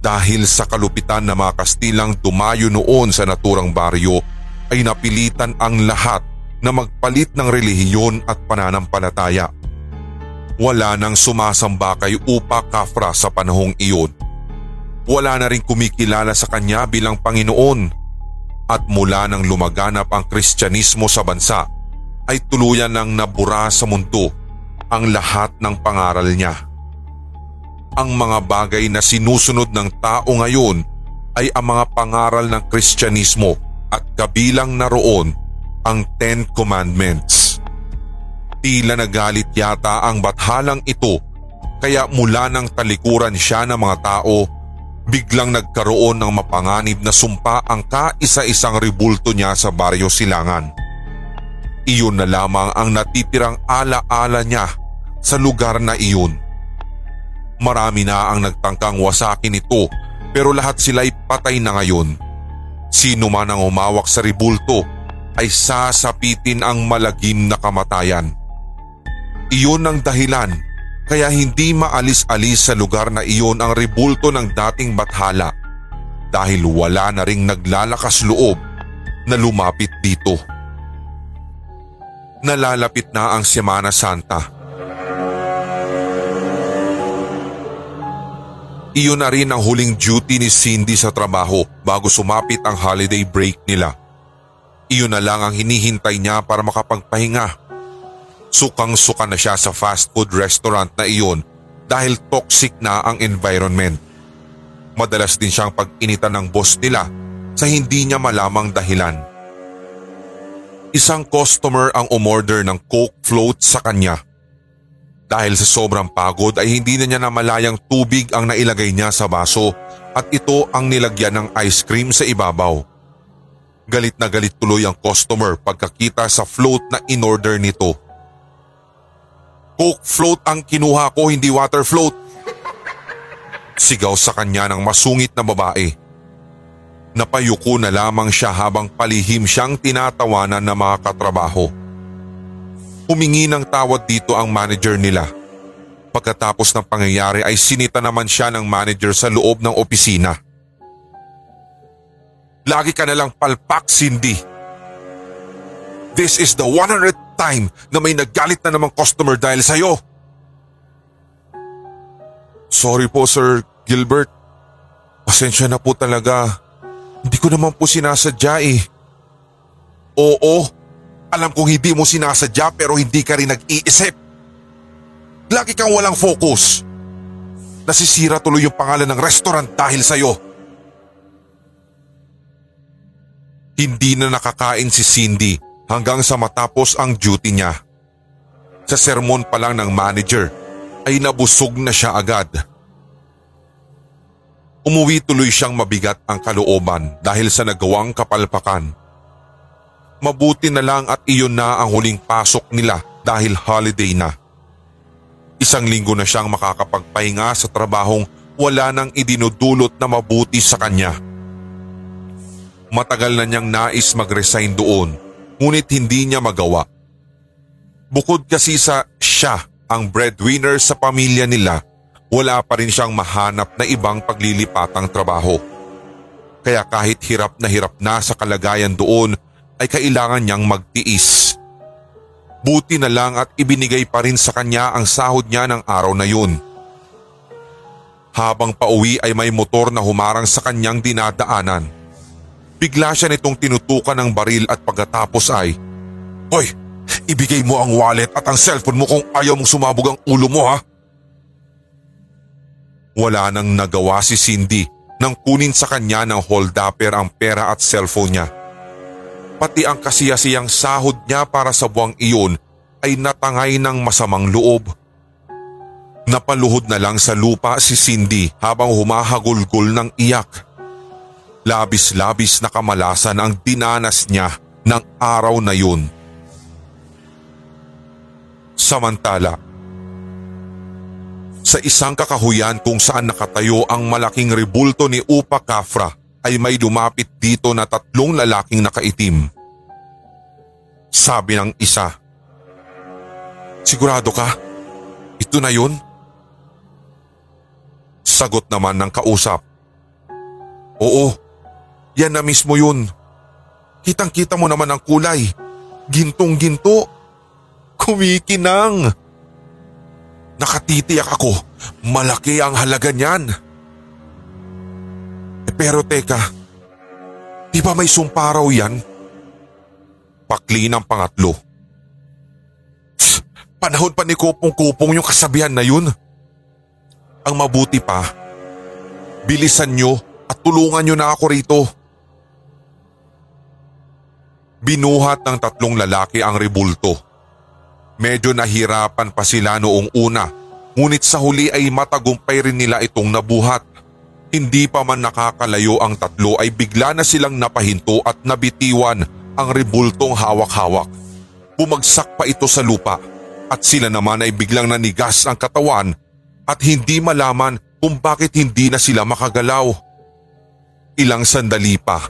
Dahil sa kalupitan ng mga Kastilang dumayo noon sa naturang baryo, ay napilitan ang lahat na magpalit ng relihiyon at pananampalataya. Wala nang sumasamba kay Upa Kafra sa panahong iyon. Wala na rin kumikilala sa kanya bilang Panginoon at mula nang lumaganap ang Kristyanismo sa bansa ay tuluyan nang nabura sa mundo ang lahat ng pangaral niya. Ang mga bagay na sinusunod ng tao ngayon ay ang mga pangaral ng Kristyanismo at kabilang na roon ang Ten Commandments. Tila nagalit yata ang bathalang ito kaya mula nang talikuran siya ng mga tao, biglang nagkaroon ng mapanganib na sumpa ang kaisa-isang ribulto niya sa baryo Silangan. Iyon na lamang ang natitirang ala-ala niya sa lugar na iyon. Marami na ang nagtangkang wasakin ito pero lahat sila'y patay na ngayon. Sino man ang umawak sa ribulto ay sasapitin ang malagim na kamatayan. Iyon ang dahilan kaya hindi maalis-alis sa lugar na iyon ang rebulto ng dating bathala dahil wala na ring naglalakas loob na lumapit dito. Nalalapit na ang Semana Santa. Iyon na rin ang huling duty ni Cindy sa trabaho bago sumapit ang holiday break nila. Iyon na lang ang hinihintay niya para makapagpahinga. Sukang-suka na siya sa fast food restaurant na iyon dahil toxic na ang environment. Madalas din siyang pag-initan ng boss nila sa hindi niya malamang dahilan. Isang customer ang umorder ng Coke float sa kanya. Dahil sa sobrang pagod ay hindi na niya namalayang tubig ang nailagay niya sa baso at ito ang nilagyan ng ice cream sa ibabaw. Galit na galit tuloy ang customer pagkakita sa float na in-order nito. Coke float ang kinuha ko hindi water float. Sigaw sa kanya ng masungit na babae. Napayuko na lamang siya habang palihim siyang tinatawanan ng mga katrabaho. Humingi ng tawad dito ang manager nila. Pagkatapos ng pangyayari ay sinita naman siya ng manager sa loob ng opisina. Lagi ka nalang palpak, Cindy. This is the 100th time na may naggalit na namang customer dahil sa'yo. Sorry po, Sir Gilbert. Pasensya na po talaga. Hindi ko naman po sinasadya eh. Oo, alam kong hindi mo sinasadya pero hindi ka rin nag-iisip. Lagi kang walang focus. Nasisira tuloy yung pangalan ng restaurant dahil sa'yo. Hindi na nakakain si Cindy hanggang sa matapos ang duty niya. Sa sermon pa lang ng manager ay nabusog na siya agad. Umuwi tuloy siyang mabigat ang kalooban dahil sa nagawang kapalpakan. Mabuti na lang at iyon na ang huling pasok nila dahil holiday na. Isang linggo na siyang makakapagpahinga sa trabahong wala nang idinudulot na mabuti sa kanya. Matagal na niyang nais mag-resign doon ngunit hindi niya magawa. Bukod kasi sa siya ang breadwinner sa pamilya nila, wala pa rin siyang mahanap na ibang paglilipatang trabaho. Kaya kahit hirap na hirap na sa kalagayan doon ay kailangan niyang magtiis. Buti na lang at ibinigay pa rin sa kanya ang sahod niya ng araw na yun. Habang pauwi ay may motor na humarang sa kanyang dinadaanan. Bigla siya nitong tinutukan ng baril at pagkatapos ay, Hoy, Ibigay mo ang wallet at ang cellphone mo kung ayaw mong sumabog ang ulo mo ha. Wala nang nagawa si Cindy nang kunin sa kanya ng holdapper ang pera at cellphone niya. Pati ang kasiyasiyang sahod niya para sa buwang iyon ay natangay ng masamang loob. Napaluhod na lang sa lupa si Cindy habang humahagulgol ng iyak. Labis-labis na kamalasan ang dinanas niya ng araw na yun. Samantala, sa isang kakahuyan kung saan nakatayo ang malaking rebulto ni Upa Kafra ay may lumapit dito na tatlong lalaking nakaitim. Sabi ng isa, Sigurado ka? Ito na yun? Sagot naman ng kausap, Oo, yan na mismo yun. Kitang kita mo naman ang kulay. Gintong ginto. Kumikinang. Nakatitiyak ako, malaki ang halaga niyan. Eh, pero teka, di ba may sumpa raw yan? Pakli ng pangatlo. Tss, panahon pa ni Kupong-Kupong yung kasabihan na yun. Ang mabuti pa, bilisan nyo at tulungan nyo na ako rito. Binuhat ng tatlong lalaki ang rebulto. Medyo nahirapan pa sila noong una, ngunit sa huli ay matagumpay rin nila itong nabuhat. Hindi pa man nakakalayo ang tatlo ay bigla na silang napahinto at nabitiwan ang rebultong hawak-hawak. Bumagsak pa ito sa lupa at sila naman ay biglang nanigas ang katawan at hindi malaman kung bakit hindi na sila makagalaw. Ilang sandali pa,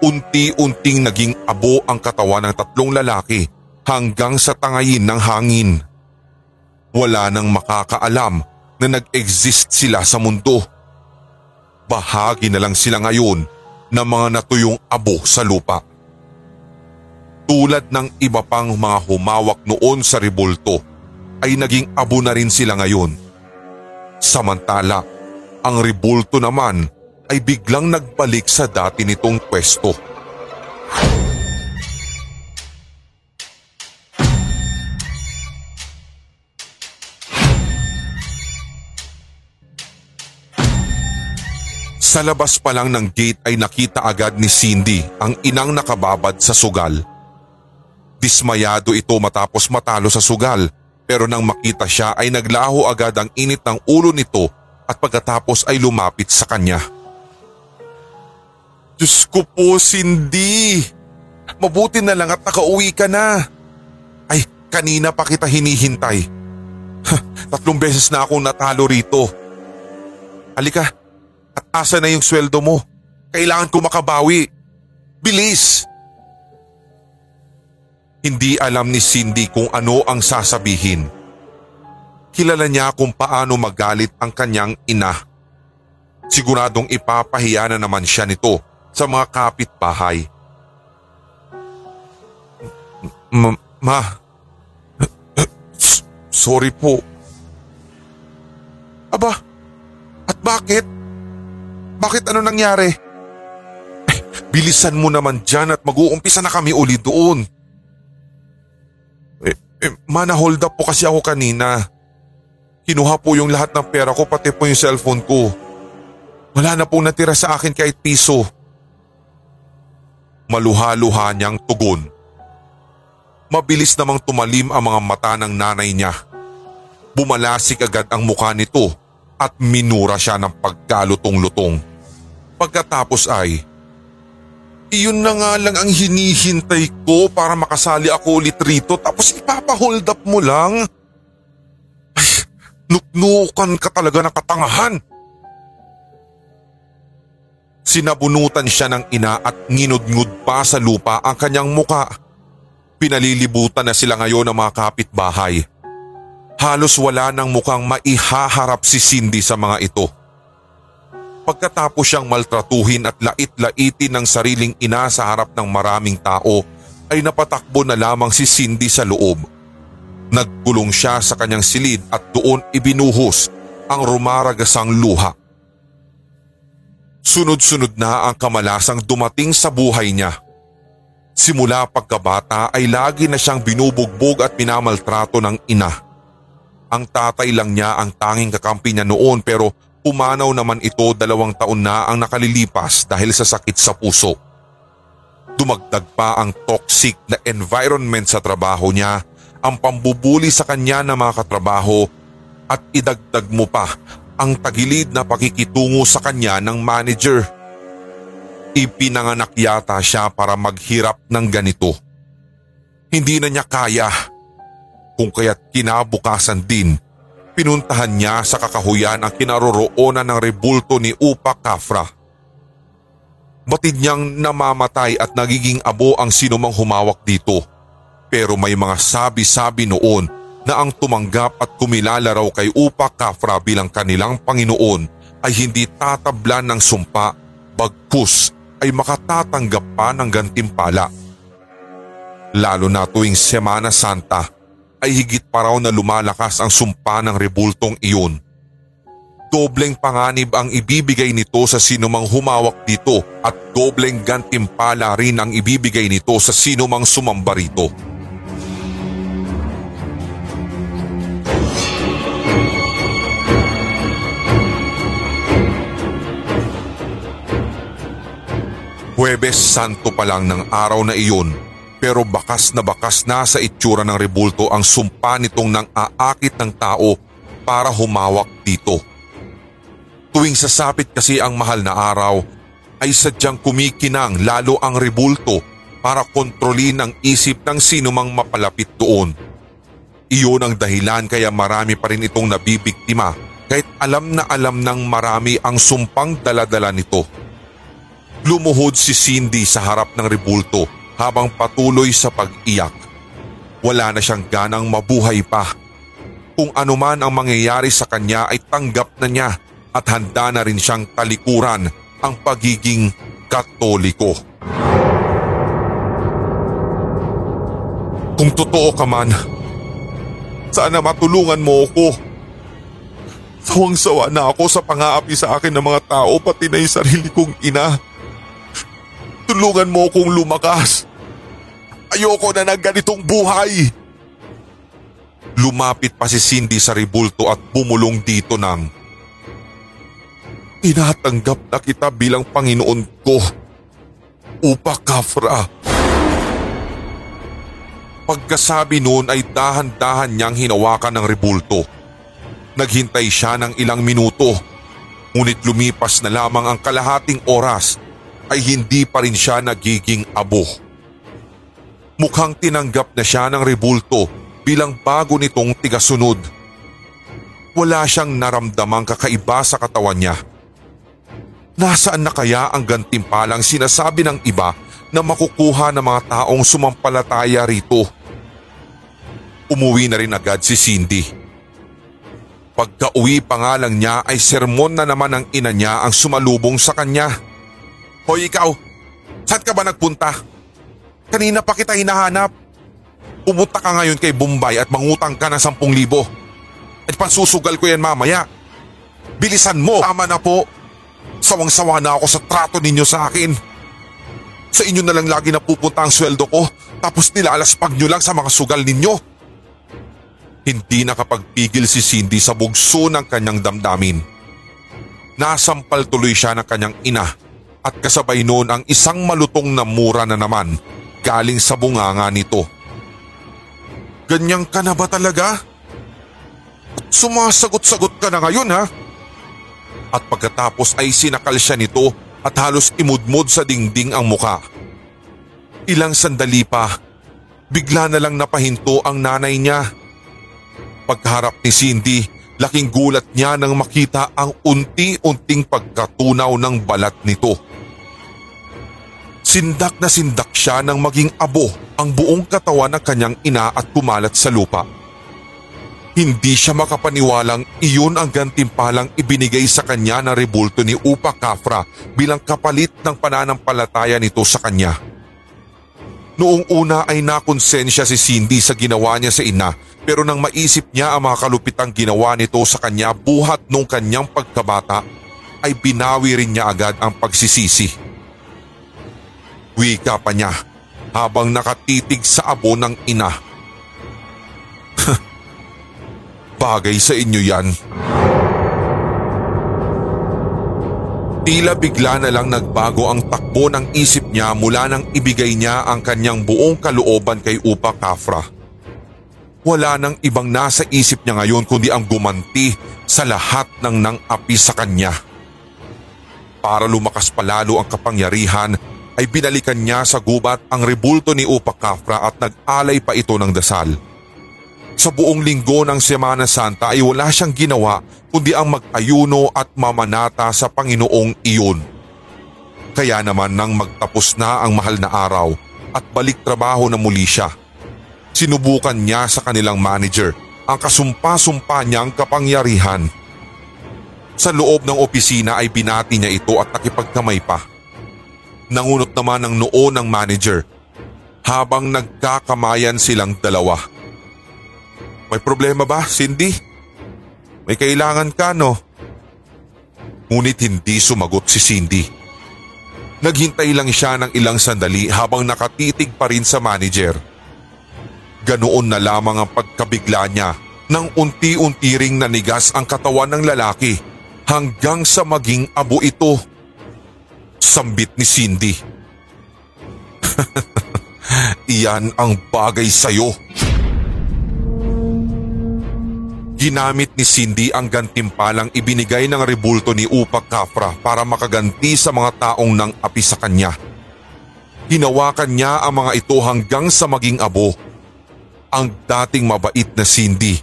unti-unting naging abo ang katawan ng tatlong lalaki hanggang sa tangayin ng hangin. Wala nang makakaalam na nag-exist sila sa mundo. Bahagi na lang sila ngayon ng mga natuyong abo sa lupa. Tulad ng iba pang mga humawak noon sa rebulto ay naging abo na rin sila ngayon. Samantala, ang rebulto naman ay biglang nagbalik sa dati nitong pwesto. Sa labas pa lang ng gate ay nakita agad ni Cindy ang inang nakababad sa sugal. Dismayado ito matapos matalo sa sugal pero nang makita siya ay naglaho agad ang init ng ulo nito at pagkatapos ay lumapit sa kanya. Diyos ko po Cindy! Mabuti na lang at nakauwi ka na. Ay, kanina pa kita hinihintay. Tatlong beses na akong natalo rito. Halika, at asa na yung sweldo mo? Kailangan ko makabawi. Bilis! Hindi alam ni Cindy kung ano ang sasabihin. Kilala niya kung paano magalit ang kanyang ina. Siguradong ipapahiya na naman siya nito sa mga kapitbahay. Ma, ma, sorry po. Aba, at bakit? Bakit ano nangyari? Eh, bilisan mo naman dyan at mag-uumpisa na kami uli doon. Eh, eh, mana hold up po kasi ako kanina. Kinuha po yung lahat ng pera ko pati po yung cellphone ko. Wala na po natira sa akin kahit piso. Maluha-luha niyang tugon. Mabilis namang tumalim ang mga mata ng nanay niya. Bumalasik agad ang mukha nito at minura siya ng pagkalutong-lutong. Pagkatapos ay, iyon na nga lang ang hinihintay ko para makasali ako ulit rito tapos ipapahold up mo lang. Ay, nuknukan ka talaga ng katangahan. Sinabunutan siya ng ina at nginudngud pa sa lupa ang kanyang muka. Pinalilibutan na sila ngayon ng mga kapitbahay. Halos wala nang mukhang maihaharap si Cindy sa mga ito. Pagkatapos siyang maltratuhin at lait-laitin ng sariling ina sa harap ng maraming tao, ay napatakbo na lamang si Cindy sa loob. Nagkulong siya sa kanyang silid at doon ibinuhos ang rumaragasang luha. Sunod-sunod na ang kamalasang dumating sa buhay niya. Simula pagkabata ay lagi na siyang binubugbog at minamaltrato ng ina. Ang tatay lang niya ang tanging kakampi niya noon pero pumanaw naman ito dalawang taon na ang nakalilipas dahil sa sakit sa puso. Dumagdag pa ang toxic na environment sa trabaho niya, ang pambubuli sa kanya ng mga katrabaho at idagdag mo pa ang tagilid na pakikitungo sa kanya ng manager. Ipinanganak yata siya para maghirap ng ganito. Hindi na niya kaya. Kung kaya't kinabukasan din, pinuntahan niya sa kakahuyan ang kinaroroonan ng rebulto ni Upa Kafra. Batid niyang namamatay at nagiging abo ang sinumang humawak dito. Pero may mga sabi-sabi noon na ang tumanggap at kumilala raw kay Upa Kafra bilang kanilang Panginoon ay hindi tatablan ng sumpa bagkus ay makatatanggap pa ng gantimpala. Lalo na tuwing Semana Santa ay higit pa raw na lumalakas ang sumpa ng rebultong iyon. Dobleng panganib ang ibibigay nito sa sinumang humawak dito at dobleng gantimpala rin ang ibibigay nito sa sinumang sumamba rito. Huwebes Santo pa lang ng araw na iyon pero bakas na bakas na sa itsura ng rebulto ang sumpa nitong nang aakit ng tao para humawak dito. Tuwing sasapit kasi ang mahal na araw ay sadyang kumikinang lalo ang rebulto para kontrolin ang isip ng sinumang mapalapit doon. Iyon ang dahilan kaya marami pa rin itong nabibiktima kahit alam na alam ng marami ang sumpang daladala nito. Lumuhod si Cindy sa harap ng rebulto habang patuloy sa pag-iyak. Wala na siyang ganang mabuhay pa. Kung anuman ang mangyayari sa kanya ay tanggap na niya at handa na rin siyang talikuran ang pagiging katoliko. Kung totoo ka man, sana matulungan mo ako. Sawang-sawa na ako sa pangaapi sa akin ng mga tao pati na yung sarili kong ina. Tulungan mo akong lumakas. Ayoko na ng ganitong buhay. Lumapit pa si Cindy sa ribulto at bumulong dito ng Tinatanggap na kita bilang Panginoon ko. Upa Kafra. Pagkasabi noon ay dahan-dahan niyang hinawakan ng rebulto. Naghintay siya ng ilang minuto. Ngunit lumipas na lamang ang kalahating oras ay hindi pa rin siya nagiging abo. Mukhang tinanggap na siya ng rebulto bilang bago nitong tigasunod. Wala siyang naramdamang kakaiba sa katawan niya. Nasaan na kaya ang gantimpalang sinasabi ng iba na makukuha ng mga taong sumampalataya rito? Umuwi na rin agad si Cindy. Pagka-uwi pa nga lang niya ay sermon na naman ng ina niya ang sumalubong sa kanya. Hoy ikaw, saan ka ba nagpunta? Kanina pa kita hinahanap. Pumunta ka ngayon kay Bombay at mangutang ka ng sampung libo. At pansusugal ko yan mamaya. Bilisan mo! Tama na po. Sawang-sawa na ako sa trato ninyo sa akin. Sa inyo na lang lagi napupunta ang sweldo ko tapos nilalaspag nyo lang sa mga sugal ninyo. Hindi nakapagpigil si Cindy sa bugso ng kanyang damdamin. Nasampal tuloy siya ng kanyang ina at kasabay noon ang isang malutong na mura na naman galing sa bunganga nito. Ganyang ka na ba talaga? Sumasagot-sagot ka na ngayon ha? At pagkatapos ay sinakal siya nito at halos imudmod sa dingding ang muka. Ilang sandali pa, bigla na lang napahinto ang nanay niya. Pagharap ni Cindy, laking gulat niya nang makita ang unti-unting pagkatunaw ng balat nito. Sindak na sindak siya nang maging abo ang buong katawan ng kanyang ina at kumalat sa lupa. Hindi siya makapaniwalang iyon ang gantimpalang ibinigay sa kanya na rebulto ni Upa Kafra bilang kapalit ng pananampalataya nito sa kanya. Noong una ay nakonsensya si Cindy sa ginawa niya sa ina pero nang maisip niya ang mga kalupitang ginawa nito sa kanya buhat nung kanyang pagkabata ay binawi rin niya agad ang pagsisisi. Wika pa niya. habang nakatitig sa abo ng ina. Bagay sa inyo yan. Tila bigla na lang nagbago ang takbo ng isip niya mula nang ibigay niya ang kanyang buong kalooban kay Upa Kafra. Wala nang ibang nasa isip niya ngayon kundi ang gumanti sa lahat ng nang api sa kanya. Para lumakas palalo ang kapangyarihan ay binalikan niya sa gubat ang rebulto ni Upa Kafra at nag-alay pa ito ng dasal. Sa buong linggo ng Semana Santa ay wala siyang ginawa kundi ang mag-ayuno at mamanata sa Panginoong iyon. Kaya naman nang magtapos na ang mahal na araw at balik trabaho na muli siya, sinubukan niya sa kanilang manager ang kasumpa-sumpa niyang kapangyarihan. Sa loob ng opisina ay binati niya ito at nakipagkamay pa. Nangunot naman ang noo ng manager habang nagkakamayan silang dalawa. May problema ba, Cindy? May kailangan ka, no? Ngunit hindi sumagot si Cindy. Naghintay lang siya ng ilang sandali habang nakatitig pa rin sa manager. Ganoon na lamang ang pagkabigla niya nang unti-unti ring nanigas ang katawan ng lalaki hanggang sa maging abo ito. Sambit ni Cindy. Iyan ang bagay sa'yo. Ginamit ni Cindy ang gantimpalang ibinigay ng rebulto ni Upa Kafra para makaganti sa mga taong nang api sa kanya. Hinawakan niya ang mga ito hanggang sa maging abo. Ang dating mabait na Cindy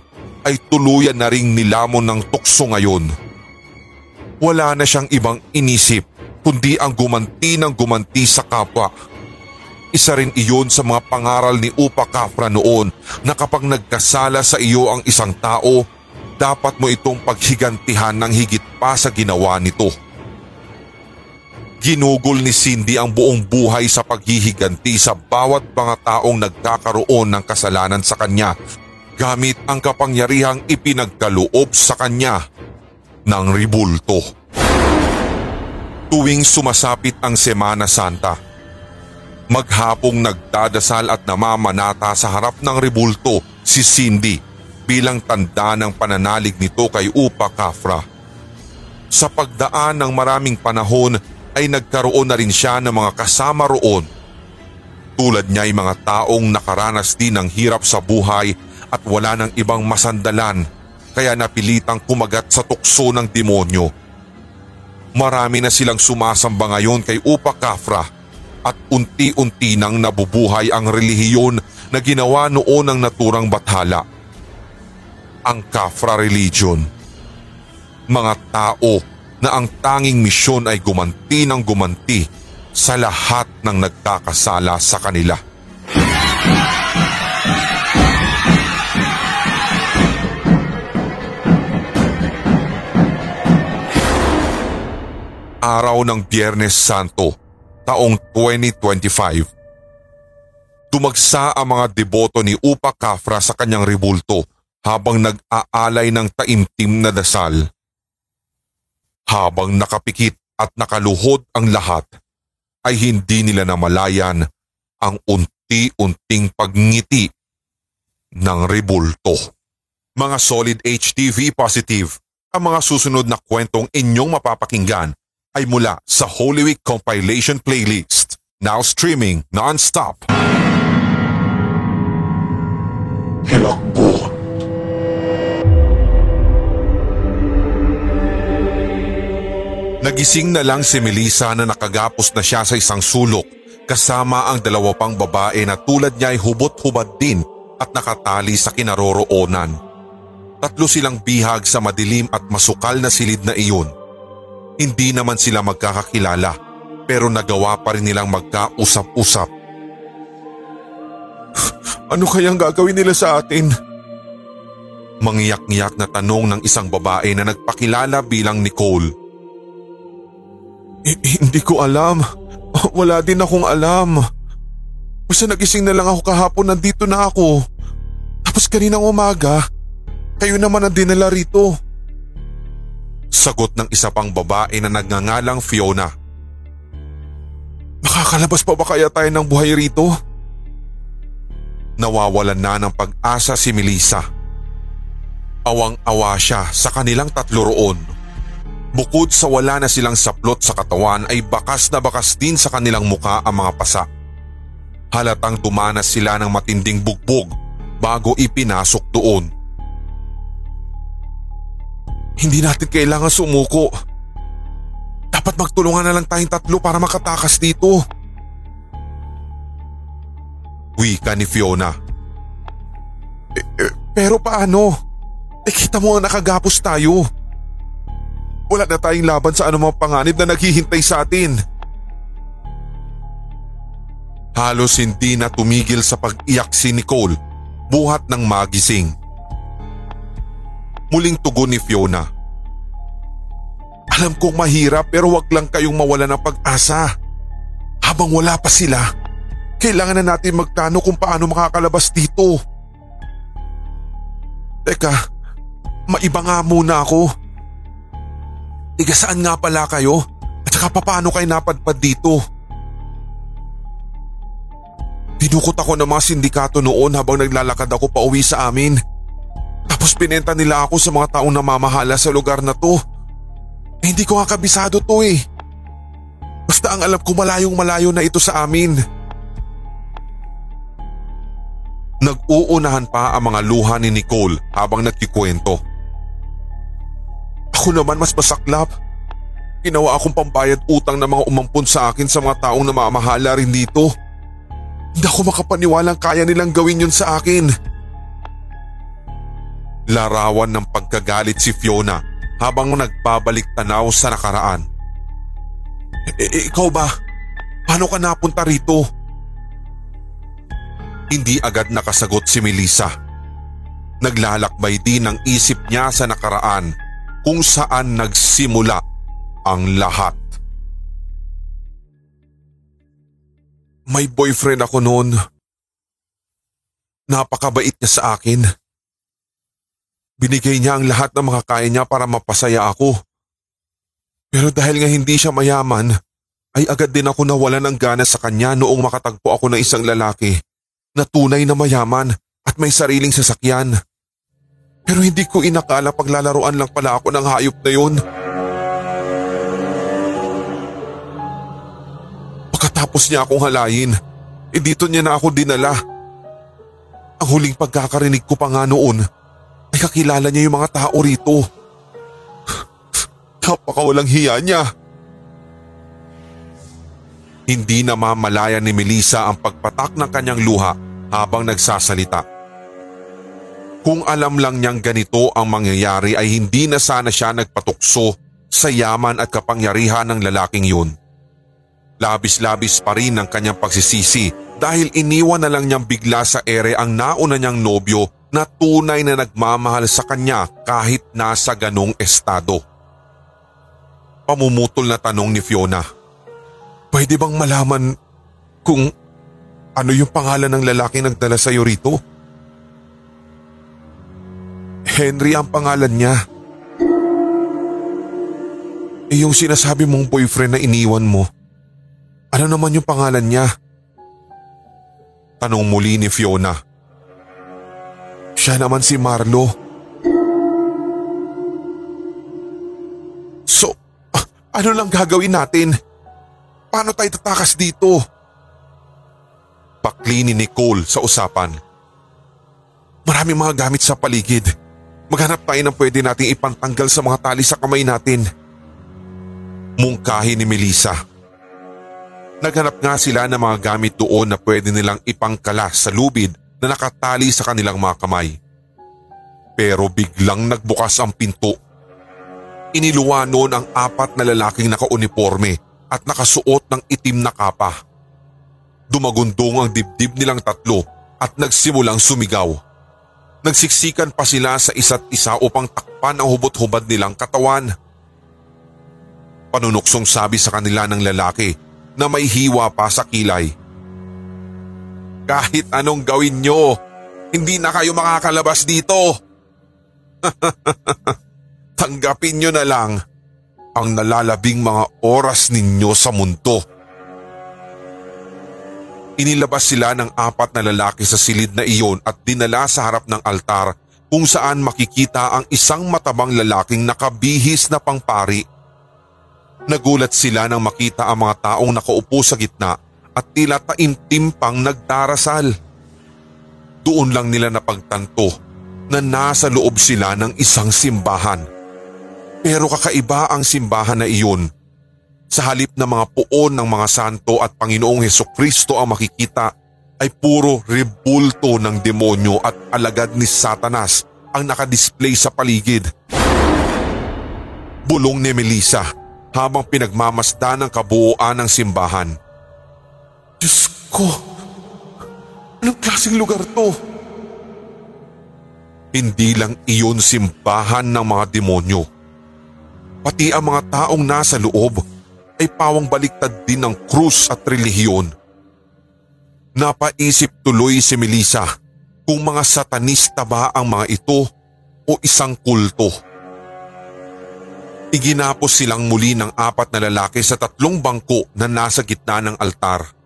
ay tuluyan na ring nilamon ng tukso ngayon. Wala na siyang ibang inisip kundi ang gumanti ng gumanti sa kapwa. Isa rin iyon sa mga pangaral ni Upa Kafra noon na kapag nagkasala sa iyo ang isang tao, dapat mo itong paghigantihan ng higit pa sa ginawa nito. Ginugol ni Cindy ang buong buhay sa paghihiganti sa bawat mga taong nagkakaroon ng kasalanan sa kanya gamit ang kapangyarihang ipinagkaloob sa kanya ng ribulto. Tuwing sumasapit ang Semana Santa, Maghapong nagdadasal at namamanata sa harap ng rebulto si Cindy bilang tanda ng pananalig nito kay Upa Kafra. Sa pagdaan ng maraming panahon ay nagkaroon na rin siya ng mga kasama roon. Tulad niya ay mga taong nakaranas din ng hirap sa buhay at wala ng ibang masandalan kaya napilitang kumagat sa tukso ng demonyo. Marami na silang sumasamba ngayon kay Upa Kafra at unti-unti nang nabubuhay ang relihiyon na ginawa noon ng naturang bathala. Ang Kafra Religion. Mga tao na ang tanging misyon ay gumanti ng gumanti sa lahat ng nagkakasala sa kanila. Araw ng Biyernes Santo taong 2025. Tumagsa ang mga deboto ni Upa Kafra sa kanyang ribulto habang nag-aalay ng taimtim na dasal. Habang nakapikit at nakaluhod ang lahat, ay hindi nila namalayan ang unti-unting pagngiti ng ribulto. Mga solid HTV positive, ang mga susunod na kwentong inyong mapapakinggan ay mula sa Holy Week compilation playlist. Now streaming non-stop. Hilakbot. Nagising na lang si Melissa na nakagapos na siya sa isang sulok kasama ang dalawa pang babae na tulad niya ay hubot-hubad din at nakatali sa kinaroroonan. Tatlo silang bihag sa madilim at masukal na silid na iyon hindi naman sila magkakakilala pero nagawa pa rin nilang magkausap-usap. Ano kayang gagawin nila sa atin? Mangiyak-ngiyak na tanong ng isang babae na nagpakilala bilang Nicole. hindi ko alam. Wala din akong alam. Basta nagising na lang ako kahapon nandito na ako. Tapos kaninang umaga, kayo naman ang dinala rito. Sagot ng isa pang babae na nagngangalang Fiona. Makakalabas pa ba kaya tayo ng buhay rito? Nawawalan na ng pag-asa si Melissa. Awang-awa siya sa kanilang tatlo roon. Bukod sa wala na silang saplot sa katawan ay bakas na bakas din sa kanilang muka ang mga pasa. Halatang dumanas sila ng matinding bugbog bago ipinasok doon. Hindi natin kailangan sumuko. Dapat magtulungan na lang tayong tatlo para makatakas dito. Wika ni Fiona. Eh, eh, pero paano? Eh kita mo nakagapos tayo. Wala na tayong laban sa anumang panganib na naghihintay sa atin. Halos hindi na tumigil sa pag-iyak si Nicole buhat ng magising. Muling tugon ni Fiona. Alam kong mahirap pero wag lang kayong mawala ng pag-asa. Habang wala pa sila, kailangan na natin magplano kung paano makakalabas dito. Teka, maiba nga muna ako. Tiga saan nga pala kayo? At saka paano kayo napadpad dito? Dinukot ako ng mga sindikato noon habang naglalakad ako pa uwi sa amin. Tapos pinenta nila ako sa mga taong namamahala sa lugar na to. Eh, hindi ko nga kabisado to eh. Basta ang alam ko malayong malayo na ito sa amin. Nag-uunahan pa ang mga luha ni Nicole habang nagkikwento. Ako naman mas masaklap. Ginawa akong pambayad utang ng mga umampun sa akin sa mga taong namamahala rin dito. Hindi ako makapaniwalang kaya nilang gawin yun sa akin. Larawan ng pagkagalit si Fiona habang nagbabalik tanaw sa nakaraan. E, e, ikaw ba? Paano ka napunta rito? Hindi agad nakasagot si Melissa. Naglalakbay din ang isip niya sa nakaraan kung saan nagsimula ang lahat. May boyfriend ako noon. Napakabait niya sa akin. Binigay niya ang lahat ng mga kaya niya para mapasaya ako. Pero dahil nga hindi siya mayaman, ay agad din ako nawalan ng gana sa kanya noong makatagpo ako ng isang lalaki na tunay na mayaman at may sariling sasakyan. Pero hindi ko inakala paglalaroan lang pala ako ng hayop na yun. Pagkatapos niya akong halayin, eh dito niya na ako dinala. Ang huling pagkakarinig ko pa nga noon ay kakilala niya yung mga tao rito. Napakawalang hiya niya. Hindi na mamalayan ni Melissa ang pagpatak ng kanyang luha habang nagsasalita. Kung alam lang niyang ganito ang mangyayari ay hindi na sana siya nagpatukso sa yaman at kapangyarihan ng lalaking yun. Labis-labis pa rin ang kanyang pagsisisi dahil iniwan na lang niyang bigla sa ere ang nauna niyang nobyo na tunay na nagmamahal sa kanya kahit nasa ganong estado. Pamumutol na tanong ni Fiona. Pwede bang malaman kung ano yung pangalan ng lalaking nagdala sa iyo rito? Henry ang pangalan niya. Eh yung sinasabi mong boyfriend na iniwan mo, ano naman yung pangalan niya? Tanong muli ni Fiona. Siya naman si Marlo. So, ano lang gagawin natin? Paano tayo tatakas dito? Pakli ni Nicole sa usapan. Maraming mga gamit sa paligid. Maghanap tayo ng pwede nating ipantanggal sa mga tali sa kamay natin. Mungkahi ni Melissa. Naghanap nga sila ng mga gamit doon na pwede nilang ipangkalas sa lubid na nakatali sa kanilang mga kamay. Pero biglang nagbukas ang pinto. Iniluwa noon ang apat na lalaking nakauniforme at nakasuot ng itim na kapa. Dumagundong ang dibdib nilang tatlo at nagsimulang sumigaw. Nagsiksikan pa sila sa isa't isa upang takpan ang hubot-hubad nilang katawan. Panunuksong sabi sa kanila ng lalaki na may hiwa pa sa kilay. Kahit anong gawin nyo, hindi na kayo makakalabas dito. Tanggapin nyo na lang ang nalalabing mga oras ninyo sa mundo. Inilabas sila ng apat na lalaki sa silid na iyon at dinala sa harap ng altar kung saan makikita ang isang matabang lalaking nakabihis na pangpari. Nagulat sila nang makita ang mga taong nakaupo sa gitna at tila taimtim pang nagdarasal. Doon lang nila napagtanto na nasa loob sila ng isang simbahan. Pero kakaiba ang simbahan na iyon. Sa halip na mga puon ng mga santo at Panginoong Heso Kristo ang makikita ay puro rebulto ng demonyo at alagad ni Satanas ang nakadisplay sa paligid. Bulong ni Melissa habang pinagmamasdan ang kabuuan ng simbahan. Diyos ko! Anong klaseng lugar to? Hindi lang iyon simbahan ng mga demonyo. Pati ang mga taong nasa loob ay pawang baliktad din ng krus at relihiyon. Napaisip tuloy si Melissa kung mga satanista ba ang mga ito o isang kulto. Iginapos silang muli ng apat na lalaki sa tatlong bangko na nasa gitna ng altar.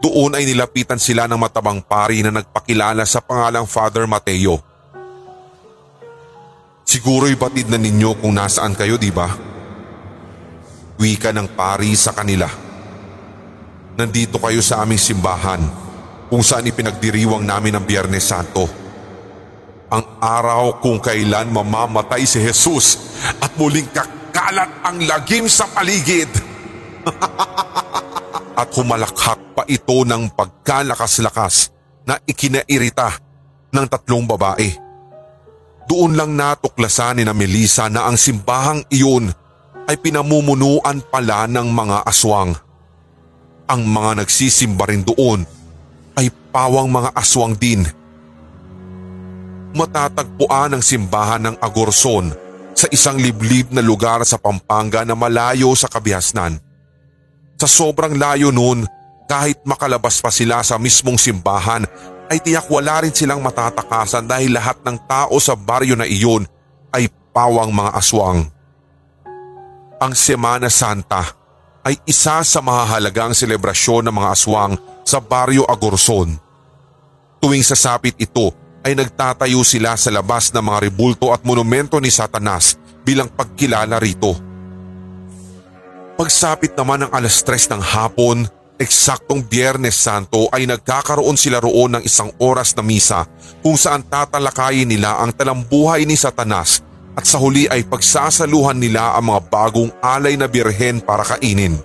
Doon ay nilapitan sila ng matabang pari na nagpakilala sa pangalang Father Mateo. Siguro'y batid na ninyo kung nasaan kayo, di ba? Wika ng pari sa kanila. Nandito kayo sa aming simbahan kung saan ipinagdiriwang namin ang Biyernes Santo. Ang araw kung kailan mamamatay si Jesus at muling kakalat ang lagim sa paligid. at humalakhak pa ito ng pagkalakas-lakas na ikinairita ng tatlong babae. Doon lang natuklasan ni na Melissa na ang simbahang iyon ay pinamumunuan pala ng mga aswang. Ang mga nagsisimba rin doon ay pawang mga aswang din. Matatagpuan ang simbahan ng Agorson sa isang liblib na lugar sa Pampanga na malayo sa kabihasnan. Sa sobrang layo noon, kahit makalabas pa sila sa mismong simbahan ay tiyak wala rin silang matatakasan dahil lahat ng tao sa baryo na iyon ay pawang mga aswang. Ang Semana Santa ay isa sa mahahalagang selebrasyon ng mga aswang sa baryo Agorson. Tuwing sasapit ito ay nagtatayo sila sa labas ng mga rebulto at monumento ni Satanas bilang pagkilala rito. Pagsapit naman ng alas tres ng hapon, eksaktong Biyernes Santo ay nagkakaroon sila roon ng isang oras na misa kung saan tatalakayin nila ang talambuhay ni Satanas at sa huli ay pagsasaluhan nila ang mga bagong alay na birhen para kainin.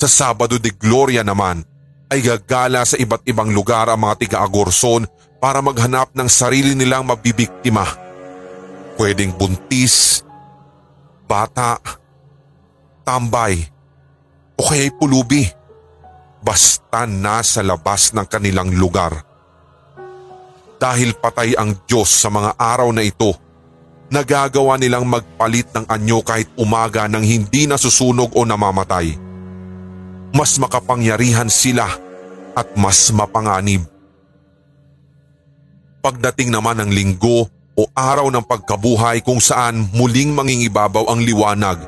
Sa Sabado de Gloria naman ay gagala sa iba't ibang lugar ang mga tiga-agorson para maghanap ng sarili nilang mabibiktima. Pwedeng buntis, bata, tambay o kaya'y pulubi. Basta nasa labas ng kanilang lugar. Dahil patay ang Diyos sa mga araw na ito, nagagawa nilang magpalit ng anyo kahit umaga nang hindi nasusunog o namamatay. Mas makapangyarihan sila at mas mapanganib. Pagdating naman ng linggo o araw ng pagkabuhay kung saan muling mangingibabaw ang liwanag,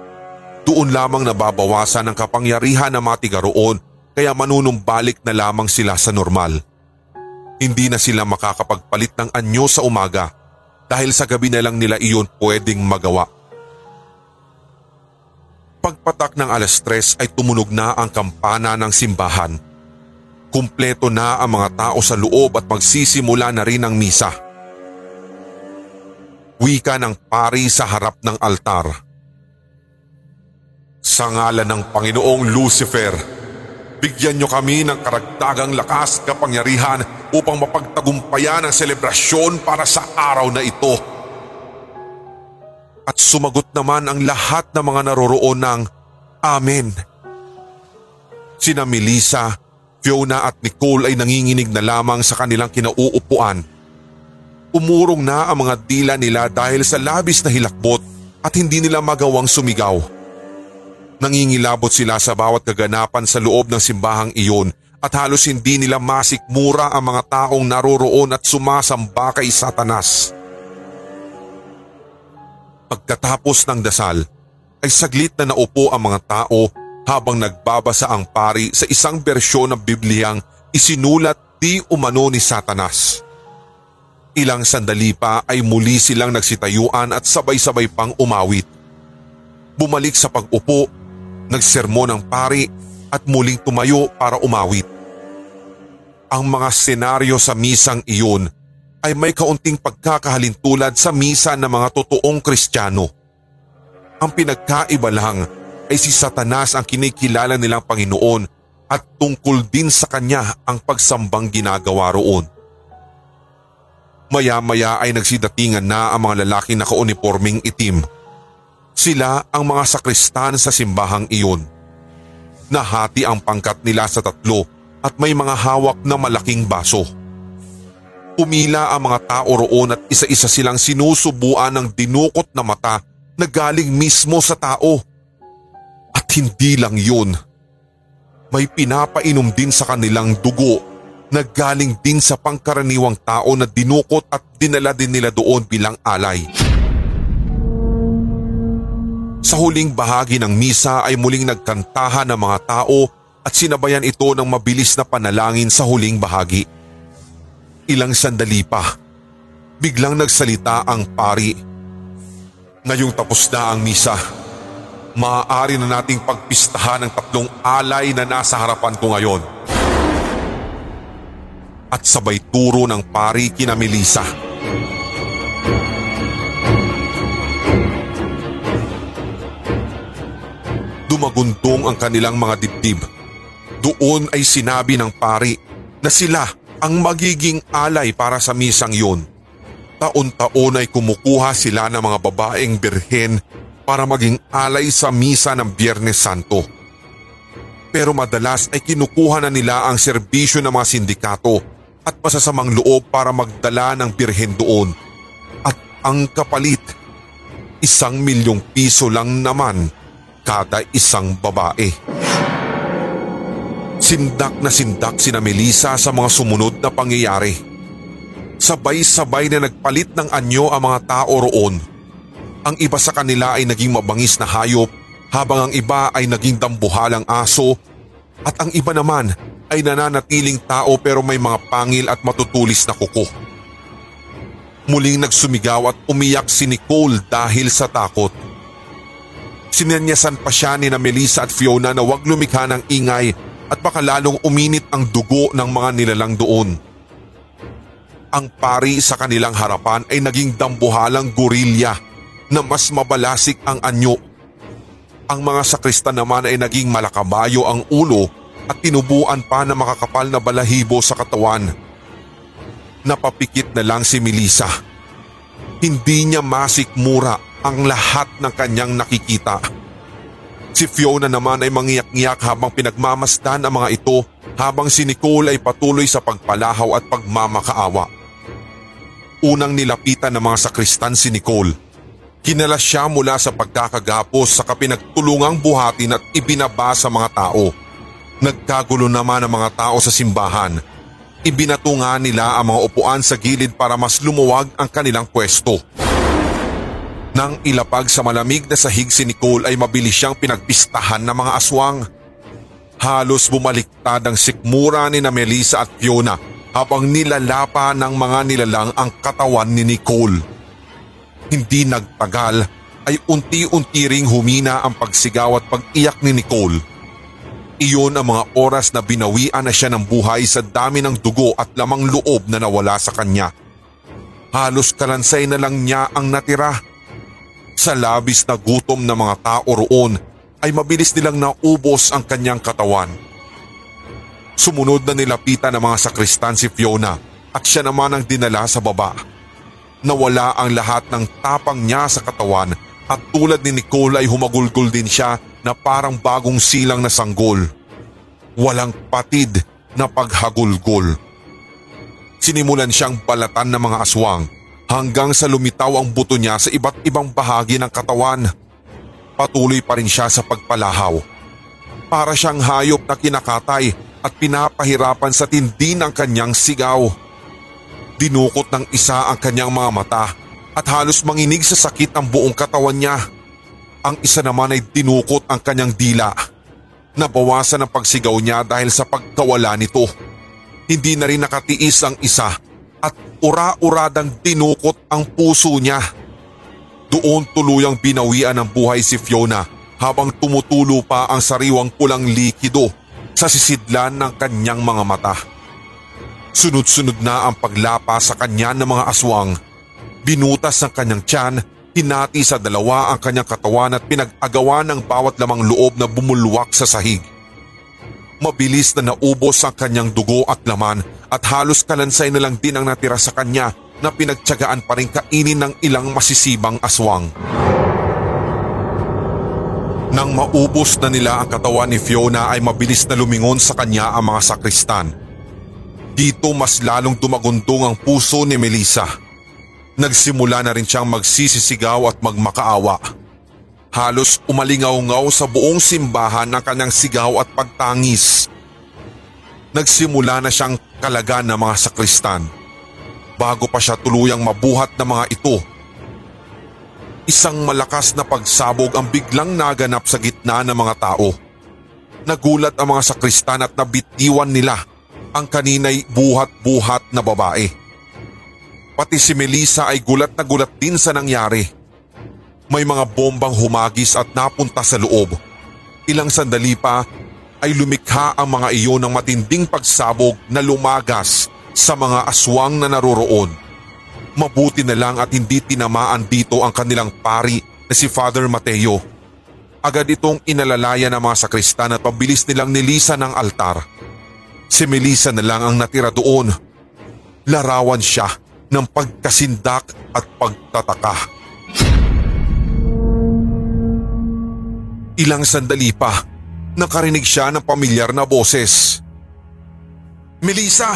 doon lamang nababawasan ang kapangyarihan ng mga tiga roon kaya manunumbalik na lamang sila sa normal. Hindi na sila makakapagpalit ng anyo sa umaga dahil sa gabi na lang nila iyon pwedeng magawa. Pagpatak ng alas tres ay tumunog na ang kampana ng simbahan. Kumpleto na ang mga tao sa loob at magsisimula na rin ang misa. Wika ng pari sa harap ng altar. Sa ngalan ng Panginoong Lucifer, bigyan niyo kami ng karagdagang lakas kapangyarihan upang mapagtagumpayan ang selebrasyon para sa araw na ito. At sumagot naman ang lahat ng mga naroroon ng Amen. Sina Melissa, Fiona at Nicole ay nanginginig na lamang sa kanilang kinauupuan. Umurong na ang mga dila nila dahil sa labis na hilakbot at hindi nila magawang sumigaw. Nangingilabot sila sa bawat kaganapan sa loob ng simbahang iyon at halos hindi nila masikmura ang mga taong naroroon at sumasamba kay Satanas. Pagkatapos ng dasal ay saglit na naupo ang mga tao habang nagbabasa ang pari sa isang bersyon ng Bibliyang isinulat di umano ni Satanas. Ilang sandali pa ay muli silang nagsitayuan at sabay-sabay pang umawit. Bumalik sa pag-upo, nagsermon ng pari at muling tumayo para umawit. Ang mga senaryo sa misang iyon ay may kaunting pagkakahalintulad sa misa ng mga totoong kristyano. Ang pinagkaiba lang ay si Satanas ang kinikilala nilang Panginoon at tungkol din sa kanya ang pagsambang ginagawa roon. Maya-maya ay nagsidatingan na ang mga lalaki na kauniporming itim. Sila ang mga sakristan sa simbahang iyon. Nahati ang pangkat nila sa tatlo at may mga hawak na malaking baso. Pumila ang mga tao roon at isa-isa silang sinusubuan ng dinukot na mata na galing mismo sa tao. At hindi lang yun. May pinapainom din sa kanilang dugo na galing din sa pangkaraniwang tao na dinukot at dinala din nila doon bilang alay. Sa huling bahagi ng misa ay muling nagkantahan ng mga tao at sinabayan ito ng mabilis na panalangin sa huling bahagi. Ilang sandali pa, biglang nagsalita ang pari. Ngayong tapos na ang misa, maaari na nating pagpistahan ang tatlong alay na nasa harapan ko ngayon at sabay turo ng pari kina Melissa. Dumagundong ang kanilang mga dibdib. Doon ay sinabi ng pari na sila ang magiging alay para sa misang yun. Taon-taon ay kumukuha sila ng mga babaeng birhen para maging alay sa misa ng Biyernes Santo. Pero madalas ay kinukuha na nila ang serbisyo ng mga sindikato at masasamang loob para magdala ng birhen doon. At ang kapalit, isang milyong piso lang naman kada isang babae. Sindak na sindak sina Melissa sa mga sumunod na pangyayari. Sabay-sabay na nagpalit ng anyo ang mga tao roon. Ang iba sa kanila ay naging mabangis na hayop habang ang iba ay naging dambuhalang aso at ang iba naman ay nananatiling tao pero may mga pangil at matutulis na kuko. Muling nagsumigaw at umiyak si Nicole dahil sa takot. Sinanyasan pa siya ni na Melissa at Fiona na huwag lumikha ng ingay at baka lalong uminit ang dugo ng mga nilalang doon. Ang pari sa kanilang harapan ay naging dambuhalang gorilya na mas mabalasik ang anyo. Ang mga sakristan naman ay naging malakabayo ang ulo at tinubuan pa ng makakapal na balahibo sa katawan. Napapikit na lang si Melissa. Hindi niya masikmura ang lahat ng kanyang nakikita. Si Fiona naman ay mangiyak-ngiyak habang pinagmamasdan ang mga ito habang si Nicole ay patuloy sa pagpalahaw at pagmamakaawa. Unang nilapitan ng mga sakristan si Nicole. Kinala siya mula sa pagkakagapos sa kapinagtulungang buhatin at ibinaba sa mga tao. Nagkagulo naman ang mga tao sa simbahan. Ibinatunga nila ang mga upuan sa gilid para mas lumuwag ang kanilang pwesto. Nang ilapag sa malamig na sahig si Nicole ay mabilis siyang pinagpistahan ng mga aswang. Halos bumaliktad ang sikmura ni na Melissa at Fiona habang nilalapa ng mga nilalang ang katawan ni Nicole. Hindi nagtagal ay unti-unti ring humina ang pagsigaw at pag-iyak ni Nicole. Iyon ang mga oras na binawian na siya ng buhay sa dami ng dugo at lamang loob na nawala sa kanya. Halos kalansay na lang niya ang natira. Sa labis na gutom ng mga tao roon ay mabilis nilang naubos ang kanyang katawan. Sumunod na nilapitan ng mga sakristan si Fiona at siya naman ang dinala sa baba. Nawala ang lahat ng tapang niya sa katawan at tulad ni Nicole ay humagulgol din siya na parang bagong silang na sanggol. Walang patid na paghagulgol. Sinimulan siyang balatan ng mga aswang hanggang sa lumitaw ang buto niya sa iba't ibang bahagi ng katawan. Patuloy pa rin siya sa pagpalahaw. Para siyang hayop na kinakatay at pinapahirapan sa tindi ng kanyang sigaw. Dinukot ng isa ang kanyang mga mata at halos manginig sa sakit ang buong katawan niya. Ang isa naman ay dinukot ang kanyang dila. Nabawasan ang pagsigaw niya dahil sa pagkawala nito. Hindi na rin nakatiis ang isa ura-uradang tinukot ang puso niya. Doon tuluyang binawian ng buhay si Fiona habang tumutulo pa ang sariwang pulang likido sa sisidlan ng kanyang mga mata. Sunod-sunod na ang paglapa sa kanya ng mga aswang. Binutas ng kanyang tiyan, hinati sa dalawa ang kanyang katawan at pinag-agawa ng bawat lamang loob na bumulwak sa sahig. Mabilis na naubos ang kanyang dugo at laman at halos kalansay na lang din ang natira sa kanya na pinagtyagaan pa rin kainin ng ilang masisibang aswang. Nang maubos na nila ang katawan ni Fiona ay mabilis na lumingon sa kanya ang mga sakristan. Dito mas lalong dumagundong ang puso ni Melissa. Nagsimula na rin siyang magsisisigaw at magmakaawa. Halos umalingaw-ngaw sa buong simbahan ng kanyang sigaw at pagtangis. Nagsimula na siyang kalagan ng mga sakristan bago pa siya tuluyang mabuhat ng mga ito. Isang malakas na pagsabog ang biglang naganap sa gitna ng mga tao. Nagulat ang mga sakristan at nabitiwan nila ang kaninay buhat-buhat na babae. Pati si Melissa ay gulat na gulat din sa nangyari. May mga bombang humagis at napunta sa loob. Ilang sandali pa ay lumikha ang mga iyon ng matinding pagsabog na lumagas sa mga aswang na naroroon. Mabuti na lang at hindi tinamaan dito ang kanilang pari na si Father Mateo. Agad itong inalalaya ng mga sakristan at pabilis nilang nilisa ng altar. Si Melissa na lang ang natira doon. Larawan siya ng pagkasindak at pagtataka. Ilang sandali pa, nakarinig siya ng pamilyar na boses. Melissa!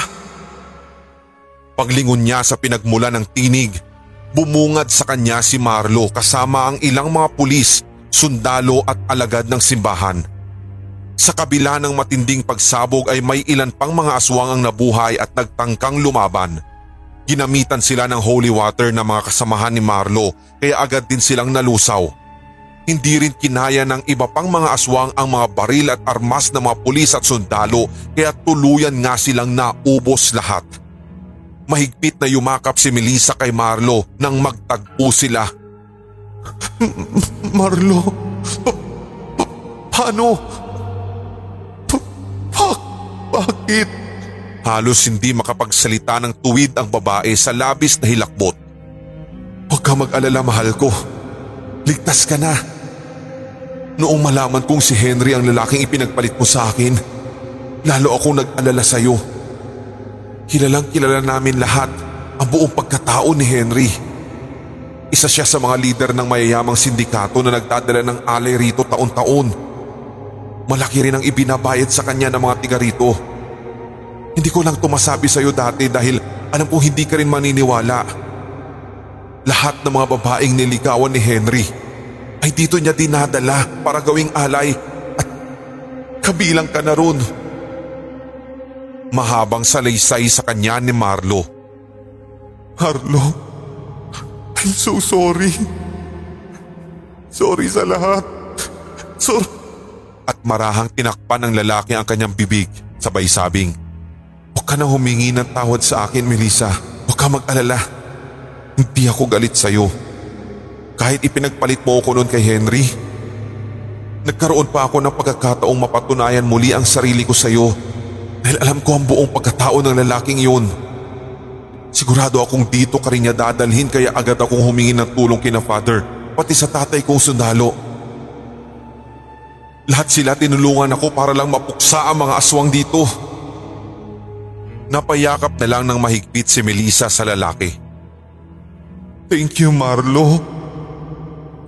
Paglingon niya sa pinagmula ng tinig, bumungad sa kanya si Marlo kasama ang ilang mga pulis, sundalo at alagad ng simbahan. Sa kabila ng matinding pagsabog ay may ilan pang mga aswang ang nabuhay at nagtangkang lumaban. Ginamitan sila ng holy water ng mga kasamahan ni Marlo kaya agad din silang nalusaw. Hindi rin kinaya ng iba pang mga aswang ang mga baril at armas ng mga pulis at sundalo kaya tuluyan nga silang naubos lahat. Mahigpit na yumakap si Melissa kay Marlo nang magtagpo sila. Marlo, pa- pa- paano? Pa- pa- bakit? Halos hindi makapagsalita ng tuwid ang babae sa labis na hilakbot. Huwag ka mag-alala mahal ko. Ligtas ka na. Noong malaman kong si Henry ang lalaking ipinagpalit mo sa akin, lalo akong nag-alala sa iyo. Kilalang kilala namin lahat ang buong pagkatao ni Henry. Isa siya sa mga lider ng mayayamang sindikato na nagdadala ng alay rito taon-taon. Malaki rin ang ibinabayad sa kanya ng mga tiga rito. Hindi ko lang tumasabi sa iyo dati dahil alam kong hindi ka rin maniniwala. Lahat ng mga babaeng niligawan ni Henry ay dito niya dinadala para gawing alay at kabilang ka na ron. Mahabang salaysay sa kanya ni Marlo. Marlo, I'm so sorry. Sorry sa lahat. Sorry. At marahang tinakpan ng lalaki ang kanyang bibig, sabay sabing, Huwag ka na humingi ng tawad sa akin, Melissa. Huwag ka mag-alala. Hindi ako galit sa'yo. Kahit ipinagpalit mo ako noon kay Henry. Nagkaroon pa ako ng pagkakataong mapatunayan muli ang sarili ko sa'yo dahil alam ko ang buong pagkatao ng lalaking yun. Sigurado akong dito ka rin niya dadalhin kaya agad akong humingi ng tulong kina father, pati sa tatay kong sundalo. Lahat sila tinulungan ako para lang mapuksa ang mga aswang dito. Napayakap na lang ng mahigpit si Melissa sa lalaki. Thank you Marlo.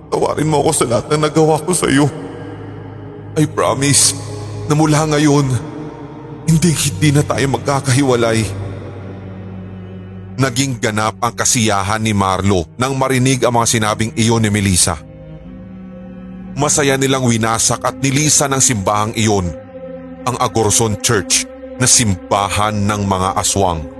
Tawarin mo ako sa lahat na nagawa ko sa iyo. I promise na mula ngayon, hindi hindi na tayo magkakahiwalay. Naging ganap ang kasiyahan ni Marlo nang marinig ang mga sinabing iyon ni Melissa. Masaya nilang winasak at nilisan ng simbahang iyon, ang Agorson Church na simbahan ng mga aswang.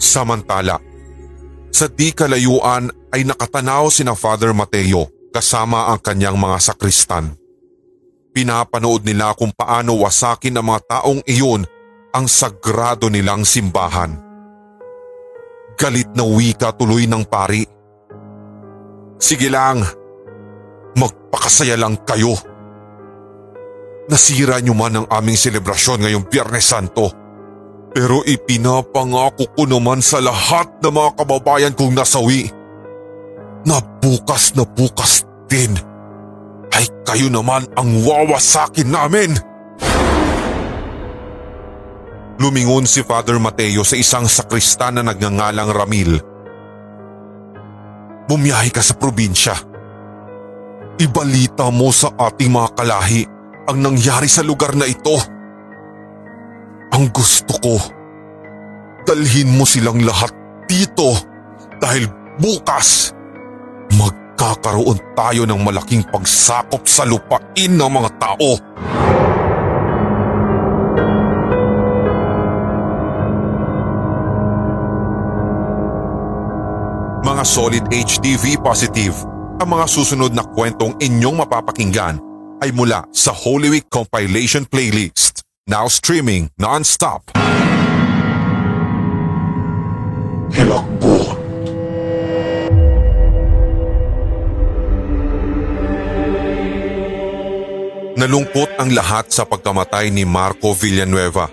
Samantala, sa di kalayuan ay nakatanaw sina Father Mateo kasama ang kanyang mga sakristan. Pinapanood nila kung paano wasakin ng mga taong iyon ang sagrado nilang simbahan. Galit na wika tuloy ng pari. Sige lang, magpakasaya lang kayo. Nasira niyo man ang aming selebrasyon ngayong Biyernes Santo. Pero ipinapangako ko naman sa lahat ng mga kababayan kong nasawi na bukas na bukas din ay kayo naman ang wawasakin namin. Lumingon si Father Mateo sa isang sakristan na nagngangalang Ramil. Bumiyahe ka sa probinsya. Ibalita mo sa ating mga kalahi ang nangyari sa lugar na ito. Ang gusto ko, dalhin mo silang lahat dito dahil bukas magkakaroon tayo ng malaking pagsakop sa lupain ng mga tao. Mga solid HDV positive, ang mga susunod na kwentong inyong mapapakinggan ay mula sa Holy Week compilation playlist. Now streaming non-stop. Hilakbot. Nalungkot ang lahat sa pagkamatay ni Marco Villanueva.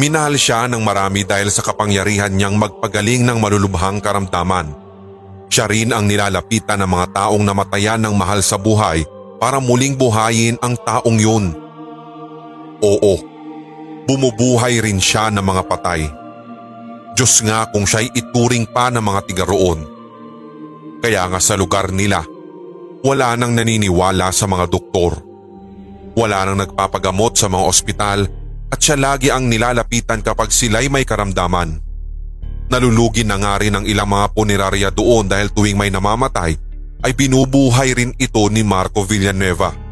Minahal siya ng marami dahil sa kapangyarihan niyang magpagaling ng malulubhang karamdaman. Siya rin ang nilalapitan ng mga taong namatayan ng mahal sa buhay para muling buhayin ang taong yun. Oo, bumubuhay rin siya ng mga patay. Diyos nga kung siya'y ituring pa ng mga tiga roon. Kaya nga sa lugar nila, wala nang naniniwala sa mga doktor. Wala nang nagpapagamot sa mga ospital at siya lagi ang nilalapitan kapag sila'y may karamdaman. Nalulugi na nga rin ang ilang mga punerarya doon dahil tuwing may namamatay ay binubuhay rin ito ni Marco Villanueva.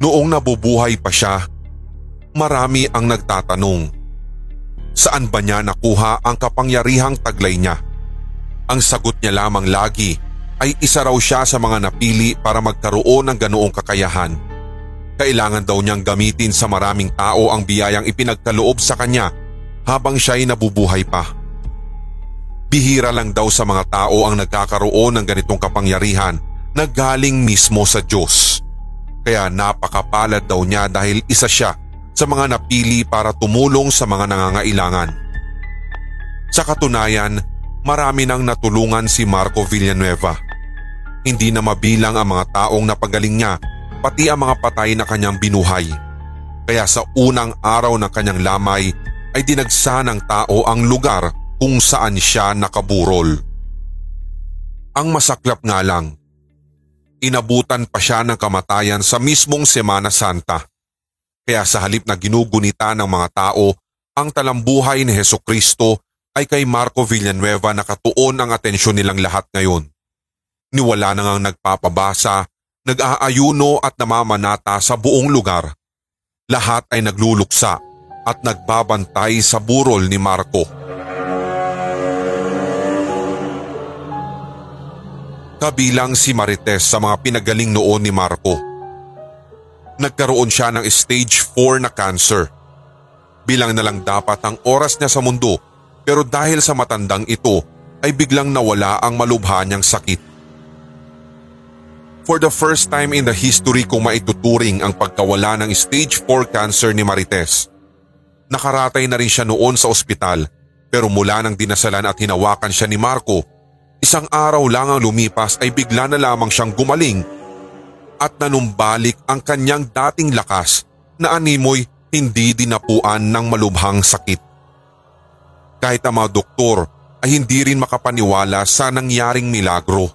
Noong nabubuhay pa siya, marami ang nagtatanong. Saan ba niya nakuha ang kapangyarihang taglay niya? Ang sagot niya lamang lagi ay isa raw siya sa mga napili para magkaroon ng ganoong kakayahan. Kailangan daw niyang gamitin sa maraming tao ang biyayang ipinagkaloob sa kanya habang siya'y nabubuhay pa. Bihira lang daw sa mga tao ang nagkakaroon ng ganitong kapangyarihan na galing mismo sa Diyos. Kaya napakapalad daw niya dahil isa siya sa mga napili para tumulong sa mga nangangailangan. Sa katunayan, marami nang natulungan si Marco Villanueva. Hindi na mabilang ang mga taong napagaling niya pati ang mga patay na kanyang binuhay. Kaya sa unang araw ng kanyang lamay ay dinagsa ng tao ang lugar kung saan siya nakaburol. Ang masaklap nga lang, inabutan pa siya ng kamatayan sa mismong Semana Santa. Kaya sa halip na ginugunita ng mga tao ang talambuhay ni Heso Kristo ay kay Marco Villanueva nakatuon ang atensyon nilang lahat ngayon. Niwala na ngang nagpapabasa, nag-aayuno at namamanata sa buong lugar. Lahat ay nagluluksa at nagbabantay sa burol ni Marco. Kabilang si Marites sa mga pinagaling noon ni Marco. Nagkaroon siya ng stage 4 na cancer. Bilang na lang dapat ang oras niya sa mundo pero dahil sa matandang ito ay biglang nawala ang malubha niyang sakit. For the first time in the history kung maituturing ang pagkawala ng stage 4 cancer ni Marites. Nakaratay na rin siya noon sa ospital pero mula nang dinasalan at hinawakan siya ni Marco, isang araw lang ang lumipas ay bigla na lamang siyang gumaling at nanumbalik ang kanyang dating lakas na animoy hindi dinapuan ng malubhang sakit. Kahit ang mga doktor ay hindi rin makapaniwala sa nangyaring milagro.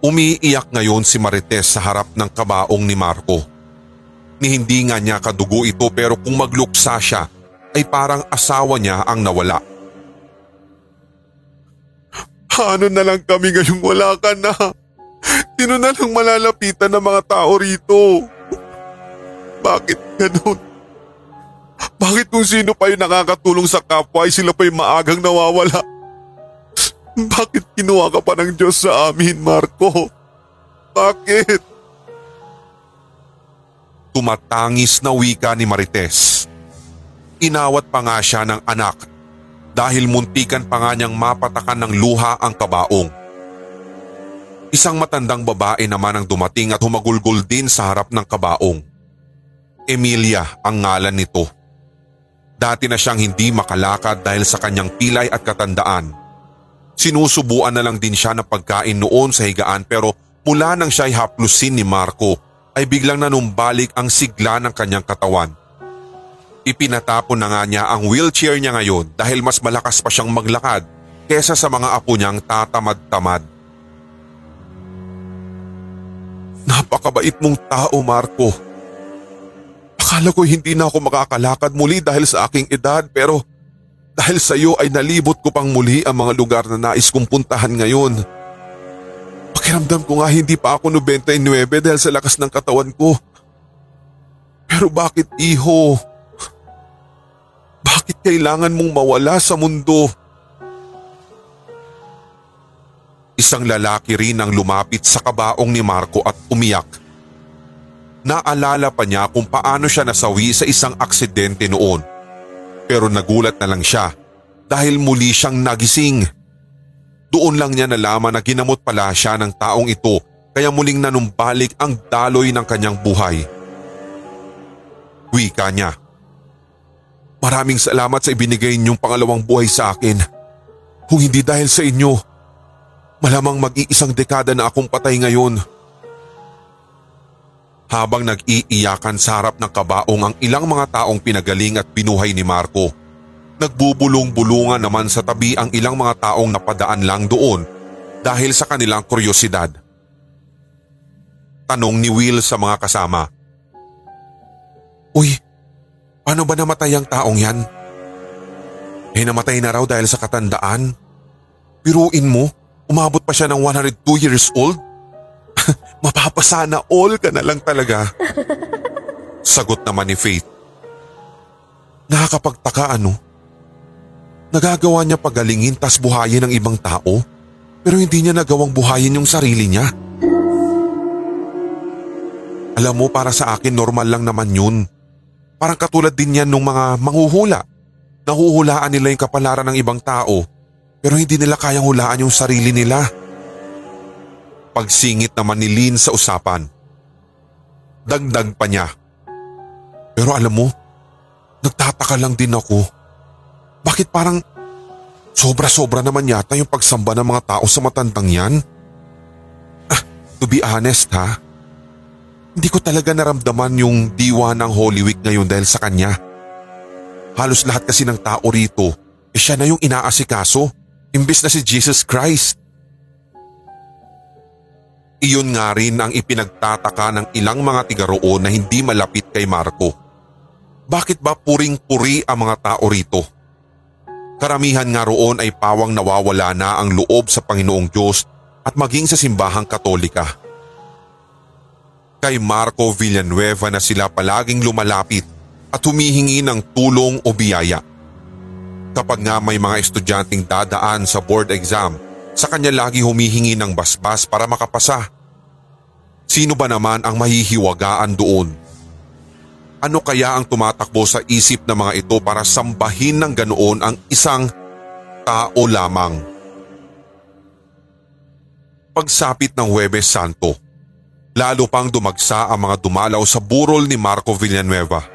Umiiyak ngayon si Marites sa harap ng kabaong ni Marco. Ni hindi nga niya kadugo ito pero kung magluksa siya ay parang asawa niya ang nawala. Paano na lang kami ngayong wala ka na? Sino na lang malalapitan ng mga tao rito? Bakit ganun? Bakit kung sino pa yung nakakatulong sa kapwa ay sila pa yung maagang nawawala? Bakit kinuha ka pa ng Diyos sa amin, Marco? Bakit? Tumatangis na wika ni Marites. Inawat pa nga siya ng anak dahil muntikan pa nga niyang mapatakan ng luha ang kabaong. Isang matandang babae naman ang dumating at humagulgol din sa harap ng kabaong. Emilia ang ngalan nito. Dati na siyang hindi makalakad dahil sa kanyang pilay at katandaan. Sinusubuan na lang din siya ng pagkain noon sa higaan pero mula nang siya'y haplusin ni Marco ay biglang nanumbalik ang sigla ng kanyang katawan. Ipinatapon na nga niya ang wheelchair niya ngayon dahil mas malakas pa siyang maglakad kesa sa mga apo niyang tatamad-tamad. Napakabait mong tao, Marco. Akala ko hindi na ako makakalakad muli dahil sa aking edad pero dahil sa iyo ay nalibot ko pang muli ang mga lugar na nais kong puntahan ngayon. Pakiramdam ko nga hindi pa ako 99 dahil sa lakas ng katawan ko. Pero bakit iho? Bakit kailangan mong mawala sa mundo? Isang lalaki rin ang lumapit sa kabaong ni Marco at umiyak. Naalala pa niya kung paano siya nasawi sa isang aksidente noon. Pero nagulat na lang siya dahil muli siyang nagising. Doon lang niya nalaman na ginamot pala siya ng taong ito kaya muling nanumbalik ang daloy ng kanyang buhay. Wika niya. Maraming salamat sa ibinigay niyong pangalawang buhay sa akin. Kung hindi dahil sa inyo, malamang mag-iisang dekada na akong patay ngayon. Habang nag-iiyakan sa harap ng kabaong ang ilang mga taong pinagaling at binuhay ni Marco, nagbubulong-bulungan naman sa tabi ang ilang mga taong napadaan lang doon dahil sa kanilang kuryosidad. Tanong ni Will sa mga kasama. Uy, paano ba namatay ang taong yan? Eh namatay na raw dahil sa katandaan. Biruin mo, umabot pa siya ng 102 years old? Mapapasana all ka na lang talaga. Sagot naman ni Faith. Nakakapagtaka ano? Nagagawa niya pagalingin tas buhayin ng ibang tao pero hindi niya nagawang buhayin yung sarili niya. Alam mo para sa akin normal lang naman yun. Parang katulad din yan ng mga manghuhula. Nahuhulaan nila yung kapalaran ng ibang tao pero hindi nila kayang hulaan yung sarili nila. Pagsingit naman ni Lynn sa usapan. Dagdag pa niya. Pero alam mo, nagtataka lang din ako. Bakit parang sobra-sobra naman yata yung pagsamba ng mga tao sa matandang yan? Ah, to be honest ha, hindi ko talaga naramdaman yung diwa ng Holy Week ngayon dahil sa kanya. Halos lahat kasi ng tao rito, eh siya na yung inaasikaso, imbis na si Jesus Christ. Iyon nga rin ang ipinagtataka ng ilang mga tiga roon na hindi malapit kay Marco. Bakit ba puring-puri ang mga tao rito? Karamihan nga roon ay pawang nawawala na ang loob sa Panginoong Diyos at maging sa simbahang katolika. Kay Marco Villanueva na sila palaging lumalapit at humihingi ng tulong o biyaya. Kapag nga may mga estudyanteng dadaan sa board exam, sa kanya lagi humihingi ng basbas para makapasa. Sino ba naman ang mahihiwagaan doon? Ano kaya ang tumatakbo sa isip ng mga ito para sambahin ng ganoon ang isang tao lamang? Pagsapit ng Huwebes Santo, lalo pang dumagsa ang mga dumalaw sa burol ni Marco Villanueva.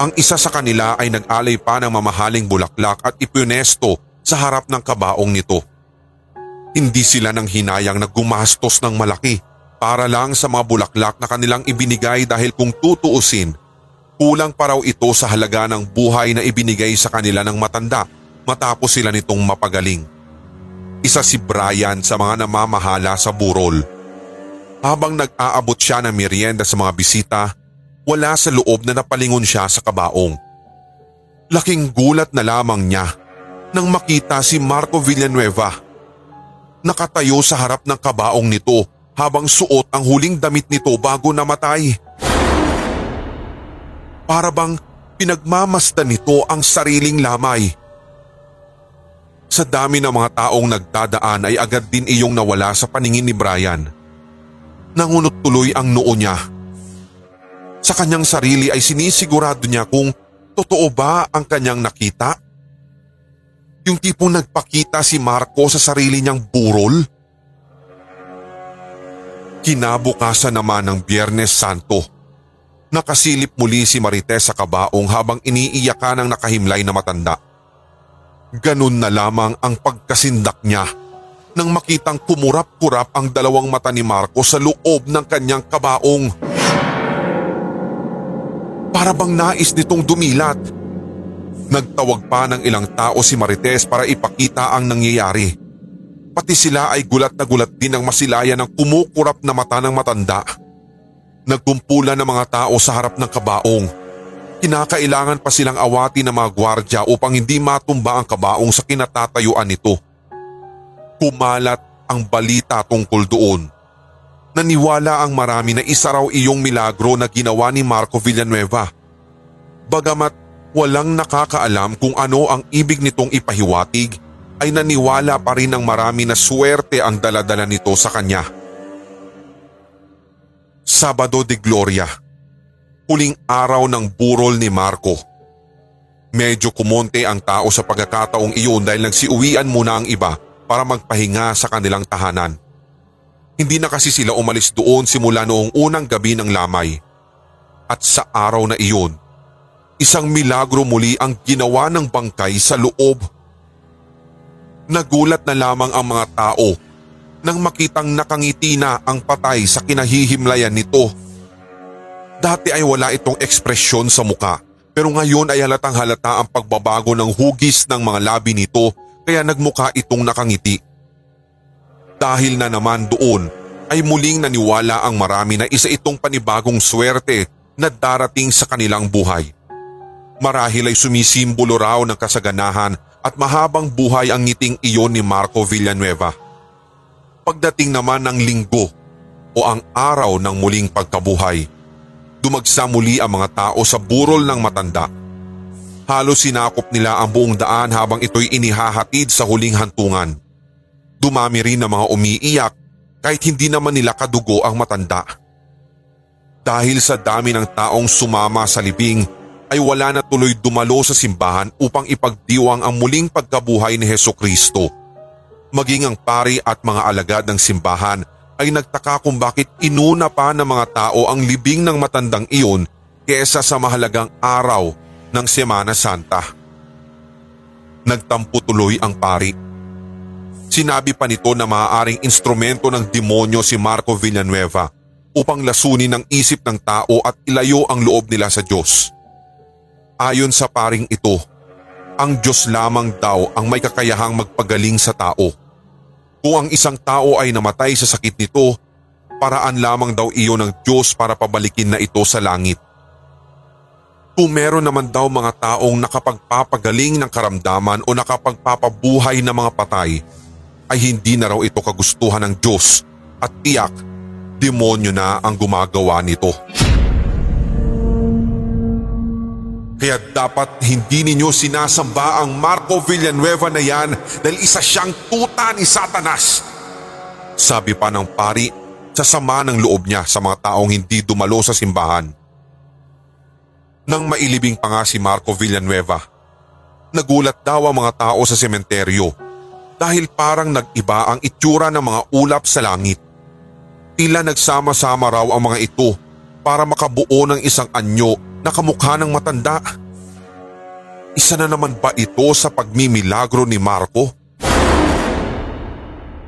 Ang isa sa kanila ay nag-alay pa ng mamahaling bulaklak at ipunesto sa harap ng kabaong nito. Hindi sila nang hinayang na gumastos ng malaki para lang sa mga bulaklak na kanilang ibinigay dahil kung tutuusin, kulang pa raw ito sa halaga ng buhay na ibinigay sa kanila ng matanda matapos sila nitong mapagaling. Isa si Brian sa mga namamahala sa burol. Habang nag-aabot siya ng merienda sa mga bisita, wala sa loob na napalingon siya sa kabaong. Laking gulat na lamang niya nang makita si Marco Villanueva. Nakatayo sa harap ng kabaong nito habang suot ang huling damit nito bago namatay. Para bang Pinagmamasdan nito ang sariling lamay. Sa dami ng mga taong nagdadaan ay agad din iyong nawala sa paningin ni Brian. Nangunot tuloy ang noo niya. Sa kanyang sarili ay sinisigurado niya kung totoo ba ang kanyang nakita? Yung tipong nagpakita si Marco sa sarili niyang burol? Kinabukasan naman ng Biyernes Santo. Nakasilip muli si Marites sa kabaong habang iniiyakan ng nakahimlay na matanda. Ganun na lamang ang pagkasindak niya nang makitang kumurap-kurap ang dalawang mata ni Marco sa loob ng kanyang kabaong. Para bang nais nitong dumilat. Nagtawag pa ng ilang tao si Marites para ipakita ang nangyayari. Pati sila ay gulat na gulat din ang masilayan ng kumukurap na mata ng matanda. Nagkumpulan ng mga tao sa harap ng kabaong. Kinakailangan pa silang awati ng mga gwardya upang hindi matumba ang kabaong sa kinatatayuan nito. Kumalat ang balita tungkol doon. Naniwala ang marami na isa raw iyong milagro na ginawa ni Marco Villanueva. Bagamat walang nakakaalam kung ano ang ibig nitong ipahiwatig, ay naniwala pa rin ng marami na swerte ang daladala nito sa kanya. Sabado de Gloria Huling araw ng burol ni Marco. Medyo kumonte ang tao sa pagkakataong iyon dahil nagsiuwian muna ang iba para magpahinga sa kanilang tahanan. Hindi na kasi sila umalis doon simula noong unang gabi ng lamay. At sa araw na iyon, isang milagro muli ang ginawa ng bangkay sa loob. Nagulat na lamang ang mga tao nang makitang nakangiti na ang patay sa kinahihimlayan nito. Dati ay wala itong ekspresyon sa muka pero ngayon ay halatang halata ang pagbabago ng hugis ng mga labi nito kaya nagmuka itong nakangiti. Dahil na naman doon ay muling naniwala ang marami na isa itong panibagong swerte na darating sa kanilang buhay. Marahil ay sumisimbolo raw ng kasaganahan at mahabang buhay ang ngiting iyon ni Marco Villanueva. Pagdating naman ng linggo o ang araw ng muling pagkabuhay, dumagsa muli ang mga tao sa burol ng matanda. Halos sinakop nila ang buong daan habang ito'y inihahatid sa huling hantungan. Dumami rin ang mga umiiyak kahit hindi naman nila kadugo ang matanda. Dahil sa dami ng taong sumama sa libing ay wala na tuloy dumalo sa simbahan upang ipagdiwang ang muling pagkabuhay ni Heso Kristo. Maging ang pari at mga alagad ng simbahan ay nagtaka kung bakit inuna pa ng mga tao ang libing ng matandang iyon kesa sa mahalagang araw ng Semana Santa. Nagtampo tuloy ang pari. Sinabi pa nito na maaaring instrumento ng demonyo si Marco Villanueva upang lasunin ang isip ng tao at ilayo ang loob nila sa Diyos. Ayon sa paring ito, ang Diyos lamang daw ang may kakayahang magpagaling sa tao. Kung ang isang tao ay namatay sa sakit nito, paraan lamang daw iyon ng Diyos para pabalikin na ito sa langit. Kung meron naman daw mga taong nakapagpapagaling ng karamdaman o nakapagpapabuhay ng mga patay, ay hindi na raw ito kagustuhan ng Diyos at tiyak, demonyo na ang gumagawa nito. Kaya dapat hindi ninyo sinasamba ang Marco Villanueva na yan dahil isa siyang tuta ni Satanas. Sabi pa ng pari sa sama ng loob niya sa mga taong hindi dumalo sa simbahan. Nang mailibing pa nga si Marco Villanueva, nagulat daw ang mga tao sa sementeryo dahil parang nag-iba ang itsura ng mga ulap sa langit. Tila nagsama-sama raw ang mga ito para makabuo ng isang anyo na kamukha ng matanda. Isa na naman ba ito sa pagmimilagro ni Marco?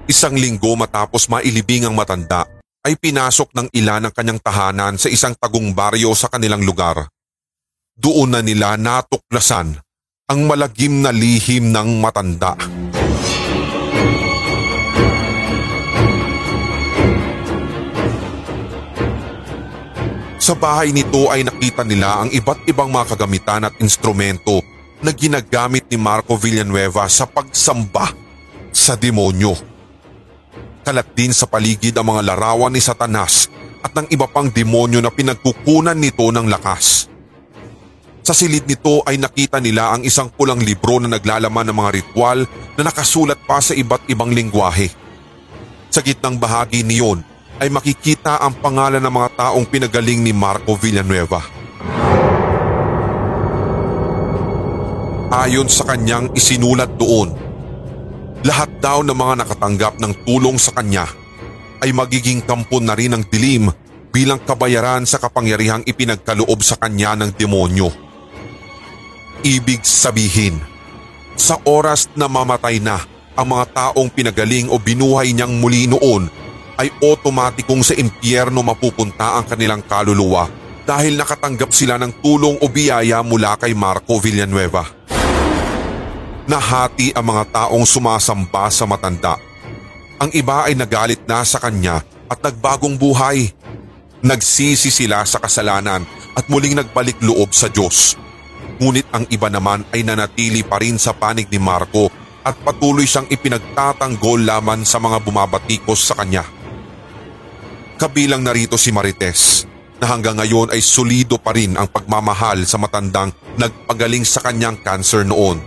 Isang linggo matapos mailibing ang matanda ay pinasok ng ilan ng kanyang tahanan sa isang tagong baryo sa kanilang lugar. Doon na nila natuklasan ang malagim na lihim ng matanda. Sa bahay nito ay nakita nila ang iba't ibang mga kagamitan at instrumento na ginagamit ni Marco Villanueva sa pagsamba sa demonyo. Kalat din sa paligid ang mga larawan ni Satanas at ng iba pang demonyo na pinagkukunan nito ng lakas. Sa silid nito ay nakita nila ang isang pulang libro na naglalaman ng mga ritual na nakasulat pa sa iba't ibang lingwahe. Sa gitnang bahagi niyon ay makikita ang pangalan ng mga taong pinagaling ni Marco Villanueva. Ayon sa kanyang isinulat doon, lahat daw ng mga nakatanggap ng tulong sa kanya ay magiging kampon na rin ng dilim bilang kabayaran sa kapangyarihang ipinagkaloob sa kanya ng demonyo. Ibig sabihin, sa oras na mamatay na ang mga taong pinagaling o binuhay niyang muli noon ay otomatikong sa impyerno mapupunta ang kanilang kaluluwa dahil nakatanggap sila ng tulong o biyaya mula kay Marco Villanueva. Nahati ang mga taong sumasamba sa matanda. Ang iba ay nagalit na sa kanya at nagbagong buhay. Nagsisi sila sa kasalanan at muling nagbalik loob sa Diyos. Ngunit ang iba naman ay nanatili pa rin sa panig ni Marco at patuloy siyang ipinagtatanggol laman sa mga bumabatikos sa kanya. Kabilang narito si Marites na hanggang ngayon ay solido pa rin ang pagmamahal sa matandang nagpagaling sa kanyang cancer noon.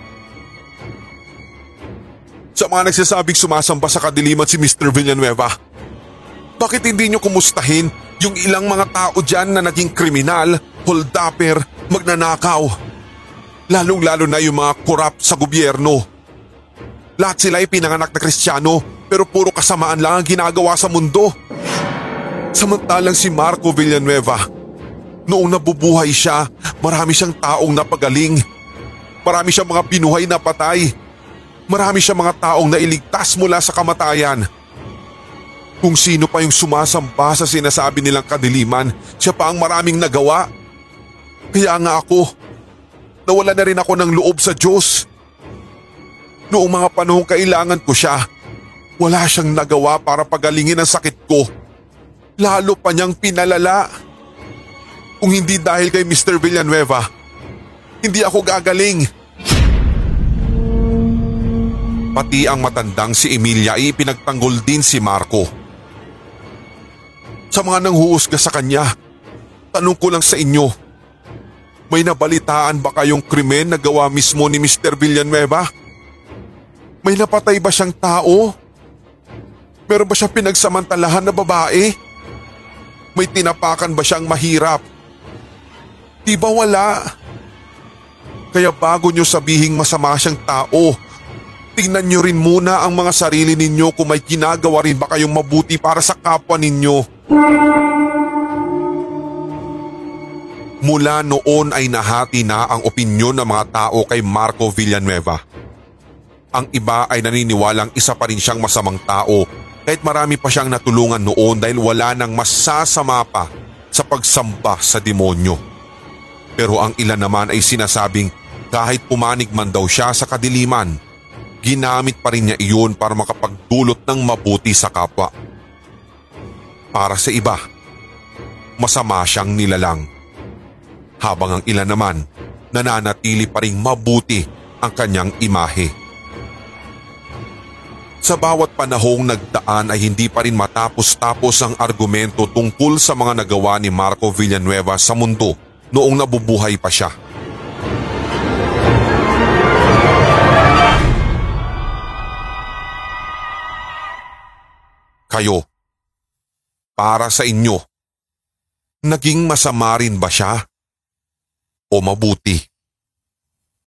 Sa mga nagsasabing sumasamba sa kadiliman si Mr. Villanueva, bakit hindi niyo kumustahin yung ilang mga tao dyan na naging kriminal, holdapper, magnanakaw? Lalong-lalo na yung mga korap sa gobyerno. Lahat sila ay pinanganak na kristyano pero puro kasamaan lang ang ginagawa sa mundo. Samantalang si Marco Villanueva, noong nabubuhay siya, marami siyang taong napagaling. Marami siyang mga pinuhay na patay. Marami siyang mga taong nailigtas mula sa kamatayan. Kung sino pa yung sumasamba sa sinasabi nilang kadiliman, siya pa ang maraming nagawa. Kaya nga ako, nawala na rin ako ng loob sa Diyos. Noong mga panahong kailangan ko siya, wala siyang nagawa para pagalingin ang sakit ko. Lalo pa niyang pinalala. Kung hindi dahil kay Mr. Villanueva, hindi ako gagaling. Pati ang matandang si Emilia ay pinagtanggol din si Marco. Sa mga nanghuhusga sa kanya, tanong ko lang sa inyo, may nabalitaan ba kayong krimen na gawa mismo ni Mr. Villanueva? May napatay ba siyang tao? Meron ba siyang pinagsamantalahan na babae? May tinapakan ba siyang mahirap? Di ba wala? Kaya bago niyo sabihing masama siyang tao, tingnan niyo rin muna ang mga sarili ninyo kung may ginagawa rin ba kayong mabuti para sa kapwa ninyo. Mula noon ay nahati na ang opinyon ng mga tao kay Marco Villanueva. Ang iba ay naniniwalang isa pa rin siyang masamang tao kahit marami pa siyang natulungan noon dahil wala nang masasama pa sa pagsamba sa demonyo. Pero ang ilan naman ay sinasabing kahit pumanig man daw siya sa kadiliman, ginamit pa rin niya iyon para makapagdulot ng mabuti sa kapwa. Para sa iba, masama siyang nilalang. Habang ang ilan naman, nananatili pa rin mabuti ang kanyang imahe. Sa bawat panahong nagdaan ay hindi pa rin matapos-tapos ang argumento tungkol sa mga nagawa ni Marco Villanueva sa mundo noong nabubuhay pa siya. Kayo, para sa inyo, naging masama rin ba siya? O mabuti?